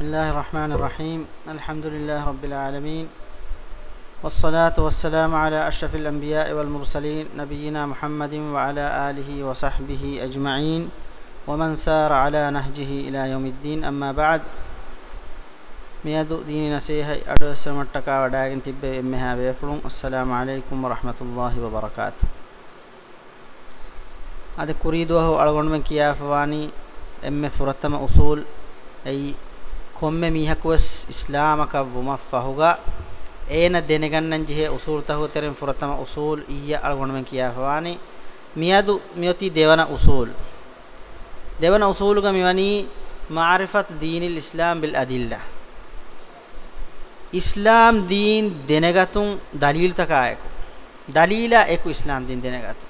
بسم الله الرحمن الرحيم. الحمد لله رب العالمين. والصلاة والسلام على أشرف الأنبياء والمرسلين نبينا محمد وعلى آله وصحبه أجمعين. ومن سار على نهجه إلى يوم الدين. أما بعد ميادو ديني سيهي أدو سمتكا وداغن تبه إمها بيفلون السلام عليكم ورحمة الله وبركاته. هذا كريد وهو ألغن من كيافواني أم فرتم أصول أي උසූල් එයි කොම්මෙ මීහකුවස් ඉස්ලාමක වුමෆහුගා ඒන දෙනගන්නන් ජෙහෙ උසූල් තහුතරෙන් ෆුරතම උසූල් ඊය අල්ගොණමෙන් කියාෆවානි මියදු මියති දෙවන උසූල්. දෙවන උසූලුග මිවනි මාරිෆත් දීනිල් ඉස්ලාම් බිල් අදිල්ලා. ඉස්ලාම් දීන් දෙනගතුන් දලීල් තකායකු. දලීලා එකු ඉස්ලාම් දීන් දෙනගතු.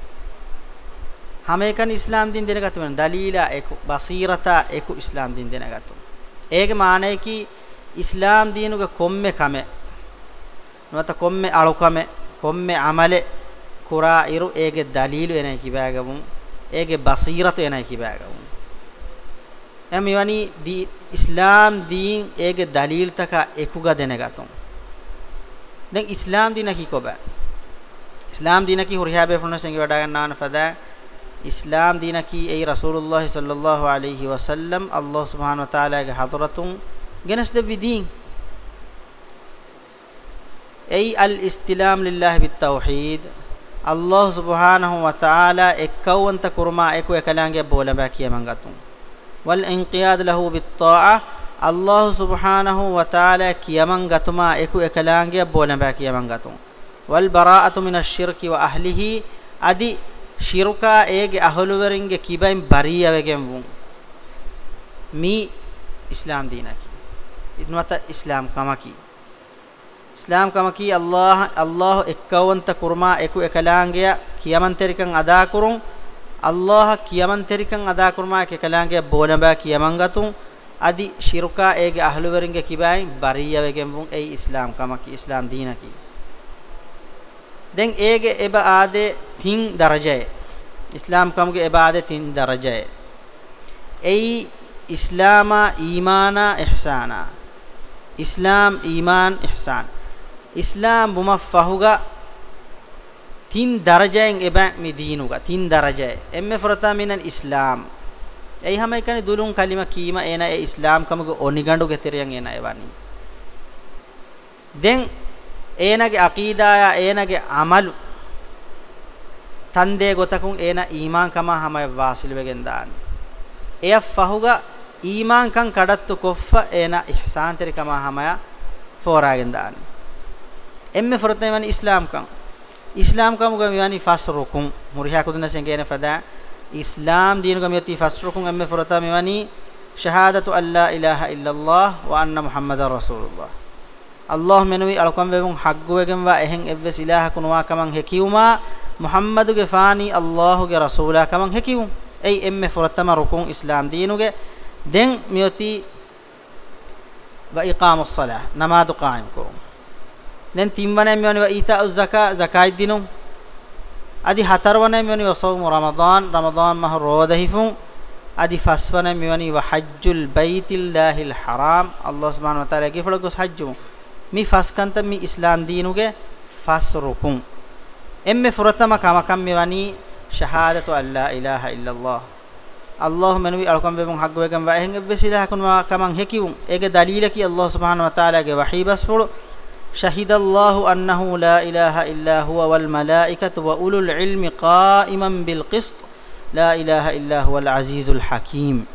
හැම එකන ඉස්ලාම් දින් දෙනගතු වෙන දලීලා එකු බසීරතා එකු ඉස්ලාම් දින් දෙනගතු. ඒගේ මානේ කි ඉස්ලාම් දීනුගේ කොම්මේ කමෙ. නවත කොම්මේ අලුකමෙ කොම්මේ අමලෙ කුරා ඉරු ඒගේ දලීලු එනයි කිබෑගමුන් ඒගේ බසීරතු එනයි කිබෑගමුන් එම් මෙවනි දී ඉස්ලාම් දීන් ඒගේ දලීල් තක එකුග දෙනගතුන්. දැන් ඉස්ලාම් දින කි කොබ? ඉස්ලාම් දින කි හුරියාබේ ෆුනසෙන්ගේ වඩා ගන්නාන ෆදා ඉස්ලාම් දීන කී ඒ රසූලුල්ලාහි සල්ලල්ලාහු අලයිහි වසල්ලම් අල්ලාහ් සුබ්හානහු වතාලාගේ හදරතුන් ගෙනස් දෙවිදීන් ඒ අල් ඉස්තිලාම් ලිල්ලාහි බිත්තෞහීද් අල්ලාහ් සුබ්හානහු වතාලා එක්කවන්ත කුර්මා එකු එකලංගේ බෝලබා කියමන් ගතුන් වල් ඉන්කියාද් ලහු බිත්තාඅ අල්ලාහ් සුබ්හානහු වතාලා කියමන් ගතුමා එකු එකලංගේ බෝලබා කියමන් ගතුන් වල් බරාඅතු මිනශ් ශිර්කි ව අහ්ලිහි අදි shiruka ege ahuluweringe kibain bariyawegen wun mi islam dinaki idmata islam kamaki islam kamaki allah allah ekkawanta kurma eku ekalangeya kiyaman terikan ada kurun allah kiyaman terikan ada kurma ke ekalangeya bolamba kiyaman gatun adi shiruka ege ahluweringe kibain bariyawegen wun ei islam kamaki islam dinaki den ege eba ade tin darajaye islam kamuge ibade tin darajaye ei islama imana ihsana islam iman ihsan islam buma fahuga tin darajayen eba mi dinuga tin darajaye emme frata minan islam ei hama ekani dulun kalima kima ena e islam kamuge onigandu geteriyan ena ඒනගේ අකීදාය ඒනගේ අමලු. තන්දේ ගොතකුන් ඒන ඊමාන්කම හැම වාසිලවෙගෙන් දාන්නේ. එය ෆහුගා ඊමාන්කම් කඩත්තු කොෆ්ෆ ඒන ඉහසාන්තරිකම හැම ෆෝරාගෙන් දාන්නේ. එම්මෙ ෆරතේ වන ඉස්ලාම්කම්. ඉස්ලාම්කම් ගම යනි ෆස්රුකුම්. මුරිහා කුදනසෙන් කියන ෆදා. ඉස්ලාම් දීන ගම යති ෆස්රුකුම්. එම්මෙ ෆරතා මෙවනි ශහාදතු අල්ලා ඉලාහා ඉල්ලල්ලාහ් ව අන්න මුහම්මදන් රසූලුල්ලාහ්. අල්ලාහ් මෙනුයි අලකම් වෙමුන් හග්ගුවගෙන් වා එහෙන් එව්වෙස් ඉලාහ කුනවා කමන් හෙකියුමා මුහම්මදුගේ ෆානි අල්ලාහ්ගේ රසූලා කමන් හෙකියුම් එයි එම්මෙ ෆොරතම රුකුන් ඉස්ලාම් දීනුගේ. දෙන් මියොති වා ඉකාමුස් සලාහ නමාදු කායිම් කුරුම්. දැන් තිම්වනේ මියොනි වා ඊතා උස් සකා සකායි දිනු අදි හතරවනේ මියොනි වා සෞම් රමදාන් රමදාන් මහ රෝදහිෆුන්. අදි ෆස්වනේ මියොනි වා හජ්ජුල් බයිතිල්ලාහිල් හරාම්. අල්ලාහ් සුබ්හානහු වතාලා ගිෆලගොස් හජ්ජු mi faskanta mi islam diinuge fasrukun emme furatama kamakam mi wani shahadatu an la ilaha illa allah allah menwi alkam bebun haggwegam wa ehenge besila kun wa kaman hekiun ege dalilaki allah subhanahu wa taala ge wahi basfulu شهد الله أنه لا إله إلا هو والملائكة وأولو العلم قائما بالقسط لا إله إلا هو العزيز الحكيم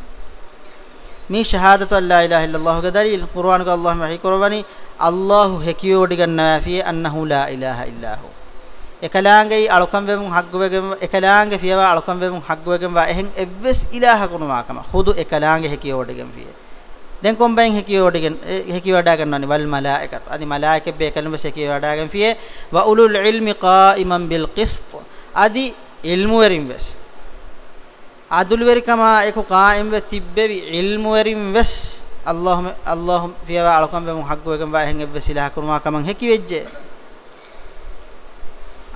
من شهادة أن لا إله إلا الله دليل قرآن الله محي قرباني අල්ලාහු හෙකියෝඩිගන්නා ෆිය අන්නහු ලා ඉලාහා ඉල්ලාහු. එකලාංගේ අලකම් වෙමුන් හග්ගවෙගම එකලාංගේ ෆියවා අලකම් වෙමුන් හග්ගවෙගම වා එහෙන් එව්වස් ඉලාහ කුනුමාකම හුදු එකලාංගේ හෙකියෝඩිගම් ෆිය. දැන් කොම්බෙන් හෙකියෝඩිගන් හෙකියෝඩා ගන්නවනි වල් මලායිකත්. අදි මලායිකෙ බේ කලම හෙකියෝඩා ගන් ෆිය. වා උලුල් ඉල්මි qaiman bil qist අදි ඉල්මු වරින් වෙස්. අදුල් වෙරිකම එක qායිම් වෙ තිබ්බෙවි ඉල්මු වරින් වෙස්. اللهم اللهم فيها علكم بم حق وكم باهن وسيله كرما كم هكي وجه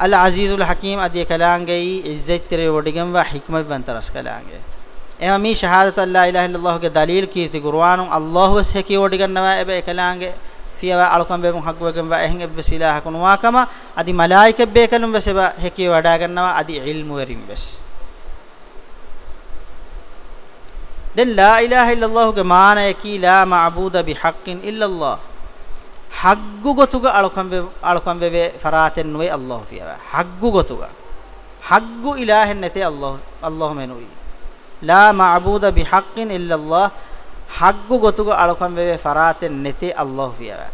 العزيز الحكيم ادي كلانگي عزت تر وڈگم وا حکمت ون ترس کلانگے اما می شہادت لا الہ الا اللہ کے دلیل کیرتی قران اللہ وس ہکی وڈگن نوا ابے کلانگے فيها علكم بم حق وكم باهن وسيله كرما كما ادي ملائکه بے کلم وسبا ہکی وڈا گنوا ادي علم وریم بس werim bes den la ilaha illallah ge maana yaki la ma'buda bi haqqin illa allah haggu gotuga alukan be alukan bebe faraten nuwe allah fiyawa haggu gotuga haggu ilahen nete allah allah menui la ma'buda bi haqqin illa allah haggu gotugo alokam ve faraten nete allah fiya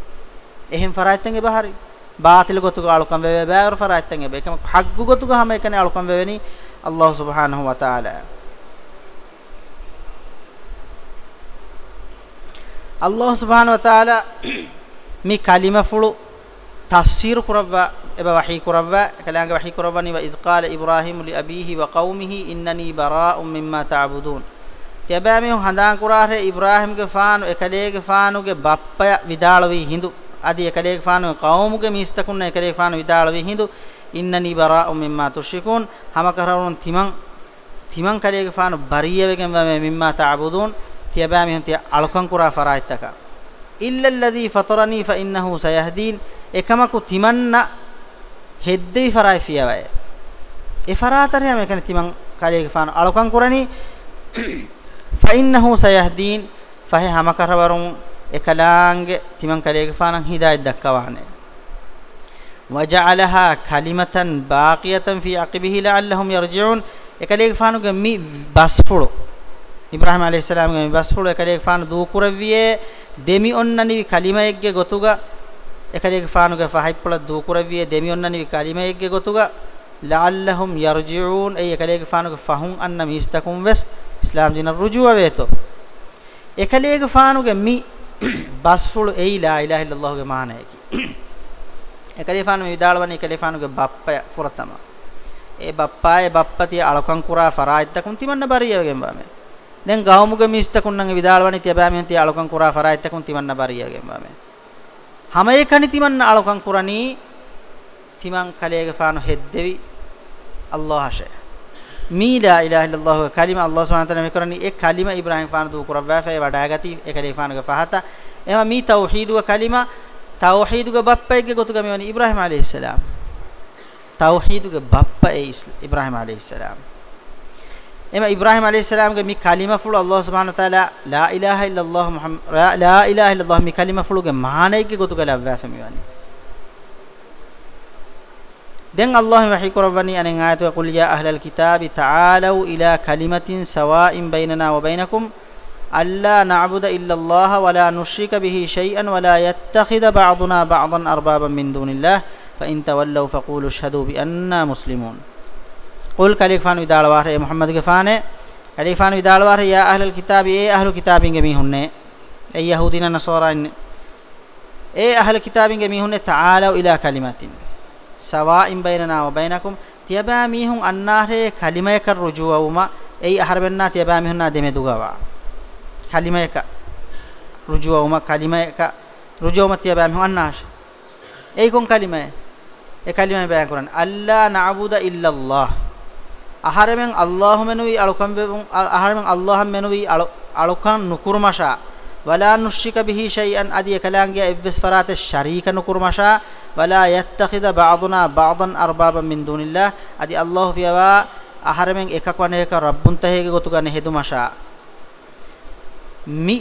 එහෙන් faraten e bahari baatil gotugo alokam ve baar faraten e bekam haggu gotugo hama ekane alokam ve veni allah subhanahu wa taala allah subhanahu wa taala mi kalima fulu tafsir kurabba eba wahi kurabba kalanga wahi kurabani wa iz qala ibrahim li abihi wa qaumihi innani bara'un mimma ta'budun තියබෑමි හඳාන් කුරාහේ ඉබ්‍රාහිම්ගේ ෆානු එකලේගේ ෆානුගේ බප්පය විදාලවි හිඳු. අදි එකලේගේ ෆානු කවුමුගේ මිස්තකුන්න එකලේගේ ෆානු විදාලවි හිඳු. ඉන්නනි බරාඋ මිම්මා තුෂිකුන් හම කරවුන් තිමන් තිමන් කලේගේ ෆානු බරියවෙගෙන් වම මිම්මා තඅබුදුන් තියබෑමි හන්ති අලකන් කුරා ෆරායිත්තක ඉල්ලල්ලදි ෆතරනි ෆඉන්නහු සයහදීන් එකමකු තිමන්න හෙද්දේ ෆරායි ෆියවය ඒ ෆරාතරය මේකන තිමන් කලේගේ ෆානු අලකන් කුරණි فإنه سيهدين فهي هم كربرون එකලාංග තිමන් කලේක ෆානන් හිදායත් දක්කවානේ وجعلها كلمة باقية في عقبه لعلهم يرجعون එකලේක ෆානුගේ මි බස්ෆුළු ඉබ්‍රාහීම আলাইහිස්සලාම්ගේ මිබස්ෆුළු එකලේක ෆාන දූකුරවියේ දෙමි ඔන්නනිවි කලිමයෙක්ගේ ගොතුග. එකලේක ෆානුගේ ෆහයිප්පල දූකුරවියේ දෙමි ඔන්නනිවි කලිමයෙක්ගේ ගොතුග. ලාල්ලහුම් යර්ජිඋන් ඒ එකලේක ෆානුගේ ෆහුම් අන්න මිස්තකුම් වෙස්. ඉස්ලාම් දින රුජුව වේතෝ. එකලේක ෆානුගේ මි බස්ෆුළු එයි ලා ඉලාහ ඉල්ලල්ලාහුගේ මානයකි එකලේ ෆානු විදාලවන්නේ එකලේ ෆානුගේ බප්පය ෆුරතම ඒ බප්පායේ බප්පතිය අලකම් කුරා ෆරායිත්තකුම් තිමන්න බරියවගෙන් බාමේ. දැන් ගාමුගේ මිස්තකුන් නම් විදාලවනේ තිය බෑමෙන් තිය අලකන් කුරා ෆරායිත්තකුන් තිමන්න බරියගෙන් බාමේ හැම එකනි තිමන්න අලකන් කුරණී තිමන් කලේගේ ෆානු හෙද්දෙවි. අල්ලාහෂේ mi la ilaha illallah kalima allah subhanahu wa taala mekorani ek kalima ibrahim faana du kurabwa fa wada gati ekale faana ga fahata ema mi tauhid wa kalima tauhid ga bappa ge gotu gami wani ibrahim alayhi salam tauhid ga bappa e ibrahim alayhi salam ema ibrahim alayhi salam ga mi kalima fulu allah subhanahu wa taala la ilaha illallah muhammad la ilaha illallah mi kalima fulu ga maanai ge gotu ga lavwa fa mi wani دين الله وحي قربني أن آيات وقل يا أهل الكتاب تعالوا إلى كلمة سواء بيننا وبينكم ألا نعبد إلا الله قل كليفان ودال وار يا محمد كفانه كليفان ودال وار يا اهل الكتاب اي اهل كتابين مي هن. اي يهودين النصارى ان اي اهل كتابين مي هن تعالوا الى كلمات سواء بيننا وبينكم تيبا مي هن النار كلمه كرجوا وما اي احربنا تيبا مي هن دمه دغوا كلمه ك رجوا وما كلمه ك رجوا ما تيبا مي هن النار اي كون كلمه اي كلمه بيان قران الله نعبد الا الله. আহারেমেন আল্লাহ মেনুই আলোকাম বেবং আহারেমেন আল্লাহ মেনুই আলোকান নুকুরমাশা ওয়ালা নুশিকা বিহি শাইআন আদি কালাঙ্গিয়া ইবস ফরাতে শারীকা নুকুরমাশা ওয়ালা ইত্তাখিদা বা'দুনা বা'দান আরবাবা মিন দুনিল্লাহ আদি আল্লাহ ফিয়াবা আহারেমেন একাক ওয়ানে একা রব্বুন তাহেগে গতুগানে হেদুমাশা মি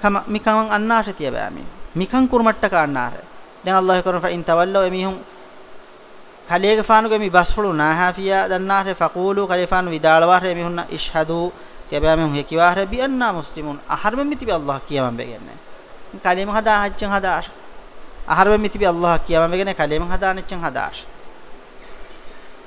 kama mikan annaashatiya baami mikan kurmatta ka annaare den allah karon fa in tawallu emihum කරන ෆයින් තවල්ලෝ එමිහුන් කලේග ෆානුගේ මි බස්ෆුළු නාහාෆියා දන්නාට ෆකූලු කලේෆානු විදාලවාර එමිහුන්න ඉෂ්හදු තියබෑම හේ කිවාර බියන්නා මුස්ලිමුන් අහර්ම මිතිබි අල්ලාහ් කියමන් බෙගන්නේ. කලෙම හදා හච්චන් හදාශ අහර්ම මිතිබි අල්ලාහ් කියමන් බෙගන්නේ කලෙම හදා නෙච්චන් හදාශ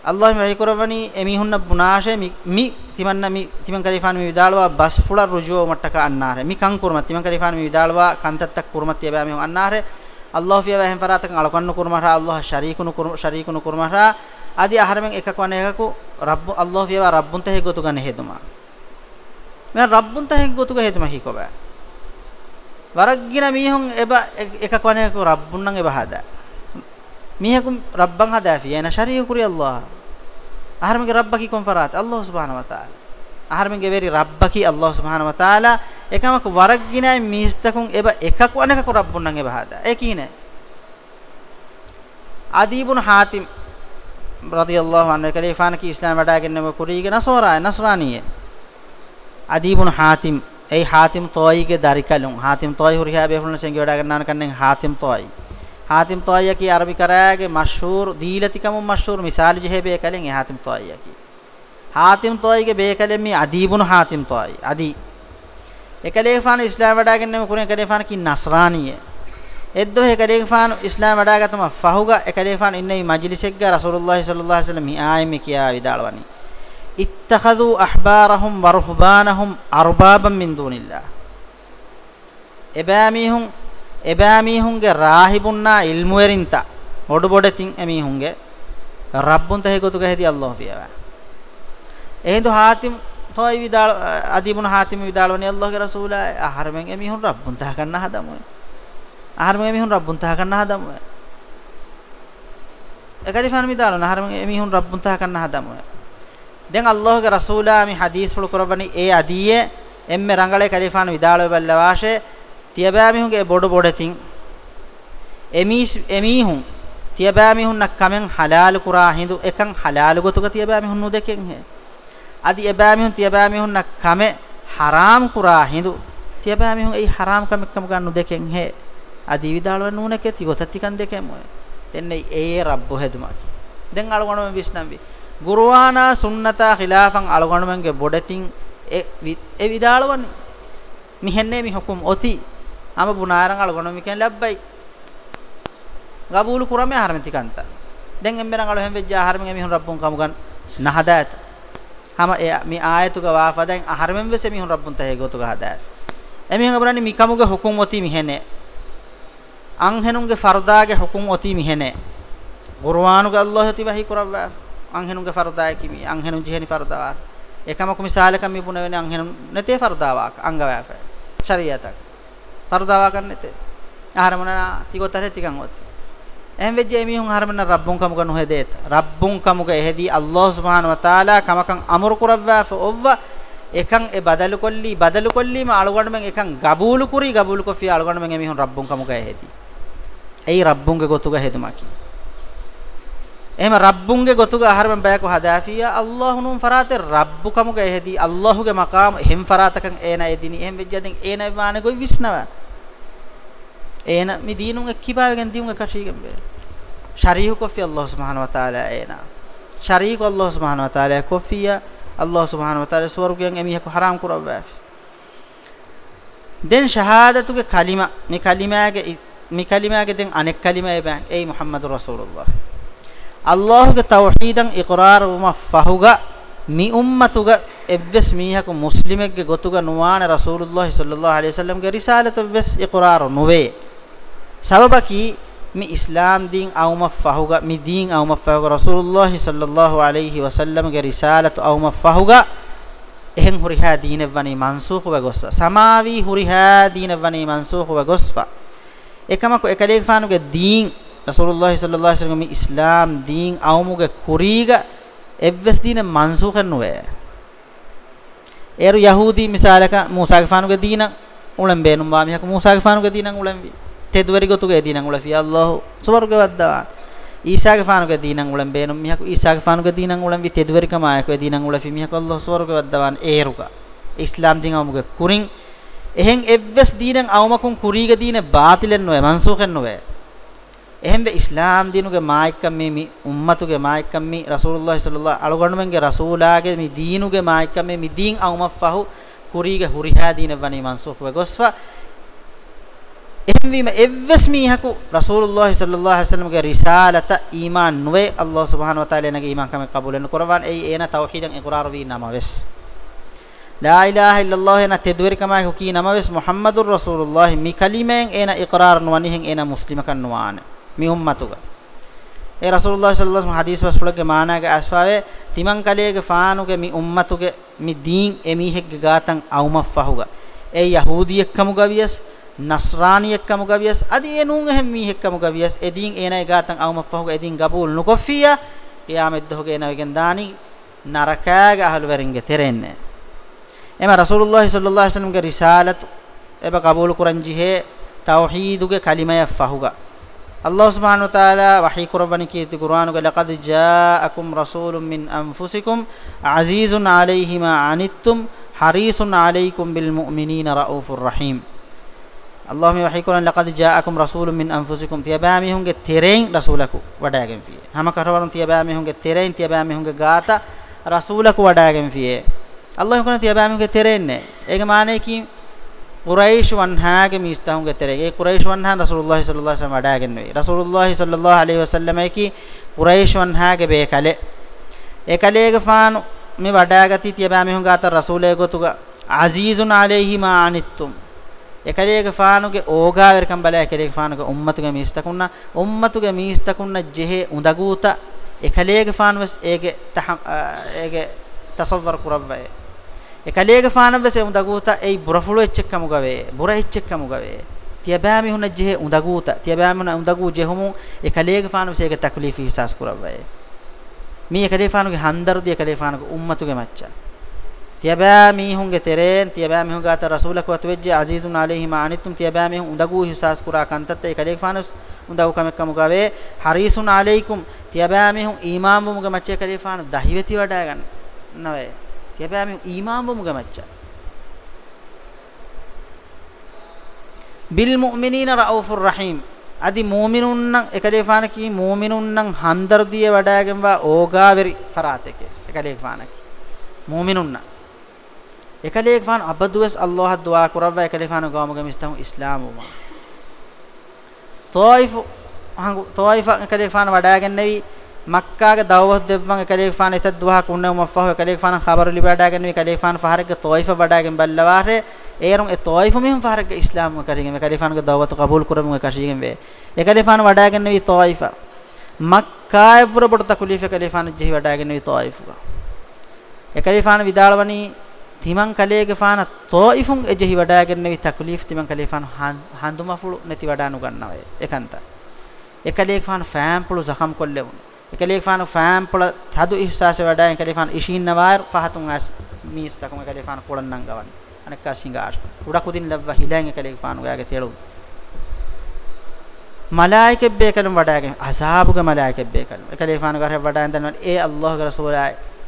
අල්ලාහ් මෙහි කරවනි එමිහුන්න බුනාෂේ මි තිමන්න මි තිමන් කලිෆාන් මි විදාලවා බස් ෆුල රුජුව මට්ටක අන්නාර මි කන් කුර්ම තිමන් කලිෆාන් මි විදාලවා කන්තත්තක් කුර්ම තියබෑම අන්නාර අල්ලාහ් ෆියා වහෙන් ෆරාතක අලකන්න කුර්මහා අල්ලාහ් ශරීකුනු කුර්ම ශරීකුනු කුර්මහා আদি আহারমেন එකක් වන එකකු රබ්බ අල්ලාහ් ෆියා රබ්බුන් තහේ ගොතු ගන්න හේතුමා මෙයා රබ්බුන් තහෙන් ගොතුක හේතම හිකොබ වරග්ගින මීහුන් එබ එකක් වනේක රබ්බුන් නම් එබ හදා මීහකු රබ්බන් හදා ෆි එන ශරීය කුරි අල්ලාහ අහරමගේ රබ්බ කි කොන් ෆරාත් අල්ලාහ් සුබ්හානහු වතාලා Aharmenge veri rabbaki allah subhanahu wa taala ekamak waragginai mistakun eba ekak anaka ko rabbunnan eba hada ekine adibun hatim radiyallahu anhu kalifan ki islam wadagen nem kurige nasora nasraniye adibun hatim ei hatim toyige darikalun hatim toy huriha be fulna sengi wadagen nan kannen hatim toy hatim toy ki arabi karage mashhur dilatikam mashhur misal jehebe kalen e hatim toy ki hatim toyige be kalen mi adibun hatim toy adi ekalefan islam wadagen nem kuren kalefan ki nasraniye eddo he kalefan islam wadagatama fahuga ekalefan innai majlisegga rasulullah sallallahu alaihi wasallam hi aayme kiya vidalwani ittakhadhu ahbarahum wa ruhbanahum arbaban min dunillah ebamihun ebamihunge rahibunna ilmu erinta modu bodetin emihunge rabbunta he gotuga hedi allah fiyawa ehindu hatim toy vidal adibun hatim vidalwani allahge rasula aharmen emihun rabbunta kanna hadamu aharmen emihun rabbun tah kanna hadamu ekali fan mi dalon aharmen emihun rabbun tah kanna hadamu den allah ge rasula mi hadis fulu korabani e adiye emme rangale kalifan vidalo balla washe tiyaba mihun ge bodu bodetin emis emihun tiyaba mihun nak kamen halal adi eba mihun tiyaba mihun nak kame haram kura hindu tiyaba mihun ei haram kam kam gan nu deken he adi vidalwa nunake ti gotatikan dekemo tenne ee rabbu hedumaki den algonome bisnambi ගුරුවානා සුන්නතා ඛිලාෆන් අලගොණමන්ගේ බොඩතින් ඒ විදාලවන්නේ මිහෙන්නේ මි හුකුම් ඔති. අම බුනාරන් අලගොණමිකෙන් ලැබ්බයි. ගබූලු කුරමේ හරමතිකන්ත දැන් එම්බරන් අල හැම් වෙජ්ජා හරමගේ මිහුන් රබ්බුන් කමුගන් නහදාත හම එය මි ආයතුක වාෆා. දැන් හරමෙන් වෙසේ මිහුන් රබ්බුන් තහේ ගොතුක හදාත එමිහන් අබරන්නේ මිකමුගේ හුකුම් ඔති මිහෙනේ. අංහෙනුන්ගේ ෆර්දාගේ හුකුම් ඔති මිහෙනේ. කුර්ආනුගේ අල්ලාහ් තිබහි කුරවවා. anhenunge fardaay kimi anhenun jiheni fardawar ekama ku misalaka mi buna weni anhenun nete fardawak angawafa shariyatak fardawa kannete aharamana tigotare tikan oti එම් වෙජ්ජ එමිහුන් හරමන රබ්බුන් කමුක නොහෙදේත රබ්බුන් කමුක එහෙදී අල්ලාහ් සුබ්හානහු වතාලා කමකන් අමරු කුරවවා ෆොව්ව එකන් ඒ බදලු කොල්ලි බදලු කොල්ලිම අලුගණමෙන් එකන් ගබූලු කුරි ගබූලු කොෆි අලුගණමෙන් එමිහුන් රබ්බුන් කමුක එහෙදී. එයි රබ්බුන්ගේ ගොතුක හෙදුමකි එහෙම රබ්බුන්ගේ ගොතුග ආහාරෙන් බයක හදාෆියා අල්ලාහුනුම් ෆරාතේ රබ්බුකමුගේ එහෙදී අල්ලාහුගේ මකාම එහෙම් ෆරාතකන් ඒන එදිනි. එහෙම් වෙජ්ජදෙන් ඒන විමාන ගොයි විස්නව ඒන මි දීනුන් එක්කිබාවෙන් දීමුගේ කෂීගෙන් බේ ශරීහු කොෆි අල්ලාහ් සුබ්හානහු වතාලා ඒන ශරීක අල්ලාහ් සුබ්හානහු වතාලා කොෆියා අල්ලාහ් සුබ්හානහු වතාලා ස්වර්ගයෙන් එමිහක හරාම් කරවවාෆි දෙන් ෂහාදතුගේ කලිමා මේ කලිමාගේ මේ කලිමාගේ දෙන් අනෙක් කලිමා ඒ බෑ ඒ මුහම්මදුර් රසූලුල්ලාහ් අල්ලාහ්ගේ තවහීදන් ඉක්රාර වම ෆහුග මි උම්මතුග එව්වස් මීහක මුස්ලිමෙක්ගේ ගොතුග නුවාන රසූලුල්ලාහි සල්ලල්ලාහු අලයිහි වසල්ලම්ගේ රිසාලත වෙස් ඉක්රාර නොවේ. සබබකි mi islam din awma fahuga mi din awma fahuga rasulullah sallallahu alaihi wasallam ge risalatu awma fahuga ehen huriha dine vani mansukh wa goswa samawi huriha dine vani mansukh wa goswa ekamako ekaleek fanu ge din rasulullah sallallahu alaihi wasallam islam deen awmuge kuriga evves dine mansukhan nuwe. Eru yahudi misalaka musa ge fanuge deenan ulen beenum wa mihak musa ge fanuge deenan ulen vi tedwari gotuge deenan ulen fi allah suwarge wadda isa ge fanuge deenan ulen beenum mihak isa ge fanuge deenan ulen vi tedwari kama ge deenan ulen fi mihak allah suwarge wadda wan eruga islam deen awmuge kurin ehen evves deenan awmakun kuriga deene baatilen nowe mansukhan nowe එහෙම්බ ඉස්ලාම් දිනුගේ මායික්කම් මේ මි උම්මතුගේ මායික්කම් මි රසූලුල්ලාහි සල්ලල්ලාහු අලුගණුමන්ගේ රසූලාගේ මි දීනුගේ මායික්කම් මේ මි දීන් අවමෆහු කුරීගේ හුරිහා දීන වනි මන්සූඛ වෙගොස්වා එහෙම්වීම එව්වස් මීහකු රසූලුල්ලාහි සල්ලල්ලාහු අලයිහි වසල්ලම්ගේ රිසාලත ඊමාන් නුවේ. අල්ලාහ් සුබ්හානහු වතාලා නගේ ඊමාන් කම කබුලෙන් කරවන් ඒ එන තෞහීදන් ඉක්රාර වී නමවෙස්. ලා ඉලාහා ඉල්ලල්ලාහ් එන තෙද්වරි කමයි හුකී නමවෙස්. මුහම්මදුර් රසූලුල්ලාහි මි කලිමෙන් එන ඉක්රාර නුවනිහෙන් එන මුස්ලිමකන් නුවානේ. mi ummatuga e rasulullah sallallahu alaihi wasallam hadis wasfulge maanaga asfawe timan kalege faanuge mi ummatuge mi deen emihegge gatan awmaffahuga e yahudiyekkamu gaviyas nasraniyakkamu gavias adi enun ehem mihekkamu gavias edin enai gatan awmaffahuga edin gabul nukoffiya qiyamet dohge enawigen dani narakaga ahlu veringe terenne. Ema rasulullah sallallahu alaihi wasallam ge risalat eba qabul kuran jihe tauhiduge kalimaya fahuga. Allah subhanahu wa ta'ala wahi kurabani kiyati Qur'anu ge laqad ja'akum rasulun min anfusikum azizun alayhi ma anittum harisun alaykum bil mu'minina raufur rahim. اللهم وحي قرآن لقد جاءكم رسول من أنفسكم تيبامي هنگ تيرين رسولك وداغن فيه هم كرورن تيبامي هنگ تيرين تيبامي هنگ غاتا رسولك وداغن فيه الله يكون تيبامي هنگ تيرين ඒක මානේ කි කුරයිෂ් වන්හාගේ මිස්තහුගේ තරේ ඒ කුරයිෂ් වන්හා රසූලුල්ලාහි සල්ලල්ලාහු අලයිහි වසල්ලම වඩාගෙන වේ රසූලුල්ලාහි සල්ලල්ලාහු අලයිහි වසල්ලම කි කුරයිෂ් වන්හාගේ බේකලේ ඒ කලේගේ ෆානු මේ වඩාගති තියබෑ මෙහුන් ගාත රසූලේ ගොතුග අසීසුන් අලයිහි මා අනිත්තුම් ඒ කලේගේ ෆානුගේ ඕගාවරකම් බලය කලේගේ ෆානුගේ උම්මතුගේ මිස්තකුන්න උම්මතුගේ මිස්තකුන්න ජෙහෙ උඳගූත. ඒ කලේගේ ෆානුවස් ඒගේ තහ ඒගේ තසවර් කුරව්වේ ekaleege faana bese undaguta ei burafulu echekkamu gave bura echekkamu gave tiyabami hunna jehe undaguta tiyabami hunna undagu jehumu ekaleege faana bese ege taklifi hisas kurawai mi ekaleege faana ge handardi ekaleege faana ge ummatu ge macca tiyabami hunge teren tiyabami hunga ata rasulak wa tuwajji azizun alayhi ma anittum tiyabami hun undagu hisas kura kantatte ekaleege faana undagu kamekkamu gave harisun alaykum tiyabami hun imam mu ge macca ekaleege faana dahiveti wada ganna nawe තියපෑම ඊමාන් වමු ගමච්චා බිල් මුමිනීන රවුෆුර් රහීම්. අදි මුමිනුන්නන් එකලේෆානකි මුමිනුන්නන් හම්දර්දිය වඩාගෙන්වා ඕගාවෙරි ෆරාතකේ. එකලේෆානකි මුමිනුන්න එකලේෆාන අබදුවස් අල්ලාහ දුආ කරවවා එකලේෆාන ගාමුග මිස්තහු ඉස්ලාමුමා තෝයිෆ් හංගු තෝයිෆ එකලේෆාන වඩාගෙන නෙවි මක්කාගේ දවවස් දෙවන් එකලේක් ෆාන එතත් දුවහ කුන්නේ මෆහ එකලේක් ෆාන خبر ලිබඩාගෙන මේ එකලේක් ෆාන ෆහරක තෝයිෆ බඩාගෙන බල්ලවාරේ ඒරුන් ඒ තෝයිෆ මිහම් ෆහරක ඉස්ලාම් කරගෙන එකලේක් ෆානගේ දවවත කබූල් කරමු කශීගෙන් වේ එකලේක් ෆාන වඩාගෙන මේ තෝයිෆ මක්කාය පුර පොට තකුලිෆ එකලේක් ෆාන ජෙහි වඩාගෙන මේ තෝයිෆ එකලේක් ෆාන විදාලවනි තිමන් කලේගේ ෆාන තෝයිෆුන් එජෙහි වඩාගෙන මේ තකුලිෆ තිමන් කලේක් ෆාන හඳුමෆුළු නැති වඩානු ගන්නවා ඒකන්ත. එකලේක් ෆාන ෆෑම්පුළු සකම් කොල්ලෙවුණා. ekalifaanu fam pola thadu ihsase wada ekalifaanu ishin nawar fahatun as mis takum ekalifaanu kolannan gawan anekka singar uda kudin lavva hilang ekalifaanu yage telu malaike be kalum wadaage azabuge malaike be kalum ekalifaanu gar wada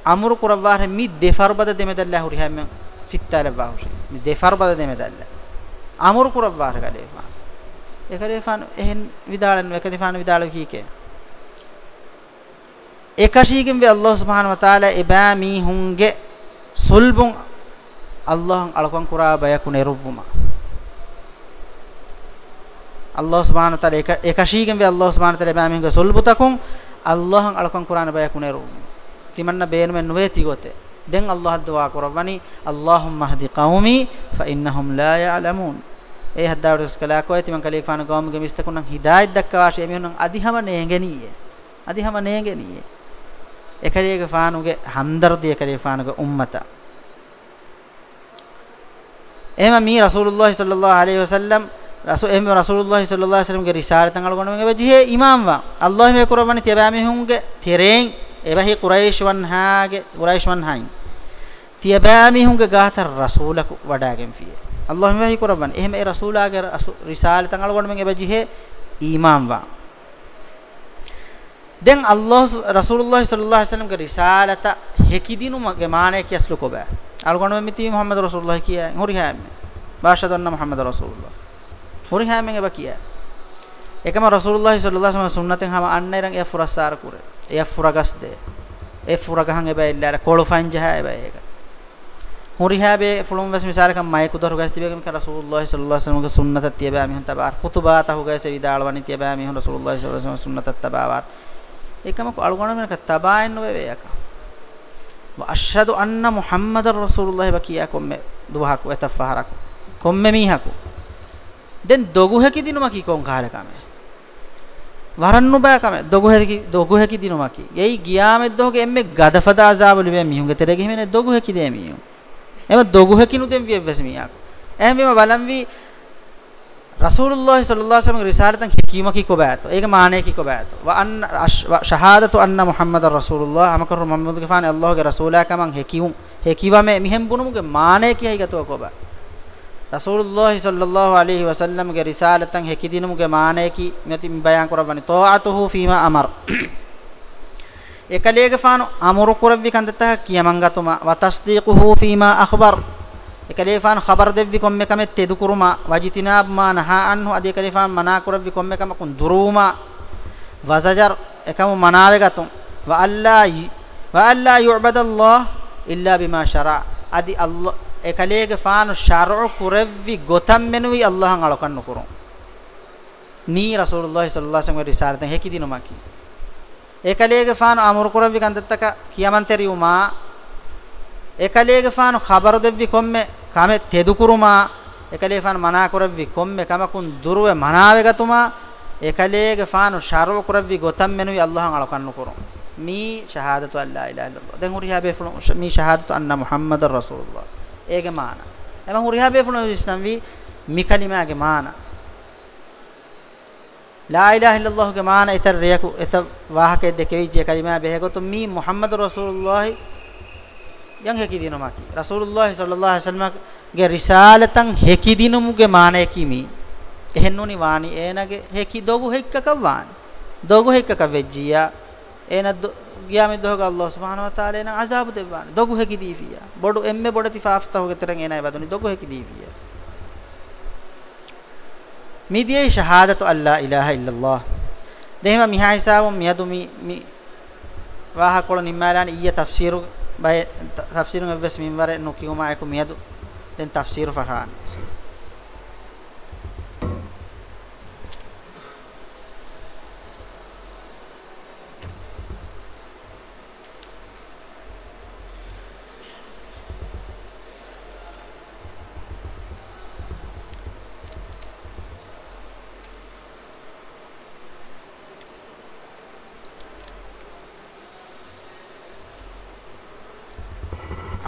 endan e allah ga rasulai amur kurawar mi defarbada demedalla huri hamme fittala wahshi mi defarbada demedalla amur kurawar ekalifaanu ekalifaanu ehen vidalan ekalifaanu vidalu kike ekashigen ve Allah subhanahu wa taala ibami hunge sulbun Allah alakon kura bayakune ruvuma Allah subhanahu wa taala ekashigen ve Allah subhanahu wa taala ibami hunge sulbutakun Allah alakon kurana bayakune ruvuma timanna beenmen nuwe tigote den Allah dua kurawani Allahumma hdi qaumi fa innahum la ya'lamun ඒ හදාවට කලා කොයි තිමන් කලේ ෆාන ගාමුගේ මිස්තකුණ හිදායත් දක්වාශය එමිහුන් අධිහම නේගෙනියේ. අධිහම නේගෙනියේ. ekaliege faanuge hamdardi ekaliege faanuge ummata එහෙම මී රසූලුල්ලාහි සල්ලල්ලාහු අලයිහි වසල්ලම් රසූ එහෙම රසූලුල්ලාහි සල්ලල්ලාහු අලයිහි වසල්ලම්ගේ රිසාලතන් අලගොන මෙගේ බජිහේ ඉමාම් වා අල්ලාහ් මේ කුරබනි තියබෑමි හුන්ගේ තෙරෙන්. එවහි කුරයිෂ් වන්හාගේ කුරයිෂ් වන්හයින් තියබෑමි හුන්ගේ ගාතර රසූලක වඩාගෙන් ෆියේ. අල්ලාහ් මේ වහි කුරබනි එහෙම ඒ රසූලාගේ රිසාලතන් අලගොන මෙගේ බජිහේ ඉමාම් වා. දැන් අල්ලාහ් රසූලුල්ලාහ් සල්ලල්ලාහු අලයිහි වසල්ලම්ගේ රිසාලත හෙකිදිනුමගේ මානෙ කියස්ලු කොබෑ අල්ගොනම මිති මුහම්මද් රසූලුල්ලාහ් කියා හොරි හැම බාෂදන්න මුහම්මද් රසූලුල්ලාහ්. හොරි හැමෙන් එබ කියා. එකම රසූලුල්ලාහ් සල්ලල්ලාහු අලයිහි වසල්ලම් සුන්නතෙන් හැම අන්නේරන් ඒ ෆුරස්සාර කුරේ. ඒ ෆුරගස්දේ ඒ ෆුරගහන් එබ ඉල්ලාර කොළොෆන් ජහ එබ ඒක. හොරි හැබේ ෆුලුම් වස් මිසාලකම් මයි කුදරු ගස් තිබෙගම ක රසූලුල්ලාහ් සල්ලල්ලාහු අලයිහි වසල්ලම්ගේ සුන්නත තියබෑ මිහුන් තබාර ඛුතුබාත හුගයිස විදාලවනි තියබෑ මිහුන් රසූලුල්ලාහ් සල්ලල්ලාහු අලයිහි වසල්ලම් සුන්නත තබාවාර එකම අලුගොණ මෙනක තබායන් නොවේ එක වඅෂහදු අන්න මුහම්මදර් රසූලුල්ලාහි බකියා කොම්මෙ දුවහක් වෙතෆහරක් කොම්මෙ මීහකු. දැන් දොගු හැකි දිනුම කි කොන් කාලකම වරන්නු බෑකම දොගු හැකි දොගු හැකි දිනුම කි යයි ගියාමෙත් දොගේ එම්මෙ ගදෆද අසාබලි වේ මිහුන්ගේ තරෙ ගිහිමනේ දොගු හැකි දේ මිහුන් එම දොගු හැකිනු දෙම් විය වෙස් මියක් එහෙම බලම් වි rasulullah sallallahu alaihi wasallam risalatan hikima ki ko baato ege maane ki ko baato wa an shahadatu anna muhammadar rasulullah amakar muhammad ge fane allah ge rasula kaman hikiyum hikiwa me mihem bunum ge maane ki hay gato ko ba rasulullah sallallahu alaihi wasallam ge risalatan hikidinum ge maane ki meti bayan korabani ta'atuhu fima amar ekaleege faanu amuru kuravvi kandata kiyamangatuma wa tasdiquhu fima akhbar ekalefan khabar devvi komme kame tedu kuruma wajitinab ma naha anhu adi ekalefan mana kuravvi komme kame kun duruma wazajar ekam manave gatum wa alla wa alla yu'bad Allah illa bima shara adi Allah ekalege faanu shar'u kuravvi gotam menui Allah ngalokan nukurun ni rasulullah sallallahu alaihi wasallam risalatan hekidinu maki ekalege faanu amur kuravvi kandattaka kiyamanteriuma ekaleege faanu khabaru devvi komme kame tedukuruma ekaleege faanu mana kuravvi komme kamakun duruwe manawe gatuma. Ekaleege faanu sharu kuravvi gotam menui allah ngalo kannu kurum mi shahadatu alla ilaha illallah. Den huriya be fulun mi shahadatu anna muhammadar rasulullah. Ege mana eman huriya be fulun islam vi mi kalima ge mana la ilaha illallah ge mana itar riyaku eta wahake de kei je kalima be hegotu mi muhammadur rasulullah yang hekidino maki rasulullah sallallahu alaihi wasallam ge risalatan hekidinumuge maane kimi ehennuni waani enage heki dogu hekkaka waani dogu hekkaka vejjiya ena giyame doga allah subhanahu wa taala ena azab devani dogu hekidifiya bodu emme bodati faafta hoge tereng enai waduni dogu hekidifiya midiyai shahadatu alla ilaha illallah dehma miha hisabum miyadu mi waha kolo nimmalani iya tafsiru bay tafsirun evves minware no kiuma eku miyadu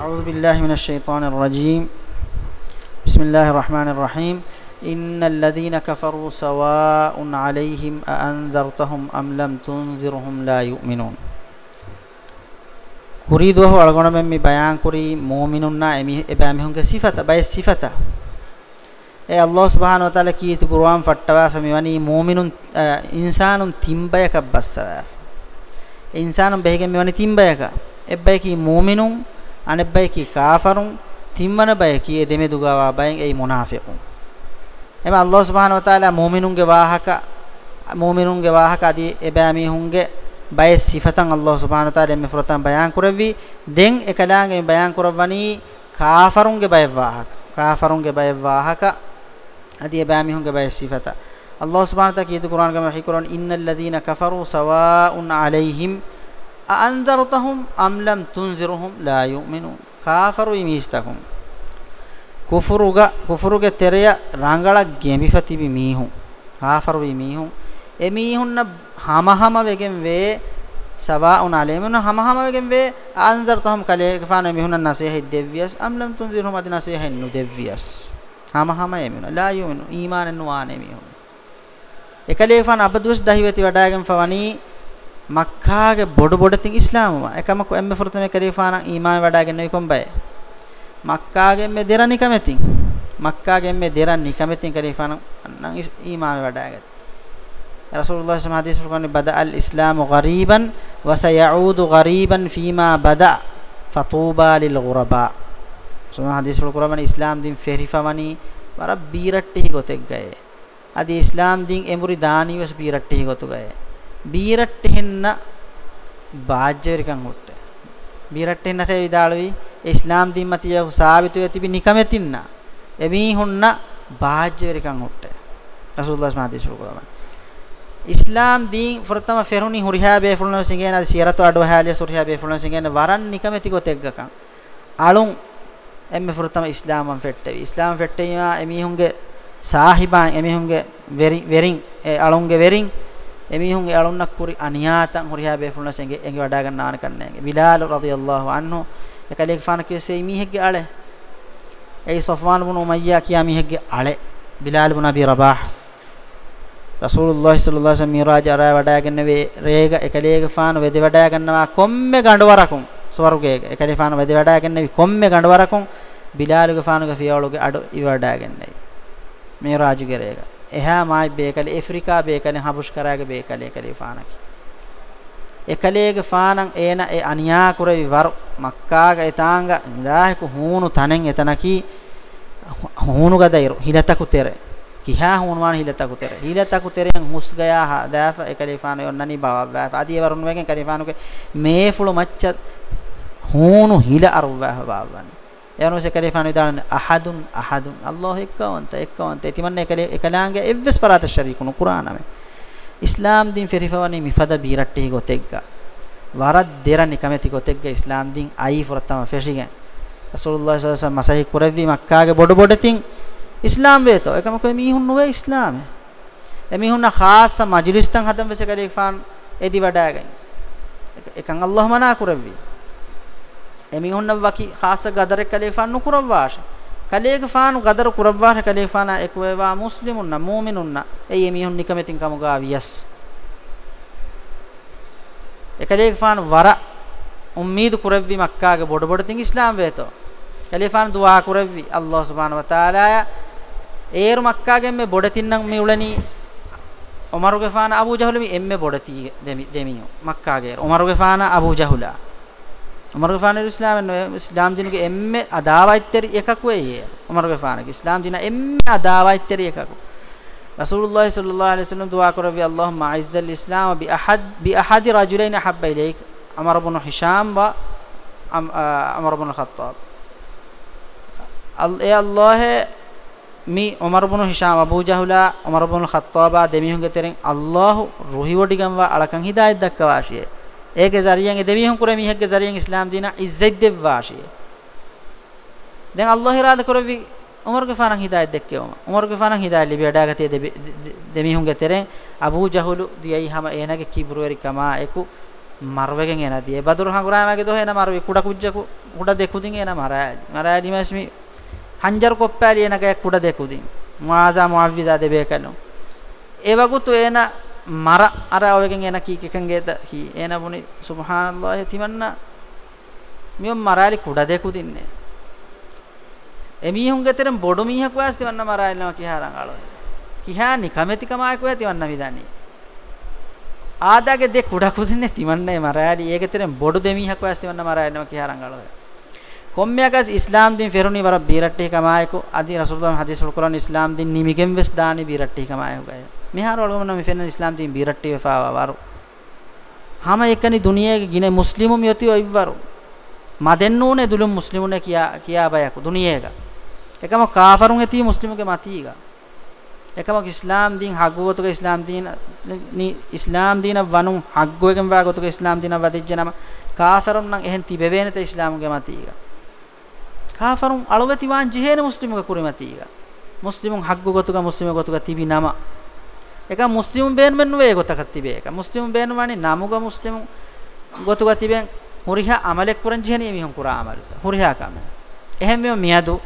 أعوذ بالله من الشيطان الرجيم. بسم الله الرحمن الرحيم. إن الذين كفروا سواء عليهم أأنذرتهم أم لم تنذرهم لا يؤمنون. كريد وهو أرغونا من بيان كري مؤمننا إبامهم كصفة بأي صفة. ඒ අල්ලාහ් සුබ්හානහු වතාලා කීතු කුර්ආන් ෆට්ටවා ෆමිවනි මුමිනුන් ඉන්සානුන් තිම්බයක بس إنسان බෙහෙගෙන් මෙවනි තිම්බයක එබ්බයි කී මුමිනුන් අනෙක් බයකි කාෆරුන් තිම්වන බයකි එදෙමෙ දුගාවා බයෙන් ඒ මුනාෆිකුන්. එම අල්ලාහ් සුබ්හානහු වතාලා මුමිනුන්ගේ වාහක මුමිනුන්ගේ වාහක අදී එබෑමිහුන්ගේ බය සිෆතන් අල්ලාහ් සුබ්හානහු වතාලා එමෙ ෆරතන් බයන් කරවි දෙන් එකලාගේ බයන් කරවණී කාෆරුන්ගේ බය වාහක. කාෆරුන්ගේ බය වාහක අදී එබෑමිහුන්ගේ බය සිෆත. අල්ලාහ් සුබ්හානහු වතාලා කීතු කුරාන් ගම හිකුරන් ඉන්නල් ලදීන කෆරු සවාඋන් අලයිහිම් අන්දරතහම් අම්ලම් තුන්සිරුහම් ලා යුමිනුන් කාෆරු මිස්තකුම් කුෆරුග කුෆරුගේ තෙරය රංගලක් ගෙමිපතිවි මීහුන් කාෆරු මීහුන් එමීහුන්න හමහම වෙගෙන් වේ සවාඋන අලේමන හමහම වෙගෙන් වේ අන්දරතහම් කලේ කෆාන මිහුන්න නසීහි දෙව්වියස් අම්ලම් තුන්සිරුහම් අදි නසීහි නු දෙව්වියස් හමහම එමිනු ලා යුමිනු ඊමානෙන් වානේ මීහුන් එකලේෆාන අබදුස් දහිවති වඩාගෙන ෆවණී මක්කාගේ බොඩ බොඩ තින් ඉස්ලාමම එකම එම්බ ෆෘතමේ කරීෆාන ඊමාන් වඩාගෙන නෙයි කොම්බය. මක්කාගේ මේ දෙරණි කැමෙතින්. මක්කාගේ මේ දෙරණි කැමෙතින් කරීෆාන නම් ඊමාන් වඩාගත් රසූලුල්ලාහ සම හදීස් ෆුකන්නේ බදා අල් ඉස්ලාමු ගරීබන් වසයඋදු ගරීබන් ෆීමා බදා ෆතූබා ලිල් ගුරබා සම හදීස් ෆුකරමන ඉස්ලාම් දින් ෆෙරිෆවනි වර බීරට්ටි ගොතෙක් ගයේ අදී ඉස්ලාම් දින් එමුරි දානීවස් බීරට්ටි ගොතු ගයේ බීරට්ට හෙන්න බාජ්‍යරිකන් හොට්ට බීරට්ට හෙන්නට විදාලවි ඉස්ලාම් දිම්මතිය සාබිතු වෙතිබි නිකමෙතින්න. එමි හොන්න බාජ්‍යරිකන් හොට්ට රසූලුල්ලාහ් සමාදේශ කරනවා ඉස්ලාම් දීන් ෆරතම ෆෙරුනි හුරිහා බේ ෆුල්න සිංගෙන අද සියරතු අඩව හැලිය සුරිහා බේ ෆුල්න සිංගෙන වරන් නිකමෙති ගොතෙක්ගකන් අලුන් එම්මෙ ෆරතම ඉස්ලාමම් ෆෙට්ටවි. ඉස්ලාම් ෆෙට්ටේවා එමිහුන්ගේ සාහිබාන් එමිහුන්ගේ වෙරින් ඒ අලුන්ගේ වෙරින් එමිහුන් එලොන්නක් කුරි අනියාතන් හොරියා බේෆුල්න සෙන්ගේ එංගේ වඩා ගන්න ආන කන්නේ බිලාල් රදියල්ලාහු අන්හු එකලෙක් ෆාන කියේ මිහෙක්ගේ අಳೆ ඒ සොෆවාන් බුන උමයියා කියා මිහෙක්ගේ අಳೆ bilal ibn abi rabah rasulullah sallallahu alaihi wasallam miraj ara wadagen ve rega ekalege faanu vedi wadagennawa komme gandwarakun swarugege ekale faanu vedi wadagennevi komme gandwarakun bilaluge faanuge fiyawluge adu iwadagennei miraj gerega eha mai bekale afrika bekale habush karage bekale ekale faanaki ekaleege faanan eena e aniyaa kurevi war makkaaga etaanga ilahiku huunu tanen etanaki huunu gadairu hilataku tere kiha huunwan hilataku tere hilataku teren husgaya ha dafa ekale faana yonnani bawa bafa adi warun wegen kale faanuke meefulu macca huunu hila arwa bawan yanu se kale faanu idan ahadun ahadun allah ekkawanta ekkawanta etimanne ekale ekalaange evves farata sharikunu qur'aname islam din ferifawani mifada biratti gotegga warad derani kameti gotegga islam din ai furattama feshigen rasulullah sallallahu alaihi wasallam masahi kurevi makkage bodu bodetin islam veto ekama ko mihun nuwe islam emihun na khassa majlis tan hadam vese kale fan edi wadagen ekan allah mana kurevi emihun na waki khassa gadare kale fan nukurawasha kaleega faanu gadar kurabbaha kaleega faana ekwewa muslimunna mu'minunna ei emihun nikametin kamuga vias ekaleega faanu wara ummid kuravvi makkaage bodu bodu ting islam veto kaleega faanu dua kuravvi allah subhanahu wa taala ඒරු මක්කාගෙන් මේ බොඩ තින්නම් මේ උලනි. උමරුගේ ෆාන අබූ ජහුල මේ එම්මේ බොඩ තී දෙමි දෙමියෝ. මක්කාගේ. උමරුගේ ෆාන අබූ ජහුලා. උමර් ගෆාන ඉස්ලාම් ඉස්ලාම් දිනගේ එම්මෙ අදාවයිත්තරි එකක් වෙයි උමර් ගෆානගේ ඉස්ලාම් දින එම්මෙ අදාවයිත්තරි එකක්. රසූලුල්ලාහි සල්ලල්ලාහු අලයිහි වසල්ලම් දුආ කරවි අල්ලාහුම්මා අයිස්සල් ඉස්ලාම බි අහද් බි අහදි රජුලයින් අහබ්බ ඉලයික අමර් ඉබ්නු හිෂාම් ව අමර් ඉබ්නු ඛත්තාබ් ඒ අල්ලාහ mi umar ibn hisham abu jahula umar ibn khattaba demihunge teren allah ruhiwodigam wa alakan hidayat dakkawashiye ege zariyan edevihun kure mihegge zariyan islam dina izzet devwashi den allah irada kurevi umar ge fanan hidayat dekkewma umar ge fanan hidayat libi adagate demihun ge teren abu jahulu diyai hama enage kibruweri kama eku marwegen ena die badur hangurama ge dohe na marwe kuda kujjaku kuda dekudin ena mara mara limasmi hanjar koppali enage kuda dekudin muaza muawwida debe kalon ewagutu ena mara ara awegen ena ki keken geta hi ena buni subhanallah timanna මියොම් මරාලි කුඩ දෙකු දින්නේ එමිහුන් ගෙතරම් බොඩු මීහක් වාස් තිවන්න මරාලිනවා කිහාරන් අලෝ කිහා නිකමෙතිකමායක වේ තිවන්න විදන්නේ ආදාගේ දෙ කුඩ කුදින්නේ තිවන්නේ මරාලි. ඒගෙතරම් බොඩු දෙමීහක් වාස් තිවන්න මරාලිනවා කිහාරන් අලෝ කොම්මියකස් ඉස්ලාම් දින් ෆෙරුනි වර බීරට්ටි කමායකෝ අදි රසූලුල්ලාහ හදීස් වල කුරාන ඉස්ලාම් දින් නිමිගෙන් වෙස් දානි බීරට්ටි කමායකෝ ගය. මිහාර වල මොන මෙෆෙන්න ඉස්ලාම් දින් බීරට්ටි වෙෆාවා වරු. හැම එකනි දුනියේගේ ගිනේ මුස්ලිමුම් යතියෝ ඉවරු මදෙන්නෝනේ දුලුම් මුස්ලිමුනේ කියා කියා බයක දුනියේක. එකම කාෆරුන් ඇති මුස්ලිමුගේ මතීගා. එකම ඉස්ලාම් දින් හග්ගවතුක ඉස්ලාම් දින නි ඉස්ලාම් දින වනුන් හග්ගවෙන් වාගතුක ඉස්ලාම් දින වදිජ්ජනම කාෆරුන් නම් එහෙන් තිබෙවෙනත ඉස්ලාමුගේ මතීගා. කාෆරුන් අලවති වාන් ජිහේන මුස්ලිමුගේ කුරිමතීගා. මුස්ලිමුන් හග්ගවතුක මුස්ලිමුගතුක තිබි නම එක මුස්ලිමුන් බේන් මෙන්නුවේ ගොතක තිබේ. එක මුස්ලිමුන් බේන් වani namuga muslimun ගොතුක තිබෙන් හුරිහා අමලෙක් කුරන් ජීහනේ මිහුන් කුරා අමල හුරිහා කම. එහෙම මෙ මියදු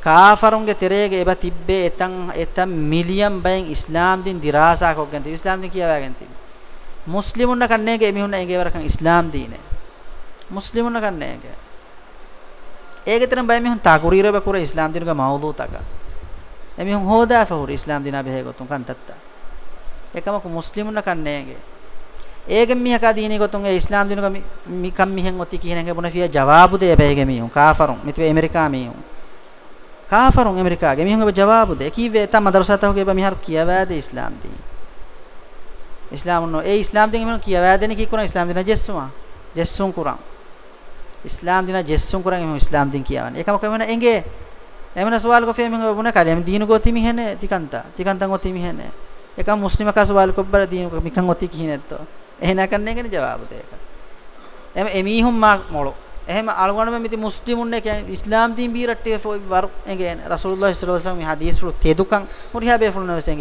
කාෆරුන්ගේ තෙරේගේ එබ තිබ්බේ එතන් එතන් මිලියන් බයෙන් ඉස්ලාම් දින් දිරාසා කොග්ගෙන් තිබි ඉස්ලාම් දින් කියාවගෙන තිබි මුස්ලිමුන් කන්නේගේ මිහුන් ඒගේ වරකන් ඉස්ලාම් දීනේ. මුස්ලිමුන් කන්නේගේ. ඒගේ තරම් බය මිහුන් තාකුරීර බ කුර ඉස්ලාම් දිනුගේ මවුදු තක එමිහුන් හොදා ෆහුර ඉස්ලාම් දිනා බෙහෙ ගොතුන් කන්තත්තා එකමක මුස්ලිමුන්න කන්නේගේ ඒගෙන් මිහක දීනේ ගොතුන් ඒ ඉස්ලාම් දිනුක මිකම් මිහෙන් ඔති කියනගේ බුන ෆිය ජවාබු දෙය බේගෙ මිහුන්. කාෆරුන්. මිතේ ඇමරිකා මිහුන්. කාෆරුන් ඇමරිකාගේ මිහුන් ඔබ ජවාබු දෙ කීවේ තා මදරසතහුගේ බ මිහර කියවෑද ඉස්ලාම් දී ඉස්ලාම් නෝ ඒ ඉස්ලාම් දින මිහුන් කියවෑදෙන කී කුරා ඉස්ලාම් දින ජෙස්සුමා. ජෙස්සුන් කුරා ඉස්ලාම් දින ජෙස්සුන් කුරා මිහුන් ඉස්ලාම් දින කියවන්නේ. එකම කමන එංගේ. එමන සවාල් කොෆේ මිහුන් බුන කලියම් දීනු ගොති මිහෙනේ තිකන්තා තිකන්තන් ගොති මිහෙනේ. එක මුස්ලිම කසවාල් කොබ්බර දීන මිකන් ඔති කිහිනෙත්තෝ එහෙන කන්නේ කෙන ජවාබ දෙක එම එමීහුම් මා මොළෝ. එහෙම අලුගණම මිති මුස්ලිමුන්නේ කියන්නේ ඉස්ලාම් දීන් බීරට්ටේ ෆෝ වර එගෙන රසූලුල්ලාහි සල්ලල්ලාහු අලයිහි වසල්ලම් හදීස් වල තෙදුකන් මුරිහා බේෆුල්න වෙසෙන්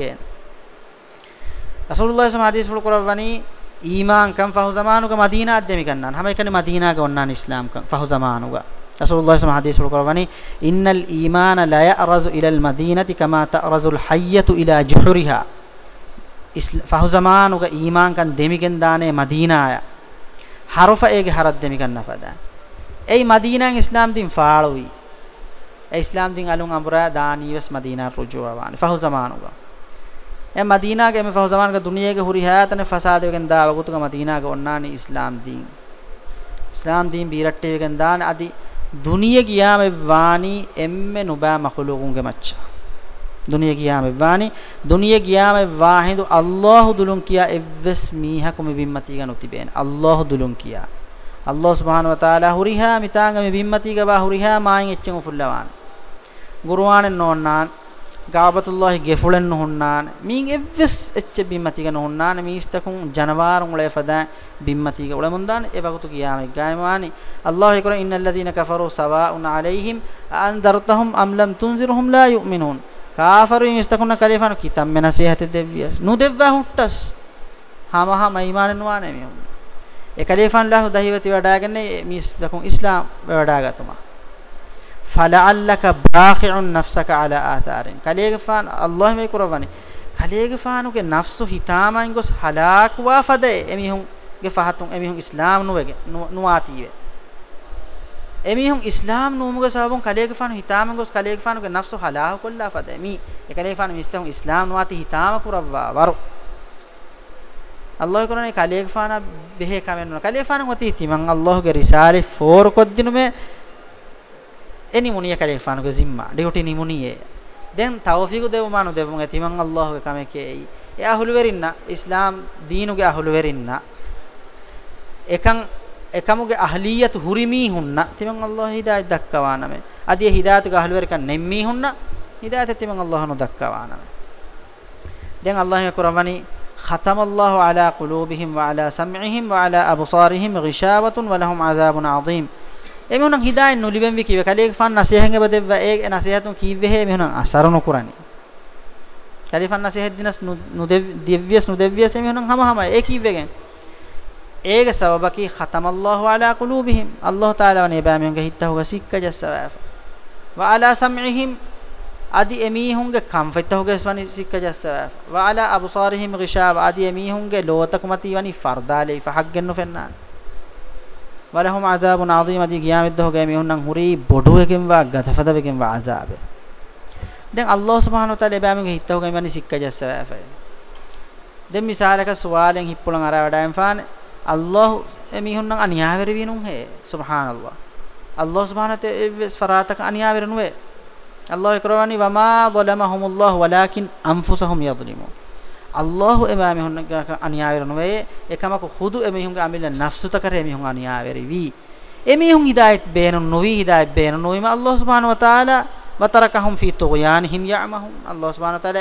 රසූලුල්ලාහි සම හදීස් වල කරවනි ඊමාන් කම් ෆහු zamanuga මදීනා අධ්‍යමි කන්නාන් හැම එකනේ මදීනාගේ ඔන්නාන් ඉස්ලාම් කම් ෆහු zamanuga rasulullah sama hadis wal qarwani innal imana la ya'razu ila al madinati kama ta'razu al hayyatu ila juhuriha fahu zamanuga iman kan demigen dane madinaya harufa ege harad demigen nafada ei madinaan islam din faaluwi ei islam din alun amra daaniwes madina rujuwa wani fahu zamanuga e madina ge me fahu zamanuga duniyege huri hayatane fasade gen da wagutuga madina ge onnani islam din islam din biratte gen dan adi duniya giyame wani emme nuba makhluqun ge macca duniya giyame wani duniya giyame wahindu allah dulun kiya evves mihakum bimmati ga nutibena allah dulun kiya allah subhanahu wa taala huriha mitanga me bimmati ga ba huriha main echen fullawan guruwanen nonnan gabatullah gefulen hunnan min evves ecche bimmati ga hunnan mi istakun janawarun ule fada bimmati ga ule mundan e wagutu කාෆරුන් ඉස්තකුන කලිෆානු කිතම් මෙ නසීහත දෙවියස්. නුදෙව්වා හුට්ටස්. හාම හාම ඊමාන නුවා නෙමියම් ඒ කලිෆාන් ලාහු දහිවති වඩාගෙන මේ ඉස්තකුන් ඉස්ලාම් වඩාගතුමා. ෆලඅල්ලක බාඛිඋන් නෆ්සක අලා ආසාරින්. කලිෆාන් අල්ලාහ් මේ කරවන්නේ කලිෆානුගේ නෆ්සු හිතාමන් ගොස් හලාක් වා ෆදේ. එමිහුන් ගේ ෆහතුන් එමිහුන් ඉස්ලාම් නුවේගේ නුවාතිවේ emihun islam numuga sabun kalege fanu hitama gos kalege fanu ge nafsu halahu kolla fada mi e kalege fanu mistahun islam nuati hitama kurawwa waru allah korane kalege fana behe kamenno kalege fanu wati timan allah ge risale for koddinume eni muniya kalege fanu ge zimma deoti ni muniye den tawfiqu devu manu devun ge timan allah ge kameke e ahulu werinna islam diinu ge ahulu werinna ekan ekamuge ahliyatu hurimi hunna timan allah hidayat dakkawaname adiye hidayat ga ahlwer kan nemmi hunna hidayat timan allah no dakkawaname den allah ya kuramani ختم الله على قلوبهم وعلى سمعهم وعلى أبصارهم غشاوة ولهم عذاب عظيم එමුණන් හිදායෙන් නුලිබෙන් වි කිව කලේක fun නසෙහෙන් බදෙව්ව ඒ නසෙහතුන් කීවෙ හේ මෙහුණන් අසරණු කුරණි කලිෆන් නසෙහෙත් දිනස් නුදෙව් දිව්‍යස් නුදෙව්‍යස් එමුණන් හම හම ඒ කීවෙගෙන් ඒග සබබකි ඛතමල්ලාහු අලා කුලූබිහිම් අල්ලාහ් තාලා වනේ බෑමියුන්ගේ හිත්තහුග සික්ක ජස්සවාෆ වඅලා සම්ഇහිම් අදි එමීහුන්ගේ කම්ෆෙත්තහුගේ ස්වනි සික්ක ජස්සවාෆ වඅලා අබ්සාරිහිම් ගිෂාව අදි එමීහුන්ගේ ලෝතකුමති වනි ෆර්දාලේ ෆහග්ගෙන්නු ෆෙන්නාන්. වලහුම් අදාබුන් අදීම අදි ගියාමෙද්දහුගේ එමීහුන්නන් හුරි බොඩුවකින් වා ගතෆදවකින් වා අදාබේ දැන් අල්ලාහ් සුබ්හානහු තාලා බෑමියුන්ගේ හිත්තහුගේ වනි සික්ක ජස්සවාෆ දැන් මිසාලක සුවාලෙන් හිප්පුලන් අර වඩායන් ෆානේ Allah emihun nan aniyaveri winun he subhanallah Allah subhanahu te faratak aniyaveri nuwe Allah ikrawani wama zalamahumullah walakin anfusahum yadhlimun Allah emamihun nan aniyaveri nuwe ekamaku khudu emihun ga amilla nafsu takare emihun aniyaveri wi emihun hidayat beenun nuwi hidayat beenun nuwi ma Allah subhanahu wa ta'ala watarakahum fi tughyanihim ya'mahun Allah subhanahu wa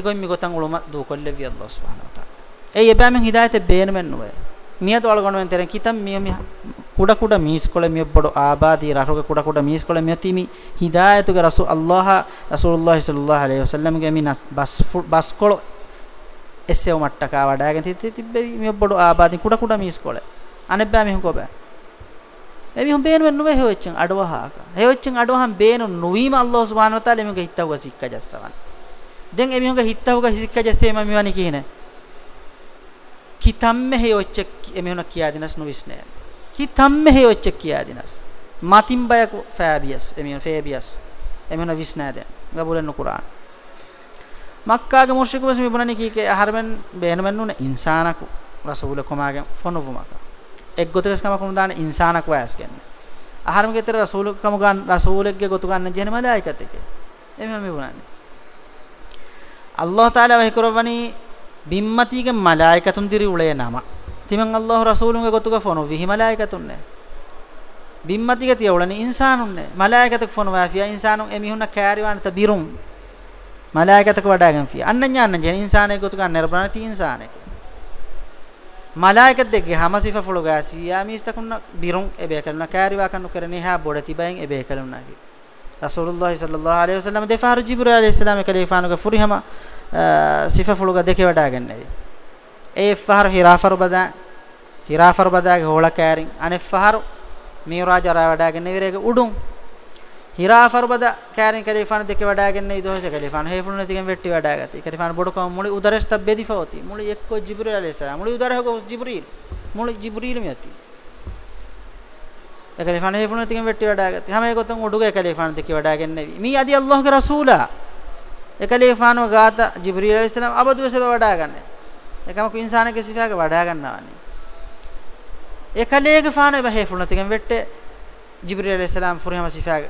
ta'ala emihun magfuratum ga tereya egoin mi gotan uluma du kollevi allah subhanahu wa taala ei ebamen hidayate been men nuwe miyadu algono men teren kitam miyo mi kuda kuda miis kole miyo bodo abadi raruge kuda kuda miis kole miyo timi hidayatu ge rasul allah rasulullah sallallahu alaihi wasallam ge mi bas bas kolo එස්සෙව මට්ටකා වඩාගෙන තිබ්බෙවි මිය බොඩ ආබාදින් කුඩ කුඩ miss කොල අනෙබ්බා මිහු කොබ එමි home බේන වෙන්න වේ හොච්චන් අඩවහාක. හොච්චන් අඩවහම් බේන නුවීම අල්ලාහ් සුබ්හානහු වතාලා එමිගේ හිතවග සික්ක ජස්සවන් දැන් එමිහුගේ හිතවුග හිසික්ක ජැසේම මිවනි කිනේ කිතම්මෙ හේ ඔච්ච එමිහුන කියා දිනස් නොවිස්නේ කිතම්මෙ හේ ඔච්ච කියා දිනස්. මතින් බය ෆෑබියස් එමිහුන ෆේබියස්. එමිහුන විස්නේ දැන්. ගබුලන් කුරාන. මක්කාගේ මුෂ්රිකු වස් මිබුනනි කීකේ අහරමෙන් බේනමෙන් නුන ඉන්සානකු. රසූල කොමාගේ ෆොනුවමක එක් ගොතකස් කම කොම දාන ඉන්සානක් වයස් කියන්නේ අහරමගේ තර රසූල කම ගන්න රසූලෙක්ගේ ගොතු ගන්න ජෙන මලායිකත් එකේ. එමෙ මිබුනන්නේ අල්ලාහ් තාලා වහි කරවනි බිම්මතිගේ මලායිකතුන් දිරි උලේ නම. තිමන් අල්ලාහ් රසූලුන්ගේ ගොතුක ෆොනු විහි මලායිකතුන්නේ බිම්මතිගේ තිය උලනේ ඉන්සානුන්නේ මලායිකතක ෆොනු වාෆියා ඉන්සානුන් එමිහුන්න කෑරිවාන තබිරුම් මලායිකතක වඩාගෙන ෆියා අන්න ඥාන ජන ඉන්සානේ ගොතුක නිර්බණ ති ඉන්සානේ. මලායිකත් දෙගේ හමසිෆ ෆලුගා සියා මිස්තකුන්න බිරුම් එබේ කලුන කෑරිවා කන්නු කරනේ හා බොඩ තිබෙන් එබේ කලුනාගේ rasulullah sallallahu alaihi wasallam defaru jibril alaihi salam kalifanu ga furihama sifa fuluga deke wada ganne e fahar hirafaru bada හිරාෆර් බදාගේ හොල කෑරින් අනේ ෆහරු මීරාජ රා වඩාගෙන නෙවිරේක උඩුන් හිරාෆර් බද කෑරින් කලිෆාන දෙක වඩාගෙන ඉදොහස කලිෆාන හේෆුන නැතිගෙන් වෙට්ටි වඩාගති කලිෆාන බොඩකම මුලි උදරස් තබ්බෙදි ෆවති. මුලි එක්කෝ ජිබ්‍රීල් අලයිහිස්සලාම් මුලි උදරහක ජිබ්‍රීල් මුලි ජිබ්‍රීල් මියති එකලිෆාන හේෆුන නැතිගෙන් වෙට්ටි වඩාගති හැම එකතන් උඩුගේ කලිෆාන දෙක වඩාගෙන නෙවි. මී අදි අල්ලාහ්ගේ රසූලා. එකලිෆාන ගාත ජිබ්‍රීල් අලයිහිස්සලාම් අබදු වෙස වඩාගන්නේ. එකම කින්සානගේ සිෆාක වඩා ගන්නවන්නේ එකලේගේ ෆාන බහේෆුන නැතිගෙන් වෙට්ටේ ජිබ්‍රීල් අලයිහිස්සලාම් ෆුරිහම සිෆාක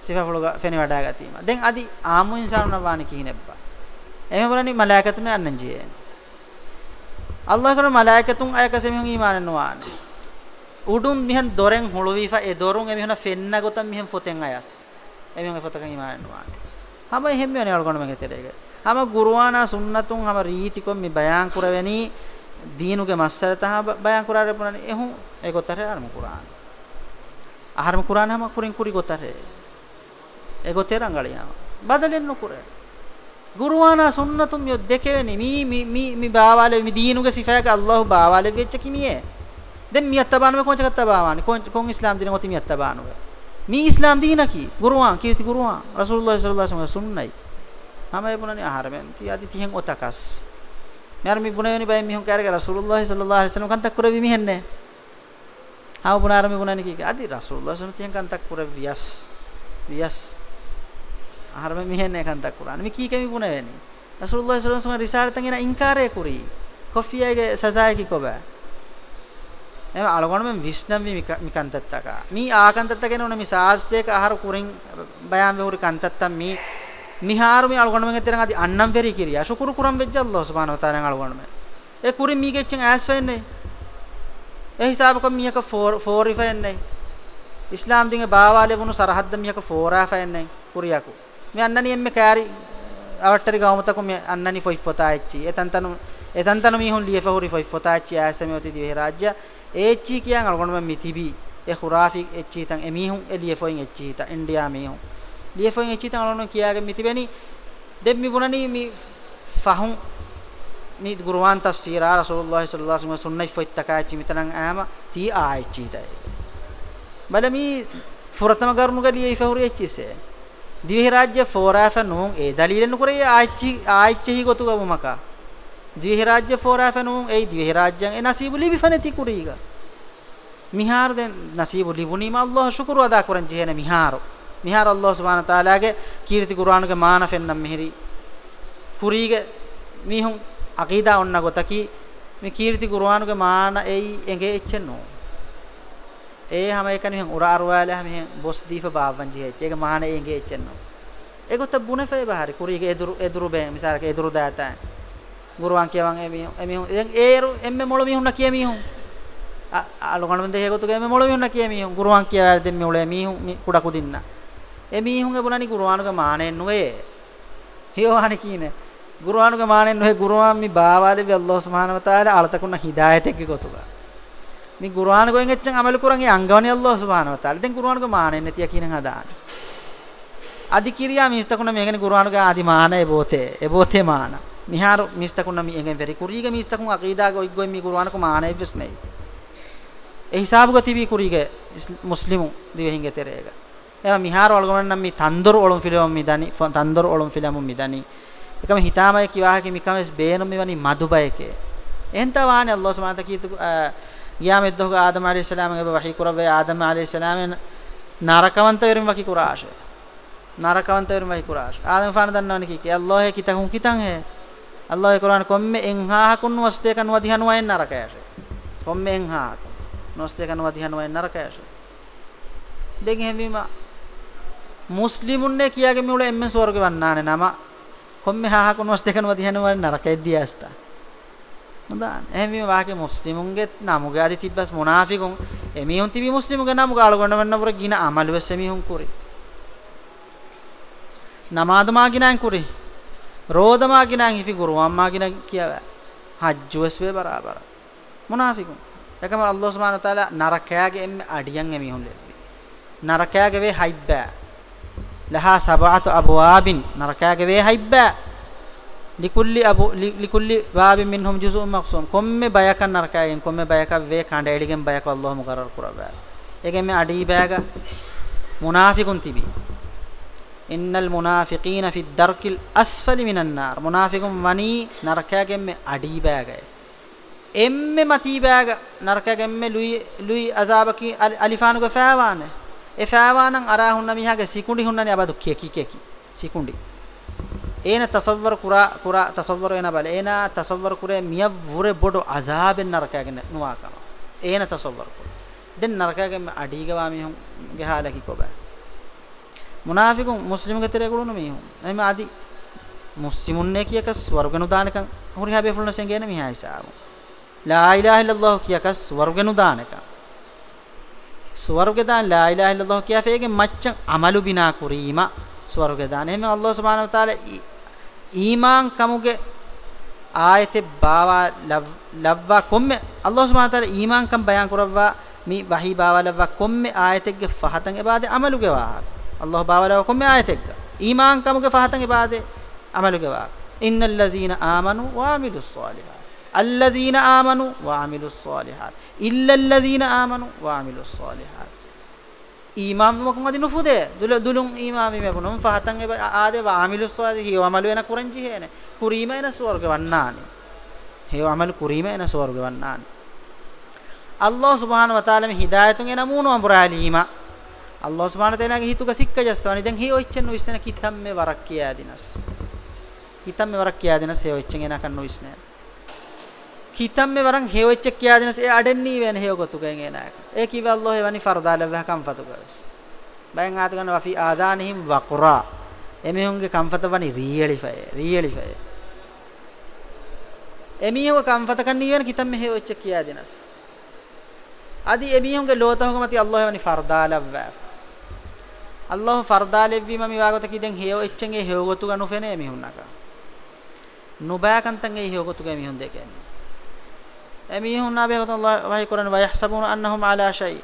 සිෆාෆුලුග ෆෙනි වඩා ගතිම දැන් අදි ආමු ඉන්සානු නවානි කිහිනෙබ්බා එහෙම බලන්නේ මලායිකතුන් යන්නන් ජීයේ අල්ලාහ් කරන මලායිකතුන් අයකසෙ මිහුන් ඊමාන නවානි උඩුම් මිහන් දොරෙන් හොළුවිෆා ඒ දොරුන් එමිහුන ෆෙන්න ගොතම් මිහන් ෆොතෙන් අයස්. එමිහුන් ෆොතක ඊමාන නවානි හැම එහෙම යන්නේ අල්ගොණ මගේ තෙරේක. හැම ගුරුවානා සුන්නතුන් හැම රීති කොම් මි බයාන් කරවෙනි දීනුගේ මස්සලත බයාන් කරාර පුනනි එහු ඒ ගොතර අරම කුරාන. ආහාරම කුරාන හැම කුරින් කුරි ගොතරේ. ego terangaliyawa badalen nukure ගුරුවානා සුන්නතුම් යො දෙකෙවෙනි මී මි මි මි බාවාලේ මි දීනුගේ සිෆාක අල්ලාහ් බාවාලේ වෙච්ච කිමියේ. දැන් මියත් තබානුවේ කොහොමද තබාවන්නේ? කොන් ඉස්ලාම් දින ඔති මියත් තබානුවේ? මේ ඉස්ලාම් දිනකි ගුරුවාන් කීර්ති ගුරුවාන් රසූලුල්ලාහි සල්ලල්ලාහු අලයිහි වසල්ලම් සුන්නයි. හැම වෙනනි ආහාරයෙන් තියදි තිහෙන් ඔතකස්. මෙයාර මේ බුණයනි බයි මිහුන් කාරක රසූලුල්ලාහි සල්ලල්ලාහු අලයිහි වසල්ලම් කන්තක් කරවි මිහෙන්නේ ආව බුණාර මේ බුණනි කීක. අදි රසූලුල්ලාහි සල්ලම් තිහෙන් කන්තක් කරවියස් වියස්. ආහාරම මිහෙන්නේ කන්තක් කරාන. මේ කීක මේ බුණ වෙන්නේ රසූලුල්ලාහි සල්ලම් රිසාලතන් එන ඉන්කාරය කුරි. කොෆියගේ සසායකි කොබෑ. එම අලගොන මෙ විස්නම් මි මිකන්තත්තක. මි ආකන්තත්තගෙන උන මි සාස්තේක ආහාර කුරින් බයම් වෙහුරි කන්තත්තම් මි මිහාරු මි අලගොන මෙ ගෙතරන් අදි අන්නම් වෙරි කිරියා ශුකුරු කුරම් වෙජ්ජ අල්ලාහ් සුබ්හානහු වතාලෙන් අලගොන මෙ ඒ කුරි මි ගෙච්චන් ඇස් වෙන්නේ. ඒ හිසාබ කො මියක 4 4 ඉෆෙන්නේ ඉස්ලාම් දිගේ බාවාලේ වුණු සරහද්ද මියක 4 ආෆෙන්නේ කුරියකු. මේ අන්නනි එම්මේ කෑරි අවට්ටරි ගාමතක මේ අන්නනි ෆොයි ෆොතාච්චි එතන්තනු එතන්තනු මිහුන් ලියෆහුරි ෆොයි ෆොතාච්චි ආසමෙ ඔති දිවේ රාජ්‍ය. ඒච්චි කියන් අලගොන මම මිතිබි ඒ ખુરાෆි එච්චි තන් එමිහුන් එලියෆොයින් එච්චි ත ඉන්දියා මිහුන් ලියෆොයින් එච්චි තන් අලගොන කියාගේ මිතිබෙනි දෙම්මි බුණනි මි ෆහුන් මි ගුරුවාන් තෆ්සීරා රසූලුල්ලාහි සල්ලල්ලාහු අලයිහි වසල්ලම් සුන්නයි ෆොයිත්තකාච්චි මිතනන් ආම තී ආච්චි තයි බලමි ෆුරතම ගරුණු ගලියේ ෆහුරි එච්චිසේ දිවි රාජ්‍ය ෆෝරාෆ නුන් ඒ දලීලෙන් කුරේ ආච්චි ආච්චි ගොතු ගමක දිවි රාජ්‍ය ෆෝරාෆ නුන් ඒ දිවි රාජ්‍යන් ඒ නසීබු ලිබි ෆනති කුරීග මිහාර දෙන් නසීබු ලිබුනීම අල්ලාහ් ශුක්‍ර අදා කරන් ජෙහෙන මිහාර. මිහාර අල්ලාහ් සුබ්හානහු තාලාගේ කීර්ති කුර්ආනුගේ මාන ෆෙන්නම් මෙහෙරි. කුරීග මිහුන් අකීදා ඔන්න ගොතකි. මේ කීර්ති කුර්ආනුගේ මාන එයි එගේ එච්චෙන්නෝ. ඒ හැම එකන මෙහෙන් උර අරවාල මෙහෙන් බොස් දීප බාවන් ජීහෙච් ඒක මහාන ඒගේ එච්චන්නෝ. ඒගොත බුනෆේ බහරි. කුරීගේ එදුරු එදුරු බේ. මිසාරක එදුරු දාතා ගුරුවන් කියවන් එමිහුන් එමිහුන් දැන් ඒරු එම්මෙ මොළ මිහුන් කිය මිහුන්? අලුගණ මෙන්ද හේගොතුගේ එම්මෙ මොළ මිහුන් කිය මිහුන්. ගුරුවන් කියවල දෙම්මෙ උලේ මිහුන් කුඩ කුදින්න. එමිහුන් එබුණනි ගුරුවානුගේ මානෙන් නොවේ. හියෝහානි කීනේ. ගුරුවානුගේ මානෙන් නොවේ ගුරුවන් මි බාවාලි වි අල්ලාහ් සුබ්හානහු වතාලා අලතකුන්න හිදායතෙක්ගේ ගොතුගා. මේ කුර්ආන ගෝයෙන් එච්චන් අමල කුරන් ඒ අංගවණි අල්ලාහ් සුබ්හානහු වතාලා. දැන් කුර්ආන ගෝ මානෙ නැතිය කියන හදාන අදි කිරියා මිස්තකුණ මේගෙන කුර්ආන ගා ආදි මාන. miharu mistakun mi engen veri kuriga mistakun aqida ge oiggo mi qur'an ko maana evs nei. E hisab go tibi kuriga muslimu dive hinge terega. Ema miharu algon nam mi tandur olum filam mi dani tandur olum filam mi dani ekam hitama ki waha ki mikam es beenu mi wani madubai ke enta waane allah subhanahu wa ta'ala ki ගියාමෙත් දොහක ආදම আলাইহিস සලාමගේ වහී කුරවේ ආදම আলাইহিস සලාමෙන් නරකවන්තවරින් වකි කුරාශ නරකවන්තවරින් වහී කුරාශ ආදම ෆාන දන්නවනේ කි කේ අල්ලාහ් කිතහුන් කිතන් හේ අල්ලාහ් කුර්ආන කොම්මෙ එන්හා හකුන් වස්තේ කන වදිහනවා එන් නරකයස කොම්මෙ එන්හා නොස්තේ කන වදිහනවා එන් නරකයස දෙග හැමීම මුස්ලිමුන්නේ කියාගේ මිවුල එම්මෙ ස්වර්ගෙ වන්නානේ නම. කොම්මෙ හා හකුන් වස්තේ කන වදිහනවා එන් නරකෙද්දී ඇස්තා. හොඳාන. එහෙම වාගේ මුස්ලිමුන්ගේ නමුගේ අදි තිබ්බස් මොනාෆිකුන්. එමිහුන් තිබි මුස්ලිමුගේ නමු ගාල ගොනවන්න පුර ගින අමලුවස් එමිහුන් කුරි. නමාදමා ගිනන් කුරි. රෝදමා ගිනන් හිෆි ගුරු අම්මා ගිනන් කියව. හජ්ජු වෙස් වේ බරාබර. මුනාෆිකුන්. එකම අල්ලාහ් සුබ්හානහු තාලා නරකයාගේ එම්මෙ අඩියන් එමිහුන් ලෙබ්බි නරකයාගේ වේ හයිබ්බා. ලහා සබඅතු අබවාබින් නරකයාගේ වේ හයිබ්බා. likulli abu likulli babin minhum juz'un maqsum komme bayakan narkagen komme bayaka ve kanda edigen bayaka allah muqarrar kuraba egen me adi baga munafiqun tibi innal munafiqina fi ad-darkil asfali minan nar munafiqun mani narkagen me adi baga emme mati baga narkagen me lui lui azabaki alifanu ge fawane e fawanan ara hunna mihage sikundi hunnani abadu keki keki sikundi ena tasawwur kura kura tasawwur ena bal ena tasawwur kure miya vure bodu azaben narakagen nuwaka ena tasawwur kure den narakagen adiga wa mihun ge halaki ko ba munafiqun muslim ge tere gulunu mihun ema adi muslimun ne kiyaka swarganu danakan huri habe fulna sengena miha hisabu la ilaha illallah kiyaka swarganu danakan swarge dan la ilaha illallah kiya fege maccan amalu bina kurima swarge dan ehme allah subhanahu wa taala ඊමාන් කමුගේ ආයතේ Bawa ලව්වා කොම්මෙ අල්ලාහ් සුබ්හානහු තාලා ඊමාන් කම් බයන් කරවවා. මි වහී බාවා ලව්වා කොම්මෙ ආයතෙක්ගේ ෆහතන් එබාදේ අමලුගේ වාහ අල්ලාහ් බාවලා කොම් මේ ආයත එක්ක. ඊමාන් කමුගේ ෆහතන් ඉබාදේ අමලුගේ වා ඉන්නල් ලදීන ආමනු වාමිලුස් සාලිහාත් අල්ලදීන ආමනු වාමිලුස් සාලිහාත් ඉල්ලල් ලදීන ආමනු වාමිලුස් සාලිහාත් ඊමාම් මොකමද නුෆුදේ. දුල දුලුන් ඊමාමි මෙබුනම් ෆහතන් ඉබ ආදේ වාමිලුස් සාලි හි වමලු වෙන කුරංජි හේන. කුරීම එන ස්වර්ග වන්නානේ. හේ වමලු කුරීම එන ස්වර්ග වන්නානේ. අල්ලාහ් සුබ්හානහු වතාලා මේ හිදායතුන් එනමුණු අඹරාලීමා me hidayatun ena munu ambralima Allah subhanahu wa taala ge hituka sikka jasswani den hi oichen nuisena kitam me warak kiya dinas kitam me warak kiya dinas he oichen ena kan nuisne kitam me waran hewecche kiya dinas e adenni wen hew gotu gen enak e kiwa allah e wani fardala wa kam fatu gas bayan aat gana wa fi adanihim waqra emihunge kamfata wani riyeli faye riyeli faye emihunge kamfata kan niwen kitam me hewecche kiya dinas adi emihunge lotahuge mati allah wani fardala wa allah fardale vi mami wagota kiden hew eccenge hew gotu ganu fene emihunaka nubaya kantan e hew gotu ge emihun dekenne emihun nabe Allah wahi Quran wa yahsabuna annahum ala shay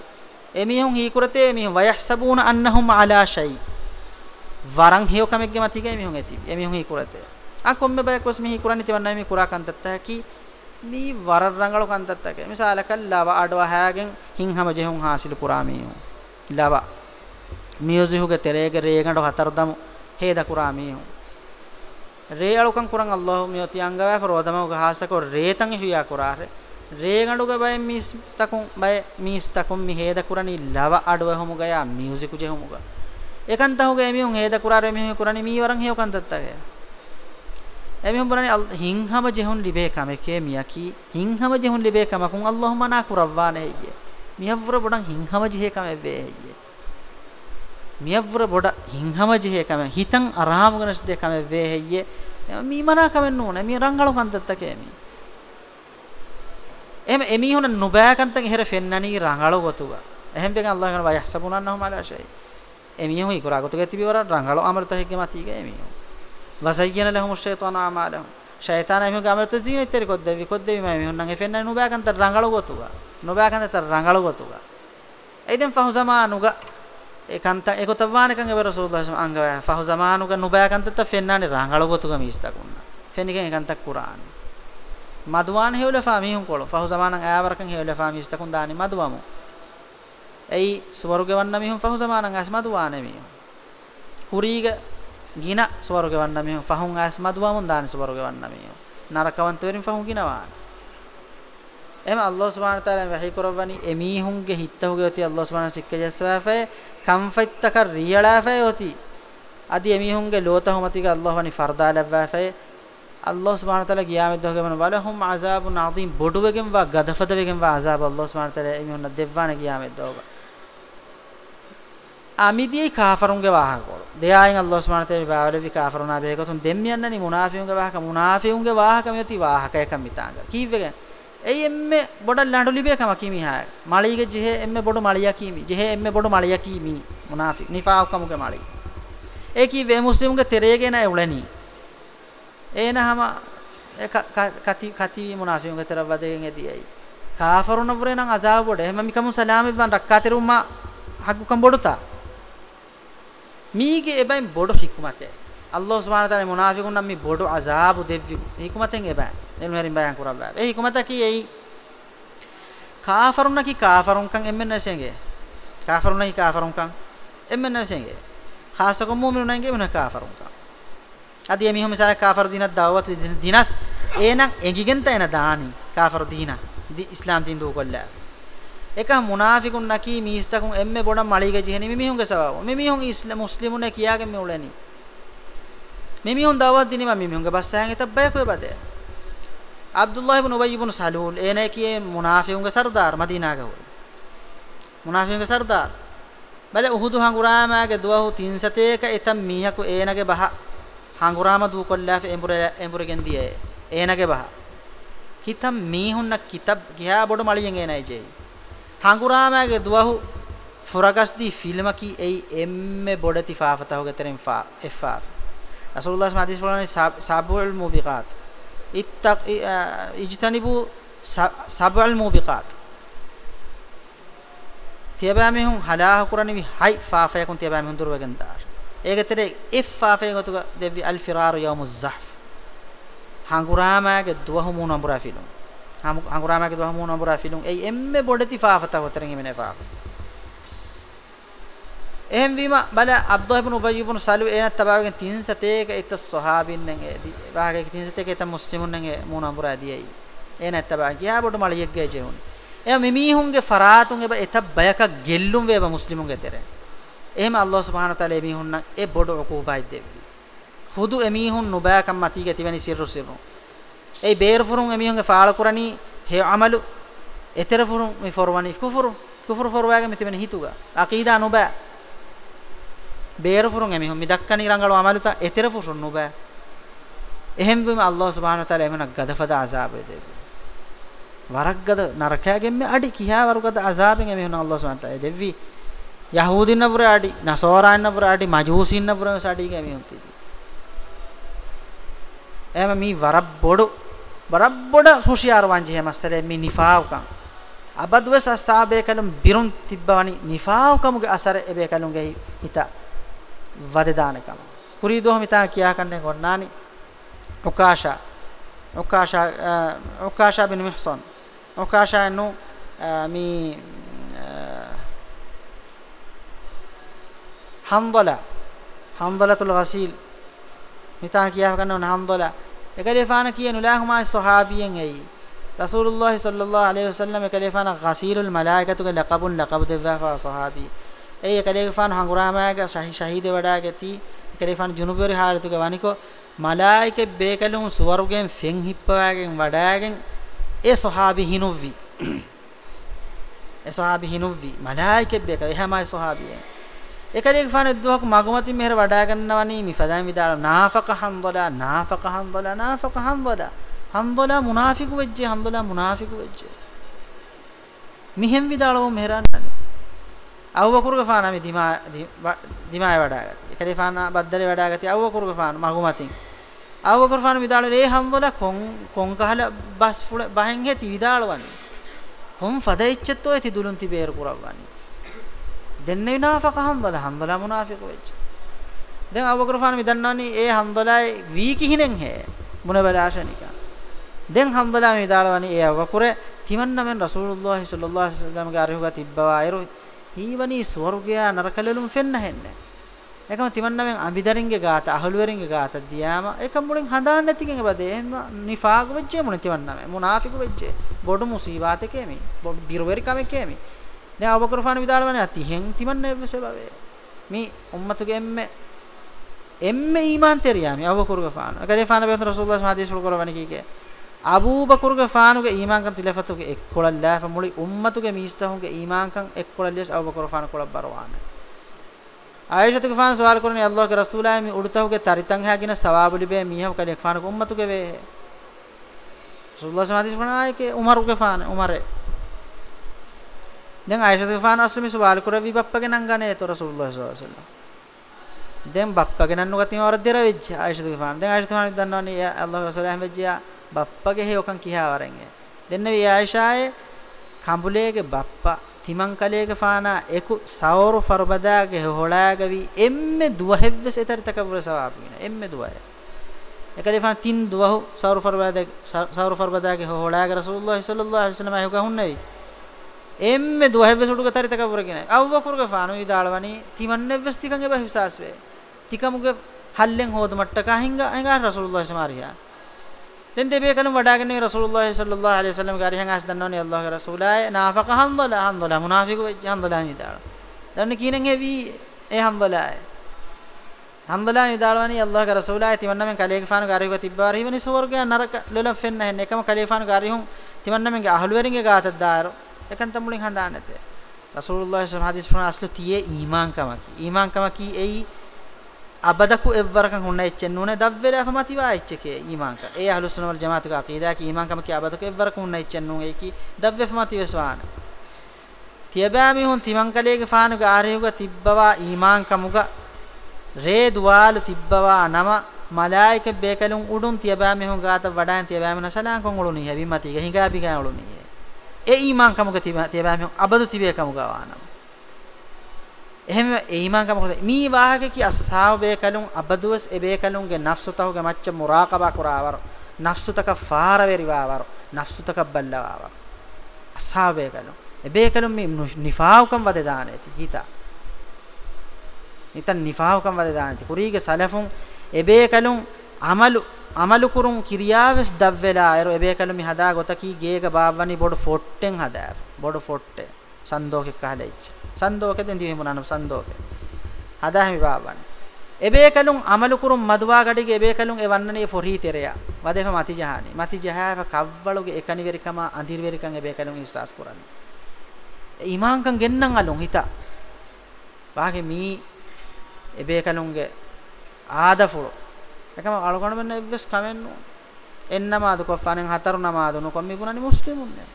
emihun hi kurate emihun wa yahsabuna annahum ala shay waran hiyo kamegge matige emihun eti මියුසිහුගේ තෙරේගේ රේගඬ හතරදම හේද කුරා මීහු රේ අලුකම් කුරන් අල්ලාහ් මියෝ තියංගවෑ ෆරෝදමෝ ගහසකෝ රේතන් හියා කුරාරේ රේගඬුගේ බය miss තකුන් බය miss තකුන් මි හේද කුරණි ලව අඩව හොමු ගයා මියුසිකු ජෙ හොමු ගා ඒකන්ත හොගේ මියුන් හේද කුරාරේ මිහු කුරණි මී වරන් හේව කන්තත්තගේ එමිහුම් බරණි හිංහම ජෙහුන් ලිබේ කමකේ මියකි. හිංහම ජෙහුන් ලිබේ කමකුන් අල්ලාහ් මනා කුරවානේ යියේ මිහවර බඩන් හිංහම ජෙහේ කමෙබ්බේ යියේ මියවර බොඩ හිංහම ජෙහෙ කම හිතන් අරාම ගනස් දෙ කම වේ හෙయ్య මී මනා කමෙන්න ඕන මී රංගල කන්තත්තකේ මී එහෙම එමිහුන නුබෑකන්තන් එහෙර ෆෙන්නනි රංගල ගොතුගා එහෙම බෙගන් අල්ලාහ් කරන වයහසබුනන්නහම අලා ෂයි එමිහු ඉකුරා ගොතුගේ තිබිවර රංගල අමරත හෙක්ගේ මතීගේ එමිහු වසයන ලහුම ෂයිතාන ආමාලහum ෂයිතාන එමිහු ගමරත ජීනෙ තෙරි කොද්දවි කොද්දවි මම. එමිහුන් නම් එෆෙන්නනි නුබෑකන්ත රංගල ගොතුගා නුබෑකන්ත රංගල ගොතුගා එයිදෙන් ෆහු සමානුගා ඒකන්ත ඒකතවානකන් එබ රසූලුල්ලාහ සම අංගව ෆහු සමානුගා නුබෑකන්ත තෙන්නනි රංගල ගොතුගා මිස්තකුන්න. ෆෙනිකෙන් ඒකන්තක් කුරානි. මදුවාන හේවලෆා මිහුන් කොළ. ෆහු සමානන් ආවරකන් හේවලෆා මිස්තකුන් දානි මදුවමු. එයි ස්වර්ගෙ වන්න මිහුන් ෆහු සමානන් ආස් මදුවාන මිහුන්. කුරීග ගින ස්වර්ගෙ වන්න මිහුන්. ෆහුන් ආස් මදුවමුන් දානි ස්වර්ගෙ වන්න මිහුන්. නරකවන්ත වෙරින් ෆහුන් ගිනවාන එම අල්ලාහ් සුබ්හානහු තාලා වහී කරවනි එමීහුන්ගේ හිත්තහුගේ යති අල්ලාහ් සුබ්හානහු සික්කජස්වාෆේ කම්ෆයිත්තක රියලාෆේ යති. අදි එමීහුන්ගේ ලෝතහුමතික අල්ලාහ් වනි ෆර්දාලවාෆේ අල්ලාහ් සුබ්හානහු තාලා කියාමෙත් දහගෙන වන වලහුම් අසාබුන් අදීම්. බොඩුවගෙන් වා ගදෆදවෙගෙන් වා අසාබ අල්ලාහ් සුබ්හානහු තාලා එමිහුන්න දෙවවාන කියාමෙත් දෝග අමිදී කාෆරුන්ගේ වාහකවල. දෙයායන් අල්ලාහ් සුබ්හානහු තාලා බාවලවි කාෆරුනා බේකතුන් දෙම්මියන්නනි මුනාෆියුන්ගේ වාහක. මුනාෆියුන්ගේ වාහක මෙති වාහක එකම් මිතාංග කීවෙගෙන් එයි එම්මෙ බොඩ ලඬු ලිබේකම කීමි හාය මලීගේ ජෙහෙ එම්මෙ බොඩ මලියා කීමි. ජෙහෙ එම්මෙ බොඩ මලියා කීමි. මුනාෆික්. නිෆාක් කමුගේ මලී. ඒ කීවේ මුස්ලිමුගේ තෙරේගේ නෑ උලනි. ඒනහම කති කති මුනාෆියුන් ගතර වදගෙන් එදියයි කාෆරුන වරේ නම් අසාබ බොඩ. එහෙම මිකමු සලාම ඉබ්බන් රක්කාතිරුම්මා හග්ගු කම් බොඩතා. මීගේ එබැයි බොඩ හික්මතේ. අල්ලාහ් සුබ්හානහු තාලා මුනාෆිකුන් නම් මේ බොඩු අසාබු දෙව්වි හිකුමතෙන් එබෑ? එළු හරින් බයන් කරබෑ ඒ හිකුමත කි එයි? කාෆරුන් කි කාෆරුන් කන් එම්මෙන් නැසෙන්ගේ? කාෆරුන් කි කාෆරුන් කන් එම්මෙන් නැසෙන්ගේ? ખાસකම් මුමිනුන් නංගේ මොන කාෆරුන් කන් අදී එමිහොම මිසාර කාෆරු දිනක් දාවත දිනස් ඒනම් එගිගෙන් තැන දානි. කාෆරු දින. ඉස්ලාම් දින් දෝ කොල්ලා. එක මුනාෆිකුන් නකි මීස්තකුන් එම්මෙ බොඩ මලිගේ ජෙහෙනි මිමිහුන්ගේ සවාව මිමිහුන් ඉස්ලාම මුස්ලිමුනේ කියාගෙන මේ උලෙනි. මිමිහුන් දාවත් දිනි මිමිහුන්ගේ බස්සයන් එත බයක වෙබදේ අබ්දුල්ලාහ් ඉබ්නු උබයි ඉබ්නු සලූල් එනේ කියේ මුනාෆිකුන්ගේ සර්දාර් මදීනාගේ හොල් මුනාෆිකුන්ගේ සර්දාර්. බල උහුදු හංගුරාමාගේ දුවහු තින්සතේක එතම් මීහකු ඒනගේ බහ හංගුරාම දු කොල්ලාෆ එඹුර එඹුරගෙන් දියේ ඒනගේ බහ. කිතම් මීහුන්න කිතබ් ගියා බොඩ මලියෙන් එනයි ජේ හංගුරාමගේ දුවහු ෆුරගස්දි ෆිල්ම කි එයි එම්මෙ බොඩති ෆාෆතහු ගතරෙන් ෆා එෆාෆ රසූලුල්ලාහ් සම හදීස් වලනේ සබුල් මුබිකාත් ඉත්තක් ඉජ්තනිබු සබුල් මුබිකාත් තියබෑමි හුන් හලාහ කුරණි හයි ෆාෆයකුන් තියබෑමි හුන් දුරවගෙන් දාර ඒකතරේ ඉෆ් ෆාෆය ගතුක දෙවි අල් ෆිරාරු යවමු සහෆ් හංගුරාමගේ දුවහු මුන අඹරා ෆිලම් හංගුරාමගේ දුවහු මුන අඹරා ෆිලම් එයි එම්මෙ බොඩති ෆාෆත ගතරෙන් ඉමනේ ෆාෆ එහෙන් වීම බල අබ්දුල්ලාහ් ඉබ්නු උබයි ඉබ්නු සලු එන තබාවගෙන් 300තේක ඉත සහාබින් නං ඒ වාගේ 300තේක ඉත මුස්ලිමුන් නං මුන අඹරා දියයි එන තබා ගියා බොඩ මලියෙක් ගේ ජෙහුන්. එයා මිමිහුන්ගේ ෆරාතුන් එබ එත බයක ගෙල්ලුම් වේබ මුස්ලිමුන්ගේ තෙරේ එහෙම අල්ලාහ් සුබ්හානහු තාලා එමිහුන්න ඒ බොඩ උකූබයි දෙවි හුදු එමිහුන් නුබෑකම් මතීග තිවනි සිරු සිරු ඒ බේර ෆුරුන් එමිහුන්ගේ ෆාල කුරණි හේ අමලු. එතර ෆුරුන් මි ෆොරවනි කුෆුරු. කුෆුරු ෆොරවාගේ මෙතිවනි හිතුගා. අකීදා නුබෑ. බේර ෆුරුන් එමිහුන් මිදක්කනි රංගලව අමලුත එතර ෆුරුන් නුබෑ. එහෙම් වීම අල්ලාහ් සුබ්හානහු තාලා එමන ගදෆද අසාබෙ දෙවි. වරක්ගද නරකයාගෙන් මේ අඩි කියා වරුගද අසාබෙන් එමිහුන් අල්ලාහ් සුබ්හානහු තාලා දෙවි. යහූදින් නවර අඩි නසෝරාන් නවර අඩි මජූසින් නවර සඩි ගෙමියුන් තිබි එහම මී වරබ් බොඩු වරබ් බොඩ හුෂියාර වංජි හැමස්සලේ මී නිෆාවකම්. අබද්ව සස්සාබේ කලම් බිරුන් තිබ්බවනි නිෆාවකමුගේ අසර එබේ කලුන්ගේ හිත. වදදානකම කුරීදෝ මිතා කියා කන්නේ ගොන්නානි. උකාෂා උකාෂා උකාෂා බින් මිහ්සන්. උකාෂා නු මී හම්දලා හම්දලතුල් ගසීල් මිතා කියා ගන්න ඕන හම්දලා එකලේෆාන කියන උලාහුමා සහාබියෙන් එයි. රසූලුල්ලාහි සල්ලල්ලාහු අලයිහි වසල්ලම එකලේෆාන ගසීරුල් මලායිකතුගේ ලකබුන් ලකබ දෙවවා සහාබි ඒ එකලේෆාන හංගුරාමයාගේ ශහීද වඩාගති. එකලේෆාන ජුනුබරි හාලතුගේ වනිකෝ මලායිකෙ බේකලුන් සුවරුගෙන් ෆෙන් හිප්පවාගෙන් වඩාගෙන් ඒ සහාබි හිනුව්වි. ඒ සහාබි හිනුව්වි. මලායිකෙ බේකල. එහමයි සහාබියෙන් එකලෙක් ෆාන දුවක මගමති මෙහෙර වඩා ගන්නවනි මිෆදාන් විදාල නාෆක හම්දලා නාෆක හම්දලා නාෆක හම්දලා හම්දලා මුනාෆිකු වෙජ්ජේ හම්දලා මුනාෆිකු වෙජ්ජේ මිහෙන් විදාලව මෙහෙරන්නනේ. අවවකුරුගේ ෆාන මි දිමා දිමාය වඩාගති එකලේ ෆාන බද්දලේ වඩාගති අවවකුරුගේ ෆාන මගමතින්. අවවකුරු ෆාන විදාල රේ හම්දලා කොන් කොන් කහල බස් ෆුල බහෙන් හෙති විදාලවන්නේ. කොන් ෆදෙච්චත් ඔය තිදුලුන් තිබේර කුරවන්නේ. දෙන්න විනාෆක හන්දලා හන්දලා මුනාෆික වෙච්ච. දැන් අබුබකර් මි දන්නවනි ඒ හන්දලායි වී කිහිනෙන් හේ. මොන බලාශනික දැන් හන්දලා මි දාලවනි ඒ අබුබකර තිමන්නමෙන් රසූලුල්ලාහ් සල්ලල්ලාහු අලයිහි වසල්ලම් ගේ අරහුගා තිබ්බවා. අයරු හීවනි ස්වර්ගයා නරකලලුම් ෆෙන්න හෙන්නේ එකම තිමන්නමෙන් අඹිදරින්ගේ ගාත අහලුවරින්ගේ ගාත දියාම එකම මුලින් හදාන්න නැතිකෙන් බදේ. එහෙම නිෆාග වෙච්චේ මොන තිමන්නම මුනාෆික වෙච්චේ. බොඩු මුසීබාතකේ මේ බොඩු බිරවරි කමකේ මේ දැන් අබුබකර් ෆාන විදාලවනේ අතිහෙන් තිමන්නේ වෙසබවේ මේ උම්මතුගේ එම්මේ එම්මේ ඊමාන් තෙරියාමි. අබුබකර් ෆාන අකරේ ෆාන බෙන් රසූලුල්ලාහ් සහදීස් වල කරවන්නේ කීකේ? අබූබකර්ගේ ෆානුගේ ඊමාන් කන් තිලෆතුගේ එක්කොලල්ලා ෆමුලි උම්මතුගේ මීස්තහුගේ ඊමාන් කන් එක්කොලල්ලියස් අබූබකර් ෆාන කොල බරවාන ආයිෂතුගේ ෆාන සවාල් කරන්නේ අල්ලාහ්ගේ රසූලායි මි උඩතහුගේ තරිතන් හැගින සවාබුලි බේ මීහව කලේ ෆානුගේ උම්මතුගේ වේ රසූලුල්ලාහ් සහදීස් වනායකේ උමරුගේ ෆාන උමරේ දැන් ආයිෂා ගෆාන අස්ලමි සවාල් කරවි බප්පගේ නංගනේ තොර රසූලුල්ලාහ සල්ලල්ලාහු අලයිහි වසල්ලම් දැන් බප්පගේ නන්නු ගතිම වර දෙර වෙච්ච ආයිෂා ගෆාන දැන් ආයිෂා තුමානි දන්නවනේ යා අල්ලාහ් රසූලයන් වෙච්චා බප්පගේ හේවකන් කියා වරෙන් දෙන්න වේ ආයිෂායේ කඹුලේගේ බප්පා තිමන් කලේක ෆානා එකු සවරු ෆර්බදාගේ හොලාගවි එම්මෙ දුවහෙව්වස් එතර තකවර සවාපින එම්මෙ දුවය. එකලේ ෆාන තින් දුවහු සවරු ෆර්බදාගේ සවරු ෆර්බදාගේ හොලාගේ රසූලුල්ලාහි සල්ලල්ලාහු අලයිහි වසල්ලම අයුග හුන්නයි එම්මෙ දුවහෙව්වස් උඩුක තර තකවර කියන අවවකුරුගේ ෆානු විදාලවනි තිමන්නෙව්වස් තිකන් එබ හිසාස් වේ. තිකමුගේ හල්ලෙන් හොද මට්ටක හින්ගා හින්ගා රසූලුල්ලාහි සමාරියා. දැන් දෙබේ කලම් වඩාගෙන රසූලුල්ලාහි සල්ලල්ලාහු අලයිහි වසල්ලම් ගාරි හංගස් දන්නවනේ අල්ලාහගේ රසූලාය. නාෆක හන්දලා හන්දලා. මුනාෆික වෙච්ච හන්දලා මිදාල දැන් කීනෙන් හෙවි? ඒ හන්දලාය. හන්දලා මිදාලවනි අල්ලාහගේ රසූලාය. තිවන්නමෙන් කලේගෆානු ගාරිහුව තිබ්බාර හිවනි සුවර්ගය නරක ලොලම් ෆෙන්න හෙන්න. එකම කලේගෆානු ගාරිහුන් තිවන්නමෙන්ගේ අහලුවරින්ගේ ගාතක් දාර. එකන් තමුලින් හඳාන්නතේ රසූලුල්ලාහි සල්ලල්ලාහු අලයිහි වසල්ලම් අස්ලු තියේ ඊමාන්කමකි. ඊමාන්කමකි එයි abadaku evvarakan hunna echen nune davvela famati wa echke imanka e ahlus sunna wal jamaatu ka aqida ki iman kam ki abadaku evvarakan hunna echen nun eki davve famati veswana tiyabami hun timankalege faanu ga ariyuga tibbawa iman kamuga re duwalu tibbawa nama malaika bekalun udun tiyabami hun gaata wadan tiyabami nasalan kon uluni hebimati ga hinga biga uluni e iman kamuga tiyabami hun abadu tibe kamuga wanam එහෙම ඒ ඊමාන්කම මොකද? මී වාහක කි අස්සාව බේකලුන් අබදුවස් ඒ බේකලුන්ගේ නෆ්සුතහුගේ මච්ච මුරාකබා කුරාවර. නෆ්සුතක ෆාර වෙරිවාවර නෆ්සුතක බල්ලවාවර. අස්සාව බේකලුන් ඒ බේකලුන් මේ නිෆාවකම් වද දානේති හිතා. හිතන් නිෆාවකම් වද දානේති කුරීගේ සලෆුන් ඒ බේකලුන් අමලු අමලු කුරුන් කිරියාවස් දව්වෙලා අර ඒ බේකලුන් මි හදා ගොතකි ගේක බාවනි බොඩ ෆොට්ටෙන් හදා බොඩ ෆොට්ටේ සන්දෝකෙක් කහලෙච්ච සන්දෝකෙ දෙන් දිවෙ මුනන සන්දෝකෙ. හදාහිමි බාබන්. එබේකලුන් අමලු කුරුම් මදුවා ගඩිගේ එබේකලුන් ඒ වන්නනේ ෆොරී තෙරය. වදෙම මති ජහානි. මති ජහාව කව්වලුගේ එකනි වෙරිකම අඳිර වෙරිකම් එබේකලුන් ඉස්සස් කරන්නේ. ඊමාංකම් ගෙන්නන් අලුන් හිත. වාගේ මී එබේකලුන්ගේ ආදෆුරු එකම අලගොණ මෙන්න එවස් කමෙන්නු එන්නමාදු කොෆානෙන් හතරු නමාදු නොකොම්මි පුනනි මුස්ලිමුන් නේ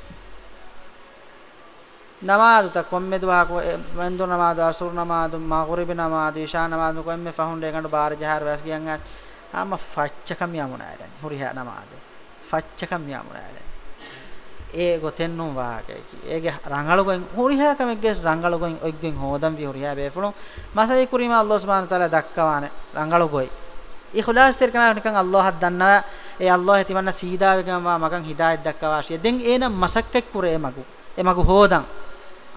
නමාදු ත කොම්මෙ දුවා වන්දු නමාදු අසුර නමාදු මගරිබ නමාදු ඉෂා නමාදු කොම්මෙ ෆහුන් දෙකඬ බාර ජහර වැස් කියන් ආම ෆච්චකම් යමුනායරනි හුරියා නමාද. ෆච්චකම් යමුනායරනි ඒ ගොතෙන්නු වාගේ කි ඒගේ රංගල ගොන් හුරියා කමෙක්ගේ රංගල ගොන් ඔයිගෙන් හොදම් වි හුරියා බේෆුණු මසයි කුරීම අල්ලාහ් සුබ්හානහු තාලා දක්කවානේ රංගල ගොයි ඉඛලාස් තෙර කම නිකන් අල්ලාහ් දන්නවා. ඒ අල්ලාහ් තිවන්න සීදාවකම මගන් හිදායත් දක්කවාශිය දෙන් ඒන මසක්කෙක් කුරේ මගු. එමගු හොදම්.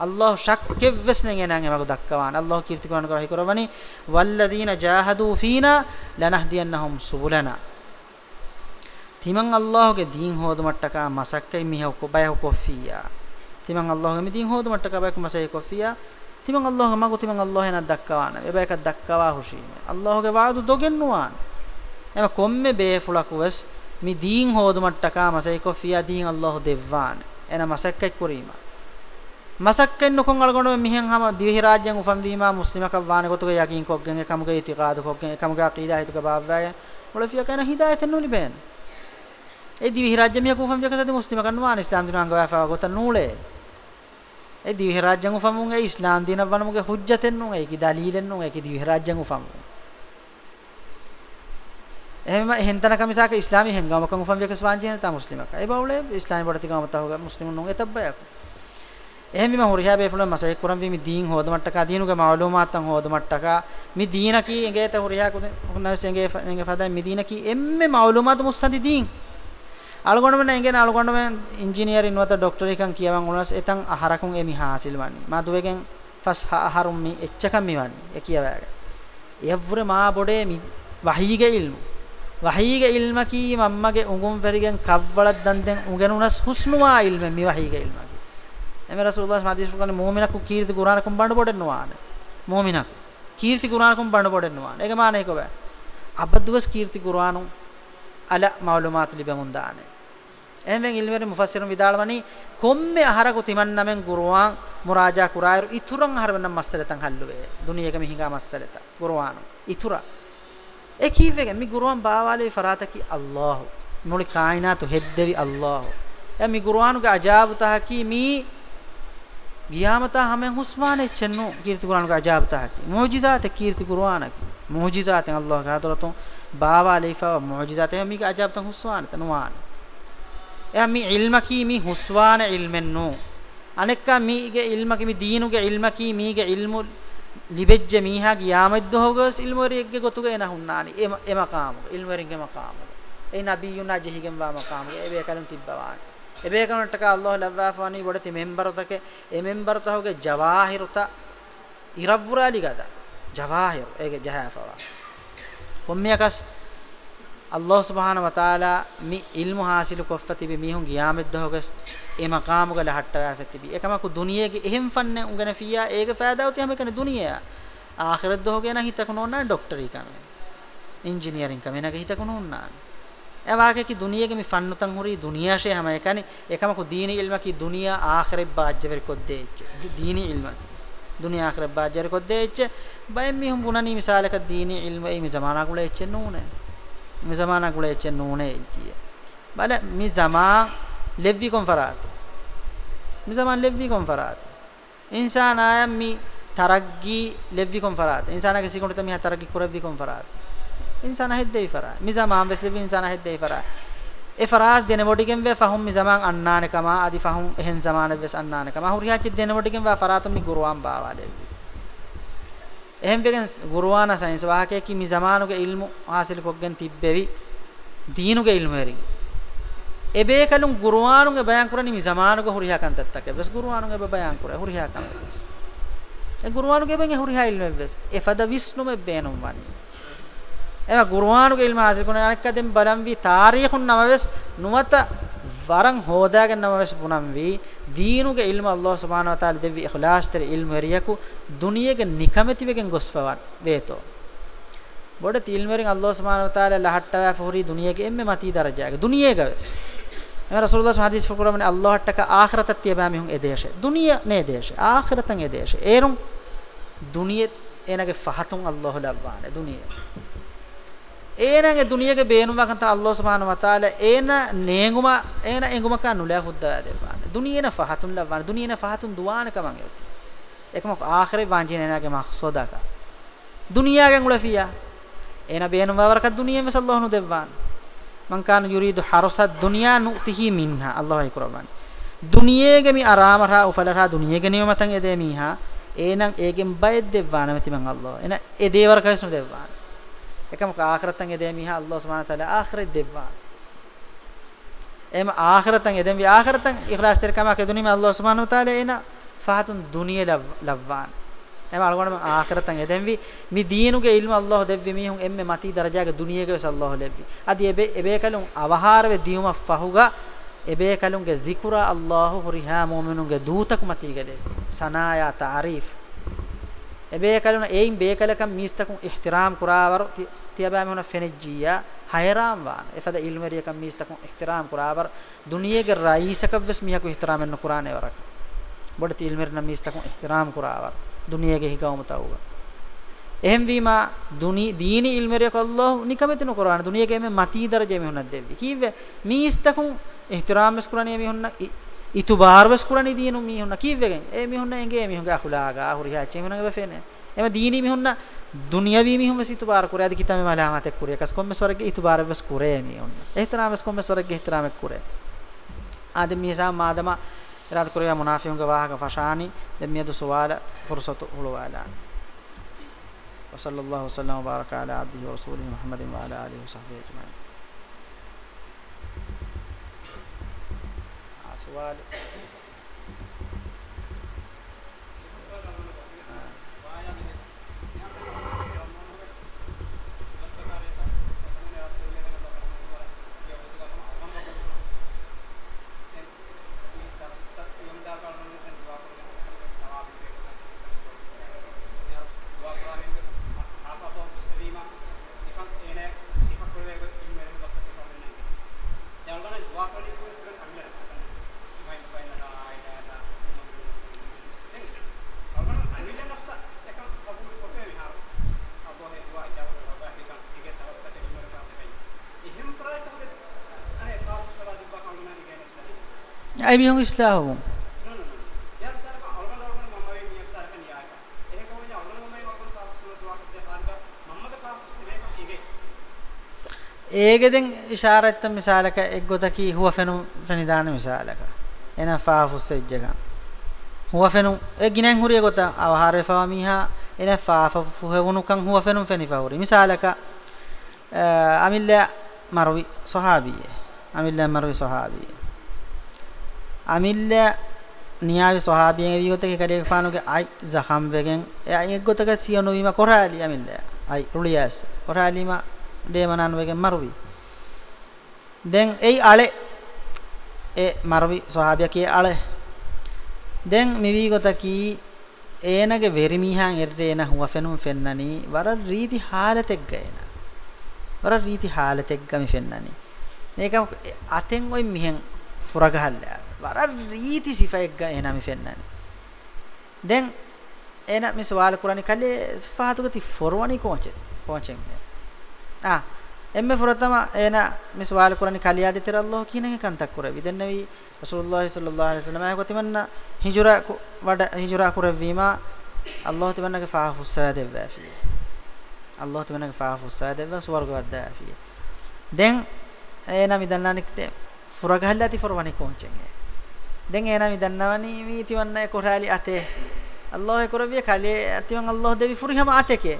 අල්ලාහ් ශක්කෙව්වස්නෙන් එනං එමග දක්කවාන. අල්ලාහ් කීර්ති කරන කරහි කරවනි වල්ලදීන ජාහදූ ෆීනා ලනහ්දියන්නහුම් සුබුලනා. තිමන් අල්ලාහ්ගේ දීන් හොදමට්ටක මසක්කයි මිහ කොබය කොෆියා. තිමන් අල්ලාහ්ගේ මිදීන් හොදමට්ටක බයක මසයි කොෆියා. තිමන් අල්ලාහ්ගේ මග තිමන් අල්ලාහ් එන දක්කවාන. එබයක දක්කවා හුෂීම. අල්ලාහ්ගේ වාදු දොගෙන්නුවාන එම කොම්මේ බේෆුලකුවස් මි දීන් හොදමට්ටක මසයි කොෆියා දීන් අල්ලාහ් දෙවවාන. එන මසක්කයි කුරීමා. මසක්කෙන් නොකොන් අලගොණ මිහෙන් හම දිවි රාජ්‍යන් උෆම් වීමා මුස්ලිමක වාන ගොතුක යකින් කොග්ගෙන් එකමුගේ ඉතිකාද කොග්ගෙන් එකමුගේ අකීදා හිතුක බාවය මොලෆිය කන හිදායත නුලි බෙන්. ඒ දිවි රාජ්‍ය මිහ කුෆම් විකසද මුස්ලිමක නුවාන ඉස්ලාම් දින අංග වෆා ගොත නූලේ. ඒ දිවි රාජ්‍යන් උෆම් උන්ගේ ඉස්ලාම් දින වනමුගේ හුජ්ජතෙන් නුන් ඒකි දලීලෙන් නුන් ඒකි දිවි රාජ්‍යන් උෆම් එහෙම හෙන්තන කමිසාක ඉස්ලාමී හෙංගමකන් උෆම් විකස් වාංජින තා මුස්ලිමක ඒ බවුලේ ඉස්ලාමී බඩතිකම තහුග මුස්ලිමුන් නුන් එතබ්බයක්. එහෙම මම හොරියා බේෆුල මසෙක් කරන් වි මි දීන් හොද මට්ටක දීනුගේ මාලුමාත්තන් හොද මට්ටක. මි දීන කි එගේත හොරියා කුද උන්නස් එගේ එගේ ෆදා මි දීන කි එම්මෙ මාලුමාත මුස්සදි දීන්. අලගොණම නැගෙන අලගොණම ඉංජිනේර ඉන්වත ડોක්ටර් එකන් කියවන් උනස් එතන් අහරකුන් එමි හාසිල් වන්නේ. මා දුවගෙන් ෆස් අහරුම් මි එච්චකම් මි වන්නේ. ඒ කියවෑග යවුර මා බොඩේ මි වහීගේ ඉල්මු. වහීගේ ඉල්ම කි මම්මගේ උඟුම් ෆෙරිගෙන් කව්වලක් දන් දෙන් උගෙනුනස් හුස්නුවා ඉල්ම මි වහීගේ ඉල්ම එමෙ රසූලුල්ලාහ් හදීස් ප්‍රකාරනේ මුමිනකු කීර්ති කුරානකුම් බණ්ඩ පොඩෙන්නවාන මුමිනක්. කීර්ති කුරානකුම් බණ්ඩ පොඩෙන්නවාන ඒක මානේ කොබ අබද්දවස් කීර්ති කුරානු අල මාලුමාත් ලිබමුන්දානේ එහෙන් ඉල්මෙරි මුෆස්සිරුන් විදාලවනි කොම්මේ අහරකු තිමන්නමෙන් කුරාන් මුරාජා කුරායරු ඉතුරුන් හරවන්න මස්සලතන් හල්ලුවේ. දුනියක මිහිගා මස්සලත. කුරානු ඉතුරා. ඒ කීවෙක මි කුරාන් බාවාලේ ෆරාතකි අල්ලාහ්. මුලි කායිනාතු හෙද්දෙවි අල්ලාහ්. එමි කුරානුගේ අජාබතහ කි මී ගියාමතා හැමෙන් හුස්මානේ චෙන්නු කීර්ති කුරානක අජාබතාකි මුජිසාත කීර්ති කුරානකි මුජිසාත අල්ලාහ ගාතරතුන් බාවා ලයිෆා මුජිසාත මේක අජාබතන් හුස්වාන තනවාන. එයා මි ඉල්මකි මි හුස්වාන ඉල්මෙන් නෝ අනෙක්කා මීගේ ඉල්මකි මි දීනුගේ ඉල්මකි මීගේ ඉල්මු ලිබෙජ්ජ මීහාගේ යාමද්ද හොගස් ඉල්මවරියගේ ගොතුගේ එන හුන්නානි. එම එම කාමු ඉල්මවරින්ගේ මකාමු ඒ නබියුනා ජෙහිගෙන් වා මකාමු ඒ වේ කලුන් තිබ්බවානි. එබේ කනටක අල්ලාහ් ලව්වාෆානි වඩති මෙම්බරතක. ඒ මෙම්බරතහුගේ ජවාහිරුත ඉරව්වරාලි ගදා. ජවාහිර්. ඒගේ ජහාෆවා. කොම්මියකස් අල්ලාහ් සුබ්හානහු වතාලා මි ඉල්මු හාසිලු කොෆති බි මිහුන් ගියාමෙත් දහොගස් ඒ මකාමු ගල හට්ටවා ෆති බි එකමකු දුනියේගේ එහෙම් ෆන්නේ උංගන ෆියා. ඒක ෆෑදාවති හැම කන දුනියා ආඛිරත් දහොගේ නැ හිතකන ඕන ඩොක්ටරි කම. ඉංජිනියරින් කම. එනක හිතකන ඕන එවාගේ කි දුනියේගේ මි ෆන්නුතන් හුරි දුනියාෂේ හැම එකනි. එකමකු දීනි ඉල්මකි දුනියා ආඛිරෙ බාජ්ජවර කොද්දේච්ච දීනි ඉල්මකි දුනියා ආඛිරෙ බාජ්ජවර කොද්දේච්ච බයෙන් මිහුන් බුණනි මිසාලක දීනි ඉල්ම ඒ මි ජමානා කුල එච්ච නෝනේ. mi zamana gula eche nune kiye bala mi zaman levvi kon farati mi zaman levvi kon farati insana mi taraggi levvi kon farati insana ke sikonta mi taraggi kuravvi kon farati insana heddei fara mi zaman ves levvi insana heddei fara e faraat dene wodigen ve fahum mi zaman annane kama adi fahum ehen zamane ves annane kama huriya chi dene wodigen ve faratum mi guruwan bawa levvi එහෙන් වෙගෙන් ගුරුවාන science වාහකේ කි මි zamanuge ilmu hasil koggen tibbevi deenuge ilmu heri ebe kalun gurwanuge bayan kurani mi zamanuge huriha kan tattake bes gurwanuge be bayan kura huriha kan bes e gurwanuge ben huriha ilmu bes e fada visnu me benum wani ema gurwanuge ilmu hasil kun anakadem balam vi tarikhun namaves nuwata වරන් හොදාගෙන නමස් පුනම් වී දීනුගේ ඉල්ම අල්ලාහ් සුබ්හානහු වතාල දෙවි ඉඛලාස් තර ඉල්ම එරියකු දුනියගේ නිකමැති වෙගෙන් ගොස්පවන් වේතෝ. බොඩ තිල්මරින් අල්ලාහ් සුබ්හානහු වතාල ලහට්ටවා ෆෝරි දුනියගේ එම්මෙ මති දරජාගේ දුනියේගේ වෙස්. එම රසූලුල්ලාහ් හදීස් ෆකුරමනේ අල්ලාහ්ටක ආඛිරතත් තියබා මිහුන් එදේශ දුනිය නේ දේශ. ආඛිරතන් එදේශ ඒරුම් දුනියෙ එනගේ ෆහතුන් අල්ලාහ් ලබ්වානේ දුනියේ. ඒනගේ දුනියගේ බේනුමකන්ත අල්ලාහ් සුබ්හානහු වතාලා ඒන නේගුම ඒන එඟුම කන්නු ලෑ හුද්දා දෙපාන. දුනියන ෆහතුන් ලවන දුනියන ෆහතුන් දුවාන කමන් යති එකම ආඛිරේ වාංජිනේනාගේ මක්සෝදාක දුනියාගෙන් උලෆියා ඒන බේනුම වරක දුනියෙම සල්ලාහු දෙවාන මං කාන යුරීදු හරසත් දුනියා නුතිහි මින්හා. අල්ලාහ් කුරබාන දුනියේගේ මි අරාමරා උෆලරා දුනියේගේ නියමතන් එදේ මීහා. ඒනම් ඒගෙන් බයෙත් දෙවාන මෙති මං අල්ලාහ් එන ඒ දේවර කයිසු දෙවාන එකම ආඛරතන් එදේ මිහා අල්ලාහ් සුබ්හානහු තාලා ආඛිරෙ දෙවවා. එම ආඛරතන් එදෙන් වි ආඛරතන් ඉඛලාස් තෙරකම කෙදුනි මේ අල්ලාහ් සුබ්හානහු තාලා එන ෆහතුන් දුනිය ලව්වාන්. එම අලගොනම ආඛරතන් එදෙන් වි මි දීනුගේ ඉල්ම අල්ලාහ් දෙව්වි මිහුන් එම්මෙ මති දරජාගේ දුනියගේ වස අල්ලාහ් ලෙව්වි අදි එබේ එබේ කලුන් අවහාරවේ දියුම ෆහුගා එබේ කලුන්ගේ zikra අල්ලාහ් හුරිහා මුමිනුන්ගේ දූතක මතිගේ දෙවි සනායා තාරීෆ්. එබේ කලුන ඒයින් බේ කලකම් මිස්තකුන් ඉහ්තිරාම් කුරාවර තියබෑ මෙහුන ෆෙනෙජ්ජියා හයරාම් වාන. එෆද ඉල්මරියකම් මිස්තකුන් ඉහ්තිරාම් කුරාවර දුනියේගේ රයිසක වෙස් මියකු ඉහ්තිරාම් එන්න කුරානේ වරක බොඩ තිල්මරින මිස්තකුන් ඉහ්තිරාම් කුරාවර දුනියේගේ හිගවම තවුග එහෙම් වීම දුනි දීනි ඉල්මරියක අල්ලාහ් නිකමෙතන කුරාන. දුනියේගේ මේ මතී දරජේ මෙහුන දෙවි කීවේ මිස්තකුන් ඉහ්තිරාම් වෙස් කුරානේ මෙහුන itu barwas kurani dienu mi hunna kivegen e mi hunna enge mi hunga khulaga ahuriya che mi hunna befene ema dini mi hunna dunyavi mi hunna situ bar kuradi kitame malamat ek kuriya kas komme swarge itu barwas kure mi hunna ehtiram es komme swarge ehtiram ek kure adem mi sa madama irad kuriya munafiqunga wahaga fashani dem mi du suwala fursatu hulwala وصلى الله وسلم وبارك على عبده ورسوله محمد وعلى اله وصحبه اجمعين سؤال ay mihong islahum ඒගෙදෙන් ඉෂාරත්ත මිසාලක එක් ගොතකි හුව ෆෙනු ෆෙනිදාන මිසාලක. එන ෆාෆුස් එජ්ජක. huwa fenu e ginen huriye gota awhare fawamiha ene faafa fuhewunu kan huwa fenu feni fawri misalaka amilla marwi sahabiye amilla marwi sahabiye amilla niyawi sahabiyen wi gota ke kade faanuge ai zakham vegen e ai gota ka siyonu wima korali amilla ai ruliyas koralima de manan vegen marwi den ei ale e marwi sahabiya ke ale den mivi gotaki eenage verimihan erreena huwa fenum fennani wara riti halatek gaena wara riti halatek gami fennani මේක අතෙන් ඔයි මිහෙන් ෆුරගහල්ලා. වර රීති සිෆයක් ගා එනම ෆෙන්නනි දැන් එන මේ සවාල කුරානි කල්ලේ ෆහතුගති ෆොරවනි කොචෙත් කොචෙන් ආ එම්මෙ ෆුරතම එන මේ සවාල කුරානි කලියාද තෙර අල්ලාහ් කියන එක කන්තක් කර. විදන්නවි රසූලුල්ලාහි සල්ලල්ලාහු අලයිහි වසල්ලම අය කොතිමන්න හිජුරා වඩ හිජුරා කුරවීම අල්ලාහ් තිබන්නගේ ෆාහු සාදෙව්වා ෆී. අල්ලාහ් තිබන්නගේ ෆාහු සාදෙව්වා ස්වර්ග වද්දා ෆී. දැන් එන මිදන්නානික්තේ ෆුරගහල්ලාති ෆොරවනි කොංචෙන් දැන් එන මිදන්නවනි මී තිවන්නයි කොරාලි අතේ. අල්ලාහ් කරවිය කලේ අතිවන් අල්ලාහ් දෙවි ෆුරිහම අතේකේ.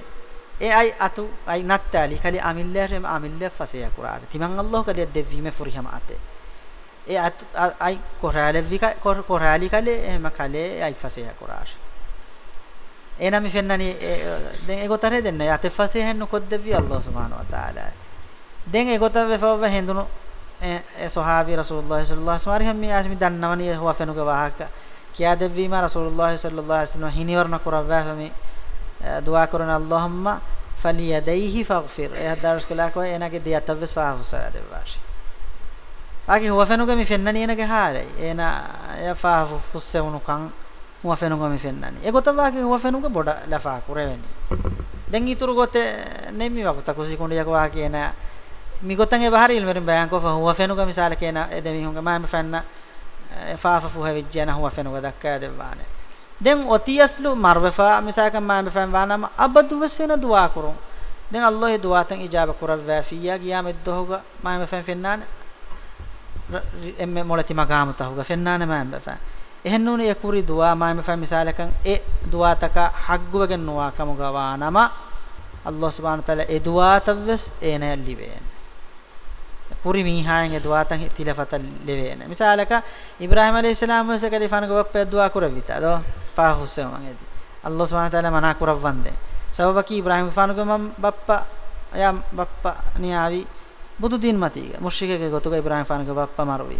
e ai atu ai nattali kali amillerem amille fasaya qur'an timan allah kali devime furiham ate e atu ai korale vika kor korali kali ehma kale ai fasaya qur'an enami fennani den e gotare denne ate fasaya henno koddevi allah subhanahu wa taala den e gotave fawa hendunu e sahabi rasulullah sallallahu alaihi wasallam mi asmi dannawani huwa fenuge wahaka kiya devima rasulullah sallallahu alaihi wasallam hiniwarna kurawwa fami දුවා කරන අල්ලාහම්ම ෆලියදයිහි ෆග්ෆිර්. එහ දර්ස් කළා කෝ එනගේ දියතවස් ෆාහුසා දෙවාශි ආගේ හුව ෆෙනුග මි ෆෙන්නනි එනගේ හාරයි එන ය ෆාහු ෆුස්සෙවුනු කන් හුව ෆෙනුග මි ෆෙන්නනි. ඒ ගොතවාගේ හුව ෆෙනුග බොඩ ලෆා කුරෙවෙනි. දැන් ඊතුරු ගොතේ නෙමි වකුත කුසි කුණ්ඩ යකවා කියන මි ගොතන්ගේ බහරි ඉල්මරින් බයන් කෝ හුව ෆෙනුග මිසාල කියන එදෙමි හුඟ මාම ෆෙන්න ෆාෆ ෆුහ විජ්ජන හුව ෆෙනුග දක්කා දෙවානේ den otiyaslu marwafa misaka ma me fam wanama abadu wesena dua kurun den allah dua tan ijaba kurawwa fiya giyamet dohuga ma me fam fennan emme molati magam tahuga fennan ma me fam ehennune yakuri dua ma me fam misalakan e dua taka hagguwagen nuwa kamuga wanama allah subhanahu wa taala e dua tawes ena liben kuri mihayen dua tan tilafata levena misalaka ibrahim alayhis salam wasa kalifan go bappe dua kurawita do fa husse mangedi allah subhanahu wa taala mana kurawande sababaki ibrahim fanu go mam bappa ya bappa niyavi budu din matiga mushrikege gotuga ibrahim fanu go bappa marwi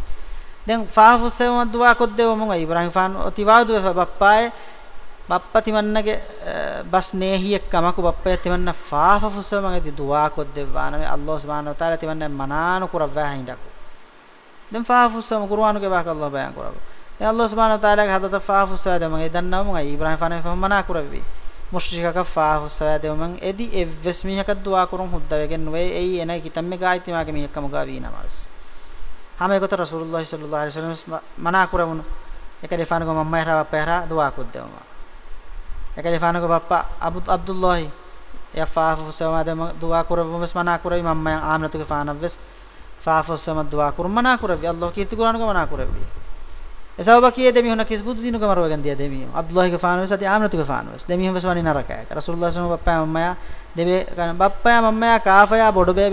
den fa husse dua koddewo monga ibrahim fanu tiwadu bappae බප්පති මන්නගේ බස් නේහියක් කමකු බප්පය තිවන්න ෆාෆෆුස මගේ දුවා කොත් දෙවාන මේ අල්ලාහ් සුබ්හානහු තාලා තිවන්න මනානු කුරවෑ හින්දකු දැන් ෆාෆෆුස කුර්ආනුගේ බාක අල්ලාහ් බයන් කරව දැන් අල්ලාහ් සුබ්හානහු තාලාගේ හදත ෆාෆෆුස දෙමගේ දන්නව මගේ ඉබ්‍රාහිම් ෆානේ ෆම මනා කරවි මුෂ්රිකක ෆාෆුස දෙමන් එදි එවස් මිහක දුවා කරුන් හුද්දවගෙන් වේ එයි එනයි කිතම්මේ ගායිති මාගේ මිහකම ගාවි නමස් හැම එකට රසූලුල්ලාහි සල්ලල්ලාහු අලයිහි වසල්ලම් මනා කරවුණු එක දෙෆානක මම්මයි රවා පෙරා දුවා කොත් දෙවමා ekale fanago bappa abdullah ya faafu sama de dua kuravu mes mana kuravi mamma amnatu ke fana ves. Faafu sama dua kur mana kuravi allah kirti qur'an ko mana kuravi esaba kiye demi hona kis budu dinu ko marwa gandiya demi. Abdullah ke fana ves ati amnatu ke fana ves. Demi ves wani naraka rasulullah sama bappa mamma debe kan bappa mamma kaafa ya bodu be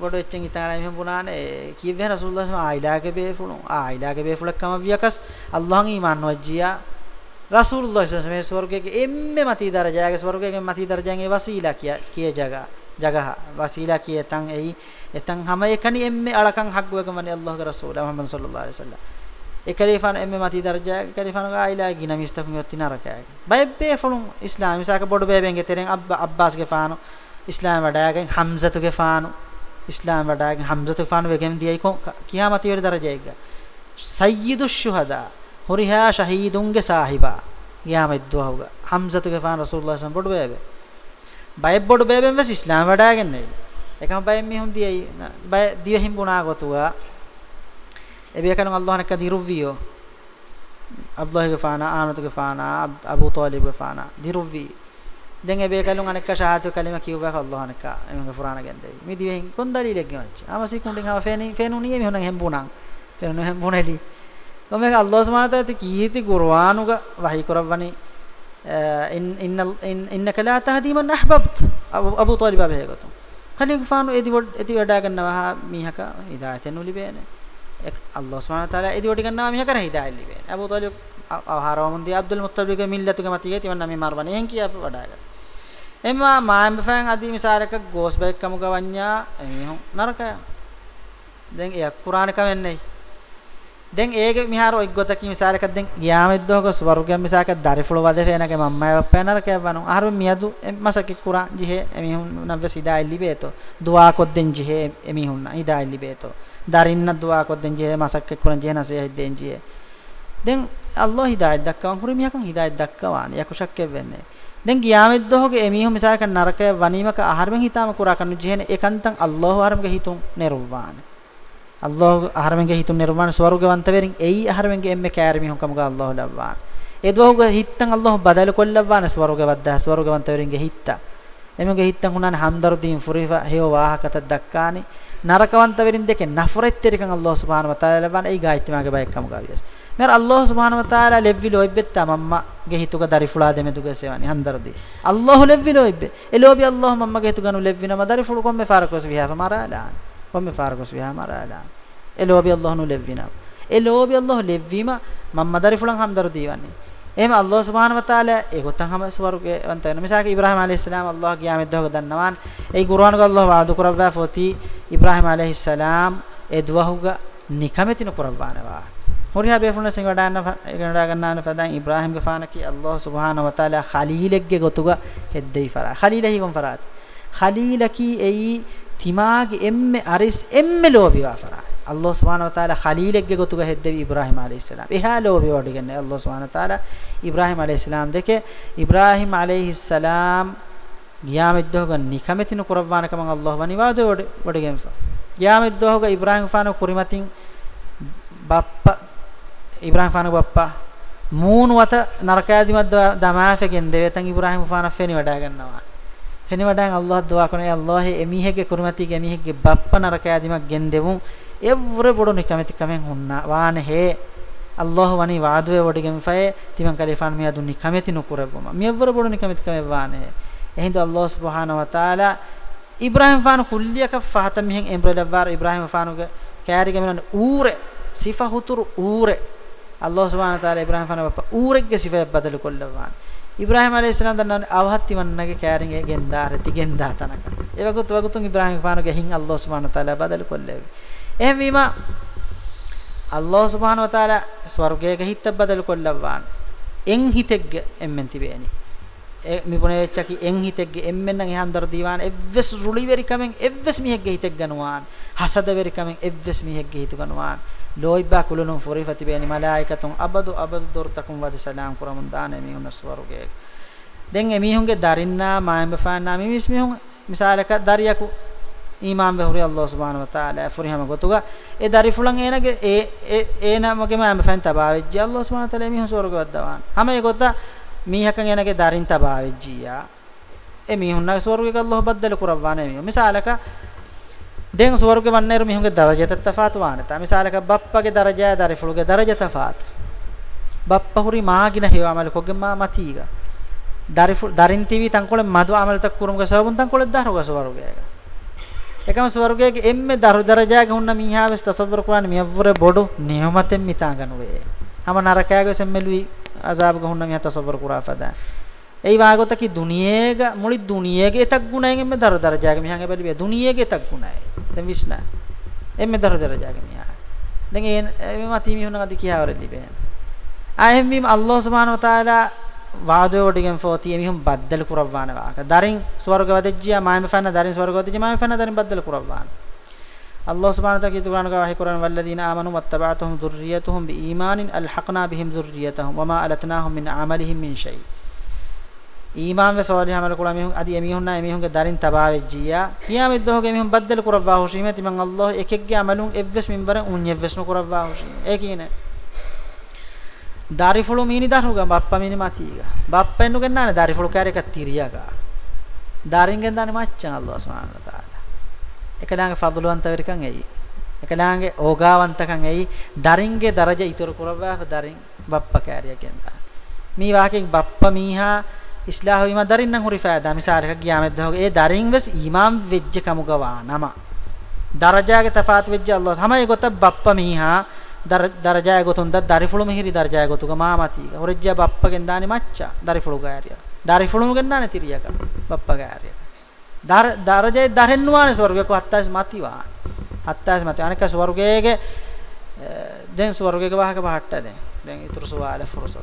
be huriha men naraka abdul muttalib ves abu talib ves huriha men naraka demi hem buna sakat diye ara බොඩ එච්චෙන් ඉතාලා මෙහෙම පුනානේ කීවේ රසූලුල්ලාහ සම ආයිලාගේ බේෆුණු ආයිලාගේ බේෆුලක්කම වියකස් අල්ලාහන් ඊමාන් වජ්ජියා රසූලුල්ලාහ සම මේ ස්වර්ගයේ එම්මෙ මති දරජාගේ ස්වර්ගයේ මති දරජාගේ වසීලා කිය කිය ජගා ජගහ. වසීලා කිය තන් එයි එතන් හැම එකනි එම්මෙ අලකන් හග්වකමනේ අල්ලාහගේ රසූල මුහම්මද් සල්ලල්ලාහු අලයිහි වසල්ලම්. එකලිෆාන එම්මෙ මති දරජා එකලිෆාන ආයිලා ගින මිස්තෆුන් යොත්තිනරකෑ බයිබ්බේ ෆලුන් ඉස්ලාම ඉසාක බොඩ බේබෙන්ගේ තෙරෙන් අබ්බාස්ගේ ෆානු. ඉස්ලාම වඩාගෙන් හම්සතුගේ ෆානු. ඉස්ලාම් වඩාගෙන හම්සතු ෆානු වෙගෙම දියයි කො කියාමති වෙර දරජයක. සය්යිදු ෂුහදා හොරිහා ශහීදුන්ගේ සාහිබා. කියාමත් දුවහුග. හම්සතුගේ ෆාන රසූලුල්ලාහ සම් බොඩ බේබේ. බය බොඩ බේබෙන් වෙස් ඉස්ලාම් වඩාගෙන නෙවි. එකම බයෙන් මිහුන් දියයි බය දිවෙහිම් බුණා ගොතුවා එබේ කන අල්ලාහ් නක දිරුවියෝ අබ්දුල්ලාහ්ගේ ෆානා ආනතුගේ ෆානා අබූ තාලිබ්ගේ ෆානා දිරුවි දැන් එබේ කලුන් අනෙක්ක ශාහතු කලිම කිව්වා අල්ලාහ් අනෙක්ක එමගේ ෆුරාන ගෙන්දේ මේ දිවෙන් කොන් දලීලෙක් ගෙවච්ච. ආමසි කුණ්ඩින් හව ෆේනි ෆේනුනියේ මේ හොනන් හෙම්බුණන් ෆේනු හෙම්බුණෙලි කොමෙක අල්ලාහ් සුබ්හානහු තාලා කීති කුර්ආනුග වහී කරවනි ඉන් ඉන්න ඉන්නක ලා තහදී මන් අහබබ්ත් අබු තාලිබ බෙහෙගතු. කලින් ෆානු එදි වඩ එදි වඩා ගන්නවා මීහක හිදායතෙන් උලිබේනේ. එක් අල්ලාහ් සුබ්හානහු තාලා එදි වඩ ගන්නවා මීහක රහ හිදායල් ලිබේනේ. අබු තාලිබ ආහාරවමුන්දී අබ්දුල් මුත්තලිබගේ මිල්ලතුගේ මතියේ තිවන්න මේ මාර්වනේ එන් කියා වඩාගත එම්මා මායම් බෆන් අදී මිසාරක ගෝස් බෙක් කමු ගවඤ්ඤා එමිහො නරකය. දැන් එයක් කුරාන කවෙන්නේ දැන් ඒගේ මිහාර ඔයි ගොතකි මිසාරක දැන් ගියාමෙද්දෝක ස්වර්ගයන් මිසාක දරිෆුල වද ෆේනගේ මම්මයි බප්පේ නරකය වනු අහර මියදු මසකි කුරාන් ජිහෙ එමිහුන් නව්ව සිදා ඉල්ලිබේතෝ දුවා කොද්දෙන් ජිහෙ එමිහුන් ඉදා ඉල්ලිබේතෝ දරින්න දුවා කොද්දෙන් ජිහෙ මසක්ක කුරන් ජිහෙ නසේ හිද්දෙන් ජිහෙ. දැන් අල්ලාහ් හිදායත් දක්කවන් හුරු මියකන් හිදායත් දක්කවාන. යකුෂක්ක වෙන්නේ. දැන් ගියාමෙත් දොහගේ එමිහු මිසාරක නරකය වනීමක ආහාරෙන් හිතාම කුරා කන්නු ජීහෙන ඒකන්තන් අල්ලාහ් ආහාරෙන්ගේ හිතුන් නිර්වාණ. අල්ලාහ් ආහාරෙන්ගේ හිතුන් නිර්වාණ ස්වර්ගවන්ත වෙරින් එයි ආහාරෙන්ගේ එම්මේ කෑරි මිහුන් කමක අල්ලාහ් ලබ්වාන ඒ දොහගේ හිත්තන් අල්ලාහ් බදල කොල්ලවාන ස්වර්ගවද්දා ස්වර්ගවන්ත වෙරින්ගේ හිත්තා. එමගේ හිත්තන් හුනන හම්දර්දීන් ෆුරිෆා හේව වාහකත දක්කානි. නරකවන්ත වෙරින් දෙකේ නෆරෙත්තරිකන් අල්ලාහ් සුබ්හානහු වතාලා ලබන ඒ ගායිත්මාගේ බයක්කම ගාවියස් මෙර අල්ලාහ් සුබ්හානහු වතාලා ලෙව්වි ලොයිබ්බෙත්ත මම්මා ගේ හිතුක දරිෆුලා දෙමෙ දුගේ සේවනි හම්දර්දී අල්ලාහ් ලෙව්වි ලොයිබ්බෙ එලෝබි අල්ලාහ් මම්මා ගේ හිතුගනු ලෙව්වින මදරිෆුල කොම්මේ ෆාරකස් විහා මරාලාන් කොම්මේ ෆාරකස් විහා මරාලාන් එලෝබි අල්ලාහ් නු ලෙව්වින එලෝබි අල්ලාහ් ලෙව්වීම මම්මා දරිෆුලන් හම්දර්දී වන්නේ එහෙම අල්ලාහ් සුබ්හානහු වතාලා ඒ ගොතන් හැම ස්වර්ගයේ වන්ත වෙන මිසක ඉබ්‍රාහිම් আলাইহিসসালাম අල්ලාහ් ගියාමෙත් දහක දන්නවාන් ඒ කුර්ආන ග අල්ලාහ් වාදු කරවා ෆෝති ඉබ්‍රාහිම් আলাইহিসসালাম ඒ දුවහුග නිකමෙතින කරවානවා හොරියා බේෆුන සිංගඩාන ගණඩා ගන්නාන ෆදාන් ඉබ්‍රාහිම් ගේ ෆානකි අල්ලාහ් සුබ්හානහු වතාලා ඛලීලෙක්ගේ ගොතුග හෙද්දෙයි ෆරා ඛලීලහි ගොන් ෆරාත් ඛලීලකි එයි තිමාගේ එම්මෙ අරිස් එම්මෙ ලෝබිවා ෆරා අල්ලාහ් සුබ්හානහු වතාලා ඛලීලෙක්ගේ ගොතුග හෙද්දෙවි ඉබ්‍රාහිම් আলাইহিসসালাম එහා ලෝබි වඩිගන්නේ අල්ලාහ් සුබ්හානහු වතාලා ඉබ්‍රාහිම් আলাইহিসসালাম දෙකේ ඉබ්‍රාහිම් আলাইহিসসালাম ගියාමෙද්දෝග නිකමෙතින කුරවානකම අල්ලාහ් වනිවාදෝ වඩිගෙන්ෆා ගියාමෙද්දෝග ඉබ්‍රාහිම් ෆානෝ කුරිමතින් බප්පා ඉබ්‍රාහිම් ෆානෝ බප්පා. මූණු වත නරකයාදිමත් දමාෆෙගෙන් දෙවෙතන් ඉබ්‍රාහිම් ෆානෝ ෆෙනි වඩා ගන්නවා. ෆෙනි වඩාන් අල්ලාහ් දුවා කරන අල්ලාහ් එමිහෙගේ කුරුමතිගේ එමිහෙගේ බප්ප නරකයාදිමත් ගෙන් දෙවුන් එවර බොඩු නිකමති කමෙන් හුන්නා. වානේ හේ අල්ලාහ් වනි වාදුවේ වඩගෙන් ෆය තිමන් කලිෆාන් මියා දුන්නි කමෙති නුකුරබම මියවර බොඩු නිකමති කමෙන් වානේ එහෙනම් අල්ලාහ් සුබ්හානහු වතාලා ඉබ්‍රාහිම් ෆානු කුල්ලියක ෆහත මිහෙන් එම්බ්‍රෙලවර් ඉබ්‍රාහිම් ෆානුගේ කෑරිගේ මිනන ඌරේ සිෆා හුතුරු ඌරේ. අල්ලාහ් සුබ්හානහු වතාලා ඉබ්‍රාහිම් ෆාන බප්පා ඌරෙක්ගේ සිෆා බදල කොල්ලවාන ඉබ්‍රාහිම් අලයිහිස්සලාම් දන්නවනේ අවහත්ති වන්නගේ කෑරිගේ ගෙන්දාර තිගෙන්දා තනක. ඒ වගුත් වගුතුන් ඉබ්‍රාහිම් ෆානුගේ හින් අල්ලාහ් සුබ්හානහු වතාලා බදල කොල්ලෙවි. එහෙම වීම අල්ලාහ් සුබ්හානහු වතාලා ස්වර්ගයේ හිත බදල කොල්ලවාන එන් හිතෙග්ග එම්මෙන් තිබේනි. මිපුනේ වෙච්චකි එන් හිතෙක්ගේ එම්මෙන්නම් එහන් දර දීවාන එව්වස් රුලි වෙරි කමෙන් එව්වස් මිහෙක්ගේ හිතෙක් ගනවාන් හසද වෙරි කමෙන් එව්වස් මිහෙක්ගේ හිත ගනවාන් ලෝයිබා කුලුනුම් ෆොරිෆති බේනි මලායිකතුන් අබදු අබදු දොර්තකුම් වද සලාම් කරමුන් දාන මිහුන ස්වර්ගයේ දැන් එමිහුන්ගේ දරින්නා මායම් බෆාන්නා මිමිස් මිහුන් මිසාලක දරියකු ඊමාන් වෙහුරි අල්ලාහ් සුබ්හානහු වතාලා ෆුරිහම ගොතුගා ඒ දරි ෆුලන් ඒනගේ ඒ ඒ ඒනමගේ මායම් බෆාන් තබාවෙජ්ජි අල්ලාහ් සුබ්හානහු වතාලා මිහුන් ස්වර්ගවත් දවාන හැම ඒ ගොතා මීහකන් එනගේ දරින් තබාවෙජ්ජියා ඒ මීහුන්නගේ ස්වර්ගයක අල්ලාහ් බද්දල කුරවානේ මී මිසාලක දැන් ස්වර්ග වන්නේරු මිහුගේ දරජත තෆාත් වානත මිසාලක බප්පගේ දරජය දරිෆුලගේ දරජ තෆාත්. බප්ප හුරි මාගින හේවමල කොගේ මා මතීගා. දරිෆු දරින් තිවි තංකොල මදු අමල තක් කුරුම්ගේ සවබුන් තංකොල දරුග ස්වර්ගයක. එකම ස්වර්ගයේ එම්මේ දරු දරජයක හුන්න මීහාවෙස් තසවර කුරාන මියවර බොඩු නියමතෙන් මිතාගනුවේ. හැම නරකයගේ සෙම්මෙලුයි අසාබ ගහුන්න මිහ තසවර කුරා ෆදා ei waagoත ki duniyega muli duniyege etak gunayen emme dar darajage mihan ebali be duniyege etak gunay den visna emme dar darajage miha den en me mati mi hunna adi kiyawre liben ahem bim allah subhanahu wa taala වාදෝ වඩගෙන් ෆෝති එමිහුම් බද්දල කුරවවාන වාක. දරින් ස්වර්ග වදෙජ්ජියා මායම ෆන දරින් ස්වර්ග වදෙජ්ජියා මායම ෆන දරින් බද්දල আল্লাহ সুবহানাহু ওয়া তাআলা কি কুরআন গাহে কুরআন ওয়াল্লাযিনা আমানু ওয়াত্তাবা'তুহুম যুররিয়াতুহুম বিঈমানিন আলহাকনা বিহিম যুররিয়াতাহুম ওয়া মা আলাতনাহুম মিন আমালিহিম মিন শাই ඊමාන් වේ සෝලි හැමල කුලා මිහුන් අදි එමිහුන් නා එමිහුන්ගේ දරින් තබාවෙජ්ජියා කියාමෙද්ද හොගේ එමිහුන් බද්දල් කුරවවා හොෂීමේ තිමන් අල්ලාහ් එකෙක්ගේ අමලුන් එව්වස් මින්වරන් උන් එව්වස් නොකුරවවා හොෂී ඒ කියන දාරිෆුළු මීනි දරුගා බප්පා මීනි මතීගා. බප්පෙන්නු ගෙන්නානේ දාරිෆුළු කෑර එකක් තිරියාගා. දාරින් ගෙන්දානේ මච්චන් අල්ලාහ් සුබ්හානහු තාලා එකලාගේ ෆضලුවන්තවරිකන් එයි එකලාගේ ඕගාවන්තකන් එයි දරින්ගේ දරජ ඉතුරු කරවා දරින් බප්ප කෑරියකෙන් දාන මේ වාකෙන් බප්ප මීහා ඉස්ලාහ වීම දරින් නම් හුරි ෆෑදා මිසාරක ගියාමෙත් දහෝග ඒ දරින් වෙස් ඊමාම් වෙජ්ජ කමුගවා නම. දරජාගේ තෆාත් වෙජ්ජ අල්ලාහ් හැමයි ගොත බප්ප මීහා දරජාය ගොතුන් ද දරිෆුළු මිහිරි දරජාය ගොතුක මාමති. හොරජ්ජා බප්පගෙන් දානි මච්චා දරිෆුළු ගාරිය. දරිෆුළු ගෙන්නානේ තිරියක බප්ප ගාරිය. දර දරජේ දරෙන්නුවානේ ස්වර්ගක හත්තාස් මතිවා. හත්තාස් මති. අනක ස්වර්ගයේගේ දැන් ස්වර්ගයක වහක පහට්ට දැන්. දැන් ඊතුරු සවාල ෆුර්සත්.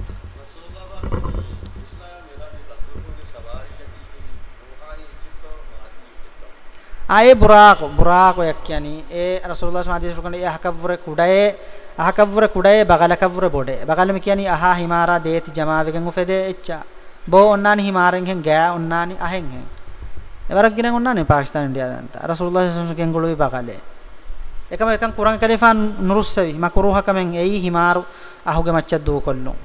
ආයේ බුරාක. බුරාක යක් කියන්නේ ඒ රසූලුල්ලාහ සමහදී ෆුකනේ යහකවර කුඩයේ අහකවර කුඩයේ බගලකවර බොඩේ. බගලම කියන්නේ අහා හිමාරා දේති ජමාවෙගෙන් උෆෙදේ එච්චා. බෝ ඔන්නානි හිමාරෙන් හෙන් ගෑ ඔන්නානි අහෙන් හෙන් එවරක් ගිනන් ඔන්නානි පාකිස්තාන ඉන්දියා දන්ත රසූලුල්ලාහ සල්ලල්ලාහු අලයිහි වසල්ලම් බගලේ එකම එකන් කුරාන් කලිෆාන් නුරුස්සවි. මකරුහකමෙන් එයි හිමාරු අහුගේ මච්ච දූ කොල්ලුන්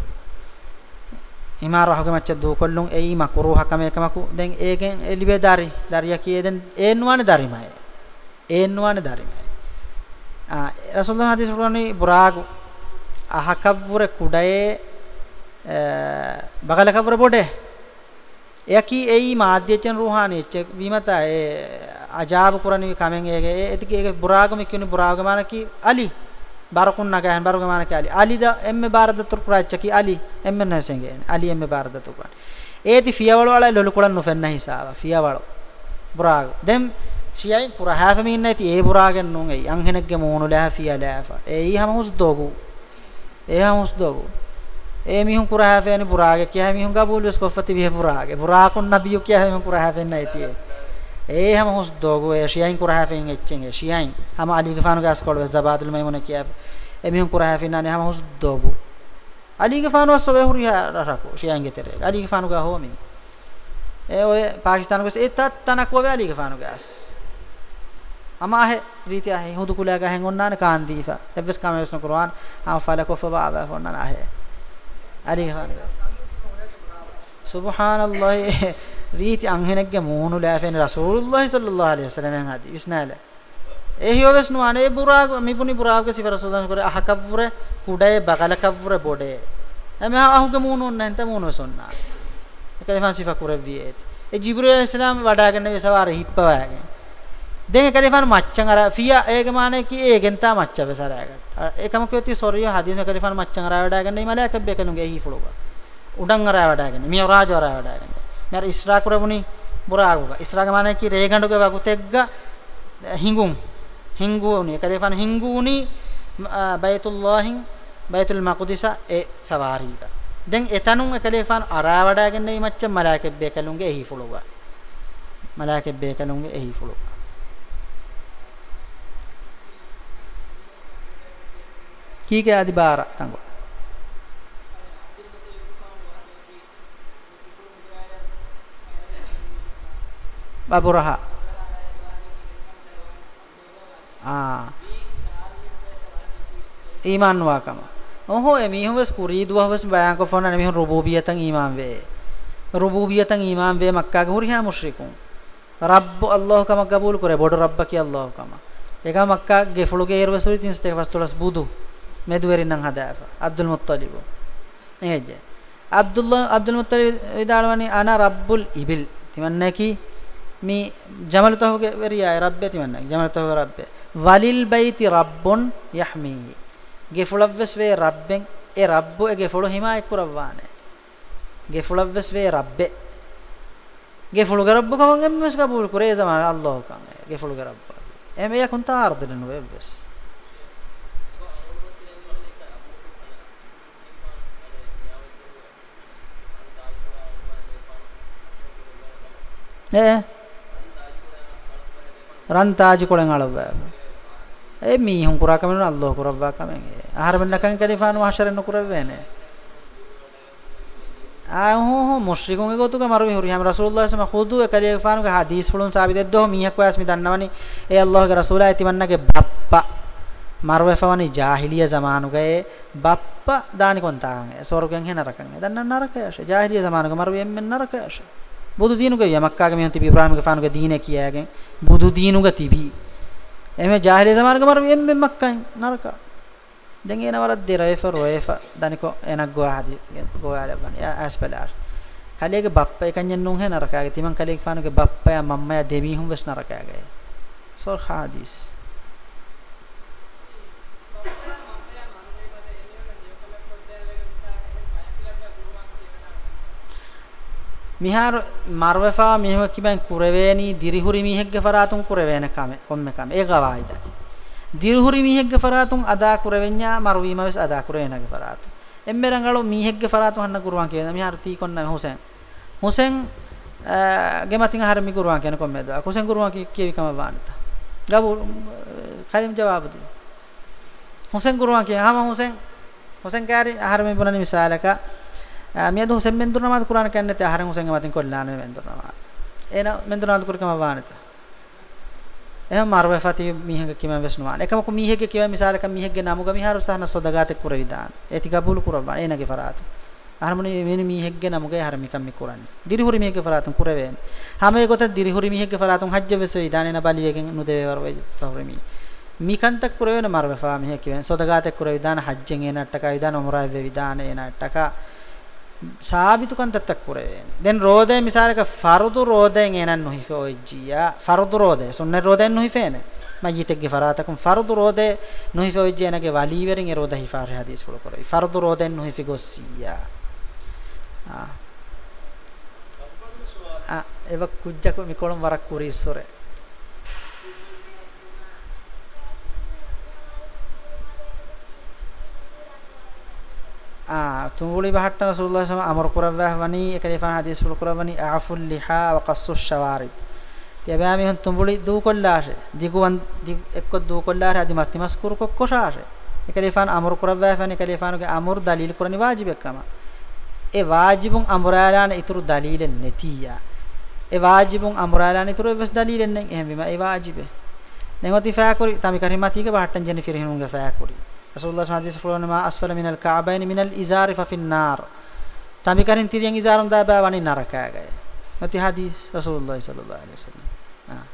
හිමාරු අහුගේ මච්ච දූ කොල්ලුන් එයි මකරුහකම එකමකු. දැන් ඒකෙන් එලිබේ දාරි දරිය කියෙදෙන් ඒන්නුවානේ දරිමයි. ඒන්නුවානේ දරිමයි. රසූලුල්ලාහ හදීස් වලනේ බුරාගු අහකවුර කුඩයේ බගලකවුර බොඩේ? යකි එයි මාධ්‍යචන් රුහානි එච්ච විමතා ඒ අජාබ කුරණි කමෙන් ඒගේ එතික ඒක බුරාගම කියුනේ බුරාගමන කි අලි. බරකුන් නගහන් බරගමන කි අලි අලිද එම්මෙ බාරද තුර්පරච්ච කි අලි. එම්මෙ නැසෙන්ගේ අලි එම්මෙ බාරද තුර්පරන් ඒති ෆියවල වල ලොලු කුලන් නොෆෙන්න හිසාව. ෆියවල. බුරාග. දැන් සියයි පුරා හැෆමි ඉන්න ඇති ඒ පුරාගෙන් නුන් ඒ අංහෙනෙක්ගේ මූණු ලෑෆියා ලෑෆා ඒ ඊහම හුස්දෝගු. ඒ හම හුස්දෝගු. ඒ මිහුන් පුරා හැෆෙනි පුරාගේ කියා මිහුන් ගබූල් වෙස් කොෆති විහ පුරාගේ. පුරාකුන් නබියු කියා මිහුන් පුරා හැෆෙන්න ඇති ඒ හම හුස්දෝගු ඒ සියයින් පුරා හැෆෙන් එච්චෙන් ඒ සියයින් හම අලිගේ ෆානු ගාස් කොල් වෙස් ජබාදුල් මයිමුන කියා ඒ මිහුන් පුරා හැෆෙන්නානේ හම හුස්දෝගු අලිගේ ෆානු වස්සෝ හුරියා රරකෝ සියයින්ගේ තරේ අලිගේ ෆානු ගා හෝමි ඒ ඔය පාකිස්තාන ගස් ඒ තත් තනක් වගේ අලිගේ ෆානු ගාස් අමාහෙ රීතිය අහෙ හුදු කුලයා ගහෙන් ඔන්නාන කාන්දීෆා. එවස් කමෙස්න කුර්ආන් ආ ෆලකොෆ බාබා ෆොන්නාන අහෙ. අලි ගහන සුබ්හානල්ලාහ් රීති අංහෙනෙක්ගේ මූණු ලෑෆෙන රසූලුල්ලාහ් සල්ලල්ලාහු අලයිහි වසල්ලම් හදි විස්නාල ඒ හියවස් නුවානේ බුරාග මිපුනි බුරාග සිව රසූලුල්ලාහ් කර අහකවුර කුඩේ බගලකවුර බොඩේ එමෙ අහුගේ මූණු නැන්ත මූණු සොන්නා. එකේ ෆාන් සිෆා කුරවියේ ඒ ජිබ්‍රීල් අලයිහිස් සලාම් වඩාගෙන වෙසවාර හිප්පවාගෙන. දැන් කලිෆාන මච්චන් අර ෆියා ඒක මානේ කි ඒගෙන් තා මච්ච බසරාගට ඒකම කියොති සොරිය හදීන කලිෆාන මච්චන් අර වඩාගෙන ඉමලෑ කබ්බේ කනුගේ හි ෆලෝග උඩන් අර වඩාගෙන මිය රාජ අර වඩාගෙන මර ඉස්රා කරවුනි බුරාගුග ඉස්රාග මානේ කි රේගඬුගේ වගුතෙග්ග හිඟුම්. හිඟුුනි කලිෆාන හිඟුුනි බයිතුල්ලාහින් බයිතුල් මක්දිස ඒ සවාරීක දැන් එතනුන් කලිෆාන අර වඩාගෙන ඉමච්ච මලාකෙබ්බේ කලුගේ හි ෆලෝග මලාකෙබ්බේ කලුගේ හි ෆලෝග කීකේ আদি බාර තංගෝ බබුරහ. ආ. ඊමාන් වාකම. ඔහො එමිහුවස් කුරීදුවහවස් බයං කොෆොන එමිහු රුබූබියතන් ඊමාන් වේ. රුබූබියතන් ඊමාන් වේ මක්කාගේ හුරිහා මුෂ්රිකුන්. රබ්බ අල්ලාහ් කම කබූල් කරේ බොඩ රබ්බ කි අල්ලාහ් කම. එක මක්කාගේ ෆුලුගේ ඉරවසුරි තින්ස්තේ වස්තුලස් බුදු. මෙදුවරින් නම් හදාපා අබ්දුල් මුත්තලිබ්. එහෙජ අබ්දුල්ලා අබ්දුල් මුත්තලිබ් විදාලවනි අනා රබ්බුල් ඉබිල්. තිමන්නකි මේ ජමල් තහුගේ වෙරියා රබ්බේ තිමන්නකි ජමල් තහුගේ රබ්බේ. වලිල් බයිති රබ්බුන් යහමී. ගෙෆුලව්වස් වේ රබ්බෙන් ඒ රබ්බු ඒ ගෙෆුළු හිමා එක්කුරවානේ ගෙෆුලව්වස් වේ රබ්බේ. ගෙෆුළු ගරබ්බු කමන් එම්මස් කබූල් කුරේ සමාන අල්ලාහ් කන්. ගෙෆුළු ගරබ්බ. එමෙ යකුන් තාර්දලනු වෙබ්බස් ඈ රන්තාජි කොලෙන් අලබෑ ඒ මීහුන් කුරා කමන අල්ලාහ් කුරවා කමෙන් ආහාර බන්නකන් කලිෆාන වහශරෙන් කුරවන්නේ නේ ආ හෝ හෝ මුස්ලිකුන්ගේ ගොතුක මරුවි හුරි හැම රසූලුල්ලාහ සම ખુදු කලිෆානුගේ හදීස් ෆුලුන් සාබිත දෙද්දෝ මීහක් වයස් මි දන්නවනි ඒ අල්ලාහ්ගේ රසූලා ඇතිවන්නගේ බප්පා marwefawani jahiliya zamanuge bappa dani kontaange sorgen he narakan dan narakayashe jahiliya zamanuge marwe men narakayashe බුදු දිනුගේ යමක්කාගේ මෙහොන් තිබි ඉබ්‍රාහීමගේ ෆානුගේ දීනේ කියාගෙන බුදු දිනුගේ තිබි. එමෙ ජාහිලිය සමානක මර එම්මෙ මක්කන් නරක. දැන් එන වරක් දෙ රේෆ රෝයෆ දනිකෝ එනක් ගෝ හදි ගෝ ආලබන් ඇස්පලාර්. කලේගේ බප්පා එකන්යන් නුන් හැ නරකාගේ තිමන් කලේගේ ෆානුගේ බප්පා මම්මයා දෙවිහුම් වෙස් නරකාගේ සොර් හාදිස්. මිහාර මර්වෆා මිහව කිබෙන් කුරවේනි දිරිහුරි මිහෙක්ගේ ෆරාතුන් කුරවේන කම කොම්මෙ කම. ඒ ගවායිද දිරිහුරි මිහෙක්ගේ ෆරාතුන් අදා කුරවෙඤ්ඤා මර්වීම වෙස් අදා කුරේනගේ ෆරාතු. එම්බෙරංගලෝ මිහෙක්ගේ ෆරාතුන් හන්න කුරුවන් කියන මිහාර තී කොන්න හුසෙන්. හුසෙන් ගෙමතින් හර මි කුරුවන් කියන කොම්මෙද කුසෙන් කුරුවන් කියවි කම වානත. ගබු කලින් ජවාබ දී හුසෙන් කුරුවන් කිය හම හුසෙන් හුසෙන් කාරි ආහාර මෙ බුණනි මිසාලක. මියදු හුසෙන් මෙන් දුනමාද කුරාන කන්නේ තේ ආහාරෙන් හුසෙන් මතින් කොල්ලාන මෙන් දුනමාද එන මෙන් දුනාද කුරකම වානත? එහෙම මාර්ව ෆති මීහක කිම වෙස්නවා එකම කො මීහක කිව මිසාලක මීහකගේ නමුග මිහාරු සහන සොදගාතේ කුර විදාන. ඒති ගබුල් කුරබා එනගේ ෆරාතු. අරමුණේ මෙනි මීහෙක්ගේ නමුගේ හරමිකම් මි කුරන්නේ දිරිහුරි මීහෙක්ගේ ෆරාතුන් කුරවේන හැම එකත දිරිහුරි මීහෙක්ගේ ෆරාතුන් හජ්ජ වෙස විදානේ. නබලි වේගෙන් නුදේ වර වේ ෆවරමි මිකන්තක් කුරවේන මර්ව ෆා මීහෙක් කිවෙන සොදගාතේ කුර විදාන. හජ්ජෙන් එනට්ටක විදාන. උමරා වේ විදාන. එනට්ටක සාබිතු කන්තත්තක් කුරවේන දැන් රෝදේ මිසාලක ෆරුදු රෝදෙන් එනන් නොහිෆේ ඔයිජියා ෆරුදු රෝදේ සුන්න රෝදෙන් නොහිෆේනේ මජිතෙක්ගේ ෆරාතකම් ෆරුදු රෝදේ නොහිෆේ ඔයිජියානගේ වලීවරින් ඒ රෝද හිෆාර හදීස් වල කරයි ෆරුදු රෝදෙන් නොහිෆේ ගොස්සියා. ආ. ආ එව කුජ්ජක මිකොලම් වරක් කුරිස්සොරේ තුඹුලි බහට්ට රසූලුල්ලාහ සම අමර කුරවහ වනි එකලිෆාන හදීස් වල කුරවනි ආෆුල් ලිහා වකස්සු ෂවාරිබ් තියබෑ මිහන් තුඹුලි දූ කොල්ලාෂේ දිගුවන් එක්ක දූ කොල්ලාර හදි මස්ති මස්කුරු කොක්කොෂාෂේ එකලිෆාන අමර කුරවහ වනි එකලිෆානුගේ අමර දලීල් කුරනි වාජිබ එක්කම. ඒ වාජිබුන් අමරාලාන ඉතුරු දලීලෙන් නැතියා. ඒ වාජිබුන් අමරාලාන ඉතුරු එවස් දලීලෙන් නැන්. එහෙම විම ඒ වාජිබේ. දැන් ඔති ෆෑකුරි තමි කරිමතික බහට්ටන් ජෙනි ෆිරහිනුගේ ෆෑකුරි. Rasulullah SAW hadis fulon ma asfala minal ka'bayn minal izari fa fin nar. Tami karin tiriyan izarum da ba wani naraka gaya. Mati hadis Rasulullah sallallahu alaihi wasallam. Ah.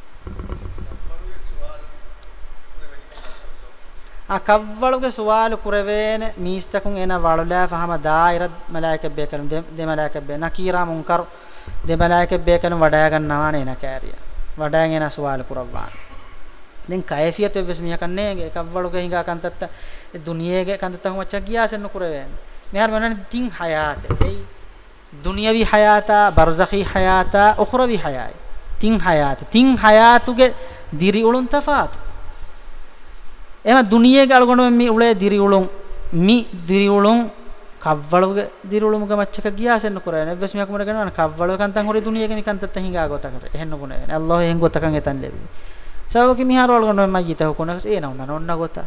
අකව්වලුගේ සුවාල කුරවේන මීස්තකුන් එන වලලා ෆහම දායිරත් මලායික බේ කරන දෙමලායික බේ නකීරා මුන්කර් දෙමලායික බේ කරන වඩා ගන්නවා නේ නකෑරිය වඩාගෙන සුවාල කුරවාන දැන් කයෆියත වෙස් මිහ කන්නේ කව්වළුගේ හිඟා කන්තත්ත. දුනියේගේ කන්තත්ත හොමච්ච ගියාසෙන්න කුරවේන මෙහර මනන තින් හයාත. ඒ දුනියවි හයාතා බර්සඛි හයාතා උඛරවි හයායි. තින් හයාත. තින් හයාතුගේ දිරි උලුන් තෆාතු. එම දුනියේගේ අලගොණ මේ උලේ දිරි උලුන් මි දිරි උලුන් කව්වලුගේ දිරි උලුමුගේ මච්චක ගියාසෙන්න කුරවේන එවස් මිහ කුමර ගනන කව්වලුව කන්තන් හොරි දුනියේගේ මි කන්තත්ත හිඟා ගොතකට. එහෙන්න ගුණ අල්ලාහ් එහෙන් ගොතකන් එතන් ලැබි sabaki mihar wal gono ma jita hukunas e na nonna gota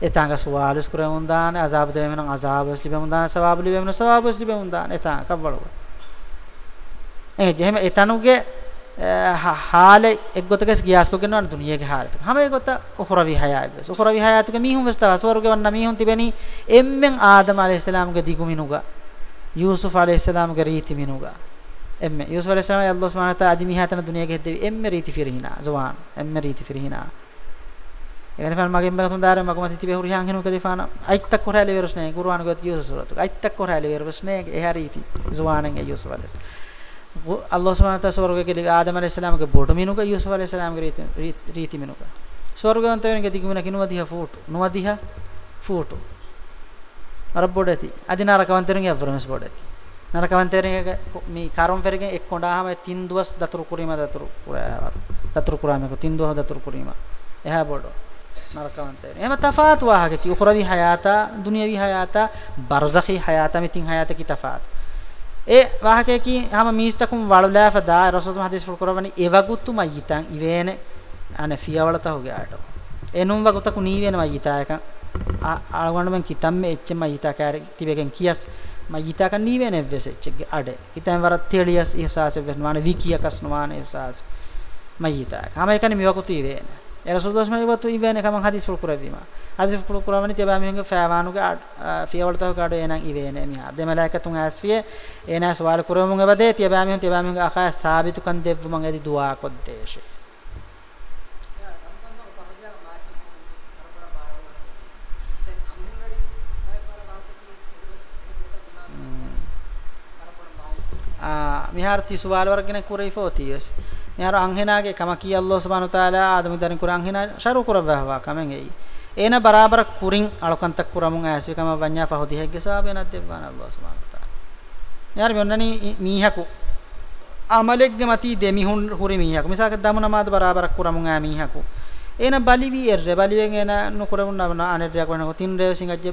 etanga sualus kure undane azab de men azab es libe undane sawab libe men sawab es libe undane etanga kavvalo e jehme etanuge haale ekgotages giyas ko genwan duniyage haalata hame gota ukhravi hayat ukhravi hayatuge mihum westa aswaruge wanna mihum tibeni emmen adam alayhis salam ge diguminuga yusuf alayhis salam ge riti minuga emme yusuf alayhi salam allah subhanahu wa taala adimi hatana duniyage heddevi emme riti firhina zawan emme riti firhina egane fan mage embe tun dare magoma titi be hurihan henu kalifana aittak korale verus ne qur'an got yusuf suratu aittak korale verus ne e hariti zawanen e yusuf alayhi allah subhanahu wa taala swarga ke adam alayhi salam ke bodu minuga yusuf alayhi salam ke riti riti minuga swargavantayenge digumina kinuwadiha fuutu nuwadiha fuutu arabbodati adinara kavantayenge avrames bodati නරකවන්තයරගේ මේ කර්ම ෆෙරගෙන් එක් කොණ්ඩාහම තින් දුවස් දතුරු කුරීම දතුරු කුරාවර දතුරු කුරාමක තින් දුව දතුරු කුරීම. එහා බොඩ. නරකවන්තයර. එහෙම තෆාත් වාහක කි උඛරවි හයාතා දුනියවි හයාතා බර්සඛි හයාතා මිතින් හයාතා කි තෆාත්. ඒ වාහකේ කි හැම මීස්තකුම් වලලා ෆදා රසූල් හදීස් ෆුල් කරවනි එවගුත්තු මයිතන් ඉවේන අන ෆියවලත හොගේ ආට එනුම් වගුතකු නීවෙන මයිතායක ආලගොන්න කිතම්මේ එච්ච මයිතා කාර තිබෙකන් කියස්. මයිතා kan nivene vesechge ade hitan warat telias ihsas evnwane vikiya kasnwane ihsas මයිතා හැම එකනේ මෙවකුති වේන e rasulullah me watu ivene kaman hadis ful kurawima hadis ful kurawani teba mi hunge faawanuge fiyawalta gado enan ivene mi de malaikatun asfiye ena sawal kuramunge bade teba mi hun teba mi hunge akha sabitu kan devvu man edi dua koddeshe mihar ti suwal wargene kurai fotius mihar anhenage kama ki allah subhanahu wa taala adamu darin kuran anhena sharu kurawwa kamen ei ena barabar kurin alokan tak kuramun aswi kama vanya fahodi hegge sabena devwana allah subhanahu wa taala mihar monnani mihaku amalekge mati demihun huri mihaku misaka damu namad barabar kuramun a mihaku ena balivi erre baliven ena nukuramun na anerya kona ko tin rew singajje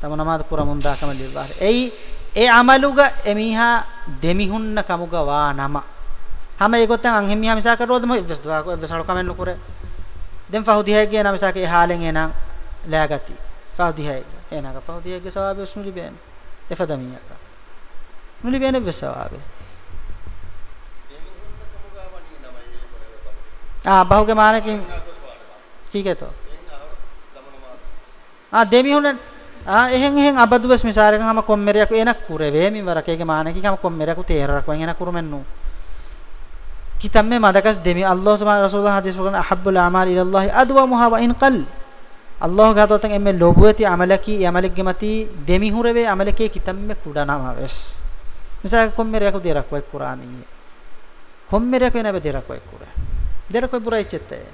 තම නමාද කුරමුන් දාකම ලිවාර එයි ඒ අමලුග එමිහා දෙමිහුන්න කමුග වා නම. හැම ඒගොතන් අංහෙමිහා මිසා කරෝද මො ඉවස් දවා කො ඉවස් හල කමෙන් නුකර දෙම් ෆහුදිහය ගේ නම් මිසා කේ හාලෙන් එනං ලෑගති. ෆහුදිහය එනක ෆහුදිහය ගේ සවාබේ ස්නුලි බෙන් එෆදමියක. නුලි බෙන් ඉවස් සවාබේ. ආ බහුගේ මානකින් කීකේතෝ? ආ දෙමිහුන්න ආ එහෙන් එහෙන් අබදුවස් මිසාරකන් හම කොම්මෙරයක් එනක් කුරේ වේමි වරකේගේ මානකි කම කොම්මෙරයක් තේරරක් වන් එනක් කුරුමෙන්නු. කිතම්මේ මදකස් දෙමි. අල්ලාහ් සුබ්හාන රසූලුල්ලාහ හදීස් වගන අහබ්බුල් අමාල් ඉලල්ලාහි අදවමුහා ව ඉන් qal අල්ලාහ් ගාතොතන් එමෙ ලොබුවති අමලකි යමලෙක්ගේ මති දෙමි හුරවේ අමලකේ කිතම්මේ කුඩනම වෙස් මිසාර කොම්මෙරයක් දෙරක් වක් කුරානී කොම්මෙරයක් වෙනබ දෙරක් වක් කුරා. දෙරක් වක් බුරයිච්චෙත්තේ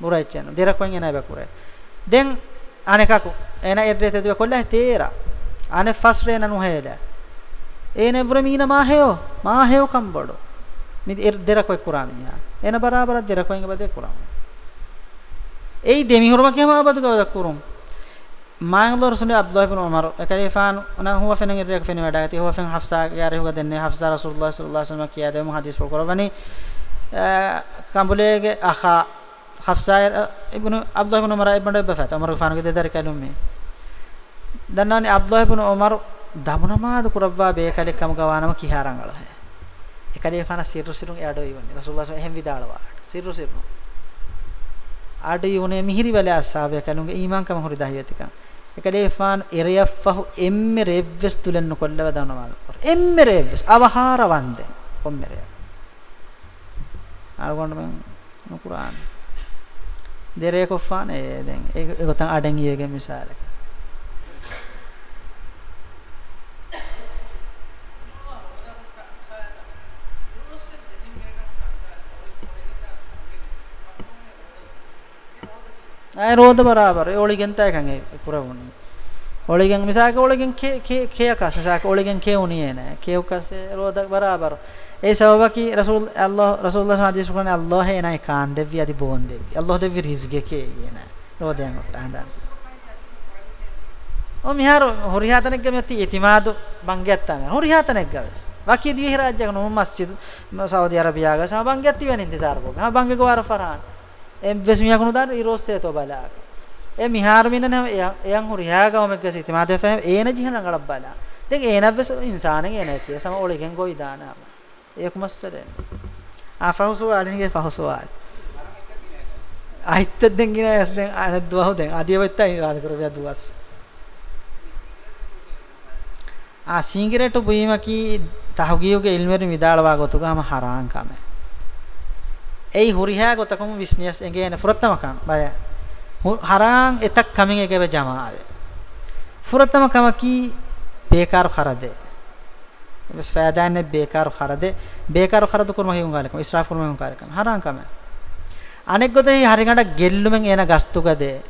බුරයිච්චන දෙරක් වන් එනබ කුරා. දැන් anekaku ena errete duwe kolla teera ane fasre na nuhela ene vremina ma heyo ma heyo kambodo mi er dera koy kuramiya ena barabar dera koy ngabade kuram ei demi hurma kema abadu gawada kurum maanglo rasulullah abdullah ibn umar ekalifan ana huwa fenen errek fenen wadagati huwa fen hafsa yare huwa denne hafsa rasulullah sallallahu alaihi wasallam kiya de hadis pol korwani kambulege akha hafsa eh, ibnu abdullah ibn umar ibn bafat umar gafan ge der kalum me dannani abdullah ibn umar damunamad kurabba be kale kam gawanam kiharan ala hai. Ekale e fana sirru sirun e ado iwani rasulullah sallallahu alaihi wasallam sirru sirru ado yune mihiri wale asabe kalunge iman kam hori dahiyatika ekale e fan eriyafahu emme revves tulen kollava damunamad emme revves avahara wande. Kommere algonde men no qur'an. දෙරේ කොෆානේ දැන් ඒක ඒකතන් අඩන් ගියගේ මිසාලක අය රෝද බරාබර. ඔලිගෙන් තයකන් ඒ පුරවුනේ ඔලිගෙන් මිසාක ඔලිගෙන් කේ කේ කේ කස මිසාක ඔලිගෙන් කේ උනියේ නෑ. කේ උකසේ රෝද බරාබර. ඒ සබබකි රසූල් අල්ලාහ් රසූල්ලා හදීස් කරන අල්ලාහ් එනයි කාන් දෙවි අදි bone දෙවි අල්ලාහ් දෙවි රිස්ගේ කේ එන රෝදයන් ඔට්ටහඳන් ඔ මිහාර හොරියාතනෙක් ගමති ඉතිමාදු බංගයත්තාම හොරියාතනෙක් ගවස් වකී දිවි රාජ්‍යක නෝ මස්ජිද් සෞදි අරබියාග සා බංගයත්ති වෙන ඉන්තිසාර කෝ හා බංගක වාර ෆරාන් එම් වෙස් මියකුණු දාන ඉරොස්සේ තෝ බලාක ඒ මිහාර මිනන එයන් හොරියාගම මෙක්ක ඉතිමාදු ෆහම ඒන ජිහන ගලබ් බලා. දෙක ඒන වෙස් ඉන්සානෙ එන කිය සම ඔලෙකෙන් ගොයි දානාම ඒක මස්සරෙන් ආෆහුසු ආලිනගේ ෆහුසු ආල් අයිත්ත දෙන් ගින ඇස් දෙන් අනත් දුවහ දෙන් අදිය වෙත්තයි රාද කරවිය දුවස්. ආ සිංගරේට බුීම කි තහගියුගේ ඉල්මෙරි මිදාලවා ගොතුගම හරාන් කම. ei huriha gotakum visnias engene furatamakan baya harang etak kamin egebe jamaave furatama ki bekar kharade bes faadane bekar kharade bekar kharadu kurma hiun galekam israf kurma hiun galekam haran kame anek gode hariganda gellumen ena gastugade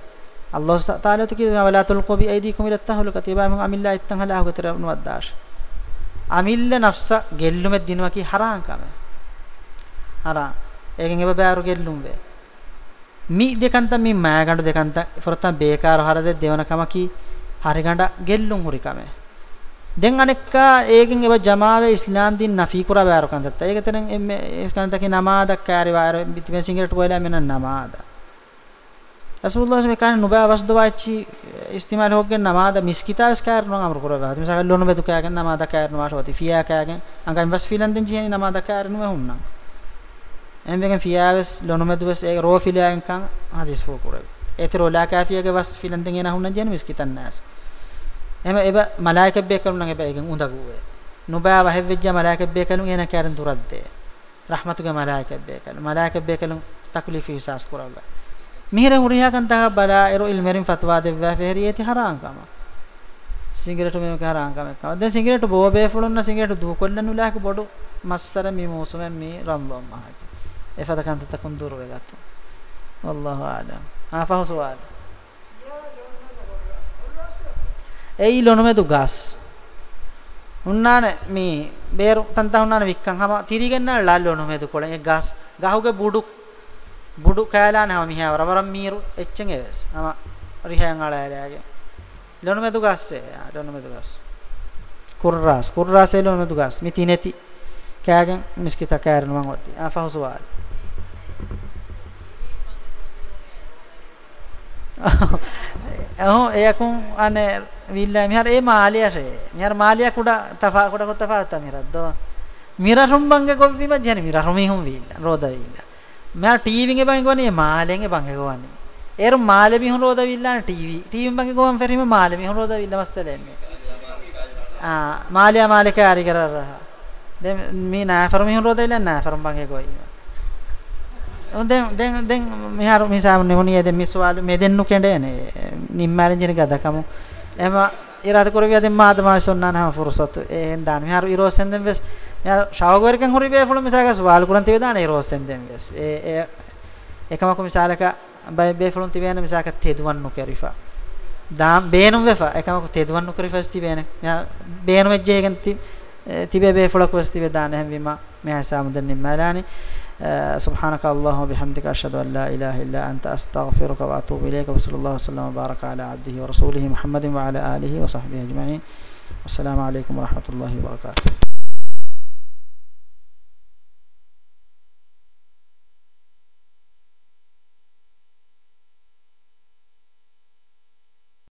Allah taala tu kiya wala tulqu bi aydikum ila tahlukati ba mun amilla ittan hala hugatra nuwaddash amilla nafsa gellume dinwa ki haran kame haran egen eba baaru gellum ve mi dekanta mi maagandu dekanta forta bekar harade devana kama ki hariganda gellum huri kame දැන් අනෙක්කා ඒකෙන් එව ජමාවේ ඉස්ලාම් දින් නෆී කුරා බාර කන්දත් ඒක තෙන් එමෙ ඒකන්ත කි නමාදක් කාරි වාර. පිටිම සිංගරට කොයිලා මෙන්න නමාද. රසූලුල්ලාහ මේ කාන නුබා වස්දවාච්චි istimal hoggen namada miskita es kaer no amru kurava misaka lonu bedu kagen namada kaer no washwati fiya kagen anga invas filan den jiheni namada kaer no hunna emvegen fiyaves lonu medu es e ro filagen kan hadis fo kurave etro la kafiyage was filan den ena hunna jen miskitan nas ema eba malaika be kalun nge be egen unda guwe nuba wa hevvejja malaika be kalun ena karen duradde rahmatuge malaika be kalun malaika be kalun taklifi sas kurava mihre uriya kan ta bala ero ilmerin fatwa devva fehriyeti haram kama cigarette මේක හරාම් කමක් දැන් cigarette බෝ බේ ෆලොන්න cigarette දු කොල්ලන් උලාක බොඩු මස්සර මි මෝසුමෙන් මි රම්බම් මහකි එෆද කන්ත තකුන් දුර වෙගත් والله اعلم ආ ෆහ සවාල් ei lonume du gas උන්නාන මේ බේරු තන්ත උන්නාන වික්කන් හම තිරිගෙන්න ලාල් lonume du කොලෙන් gas ගහුගේ බුඩු බුඩු කෑලාන හම මිහා වරවරම් මීරු එච්චෙන් එවස්. හම රිහයන් ආලායාගේ ලොනු මෙතු ගස්සේ. ලොනු මෙතු ගස්. කුර්රාස්. කුර්රාසේ ලොනු මෙතු ගස්. මිති නැති කෑගෙන් මිස්කිත කෑරන මං ඔත්ති ආ ෆහුසවාල් ඔහො එයකුන් අනේ විල්ලා මිහර ඒ මාලියසේ මිහර මාලිය කුඩ තෆා කුඩ කොත් තෆා තා මිරද්දෝ මිරරුම් බංගේ කොබ්බි මජ්ජන මිරරුම් හිහුම් විල්ලා රෝද විල්ලා. මම ටීවී ගේ බංගේ ගෝනේ මාලෙන් ගේ බංගේ ගෝනේ ඒරු මාලෙ මිහුන් රෝද විල්ලා ටීවී. ටීවී බංගේ ගෝම් ෆෙරිම මාලෙ මිහුන් රෝද විල්ලා මස්සලෙන්නේ ආ මාලියා මාලික ආරි කරරහ. දැන් මේ නාෆර මිහුන් රෝද විල්ලා නාෆර බංගේ ගෝයි දැන් දැන් දැන් මිහාර මිසාම නෙමුනිය දැන් මිස්වාල මේ දෙන්නු කෙඬේනේ නිම්මාරෙන් ජින ගදකමු එම ඉරාද කරවිය දැන් මාදමා සොන්නාන හම ෆුර්සත් එහෙන් දාන. මිහාර ඉරෝසෙන් දැන් වෙස්. මිහාර ශාවගවරකන් හොරි බේ ෆොල මිසාක සවාල් කුරන් තිබේ දාන ඉරෝසෙන් දැන් වෙස්. ඒ ඒ එකමක මිසාලක බයි බේ ෆොලන් තිබේන මිසාක තෙදුවන් නොකරිෆා දාම් බේනුම් වෙෆා. එකමක තෙදුවන් නොකරිෆස් තිබේන මිහාර බේනුම් එජ්ජේගෙන් තිබේ බේ ෆොලක් වෙස් තිබේ දාන හැම විම මිහා සාමුදන් නිම්මාලානේ سبحانك اللهم وبحمدك أشهد أن لا إله إلا أنت أستغفرك وأتوب إليك وصلى الله وسلم وبارك على عبده ورسوله محمد وعلى آله وصحبه أجمعين. والسلام عليكم ورحمة الله وبركاته.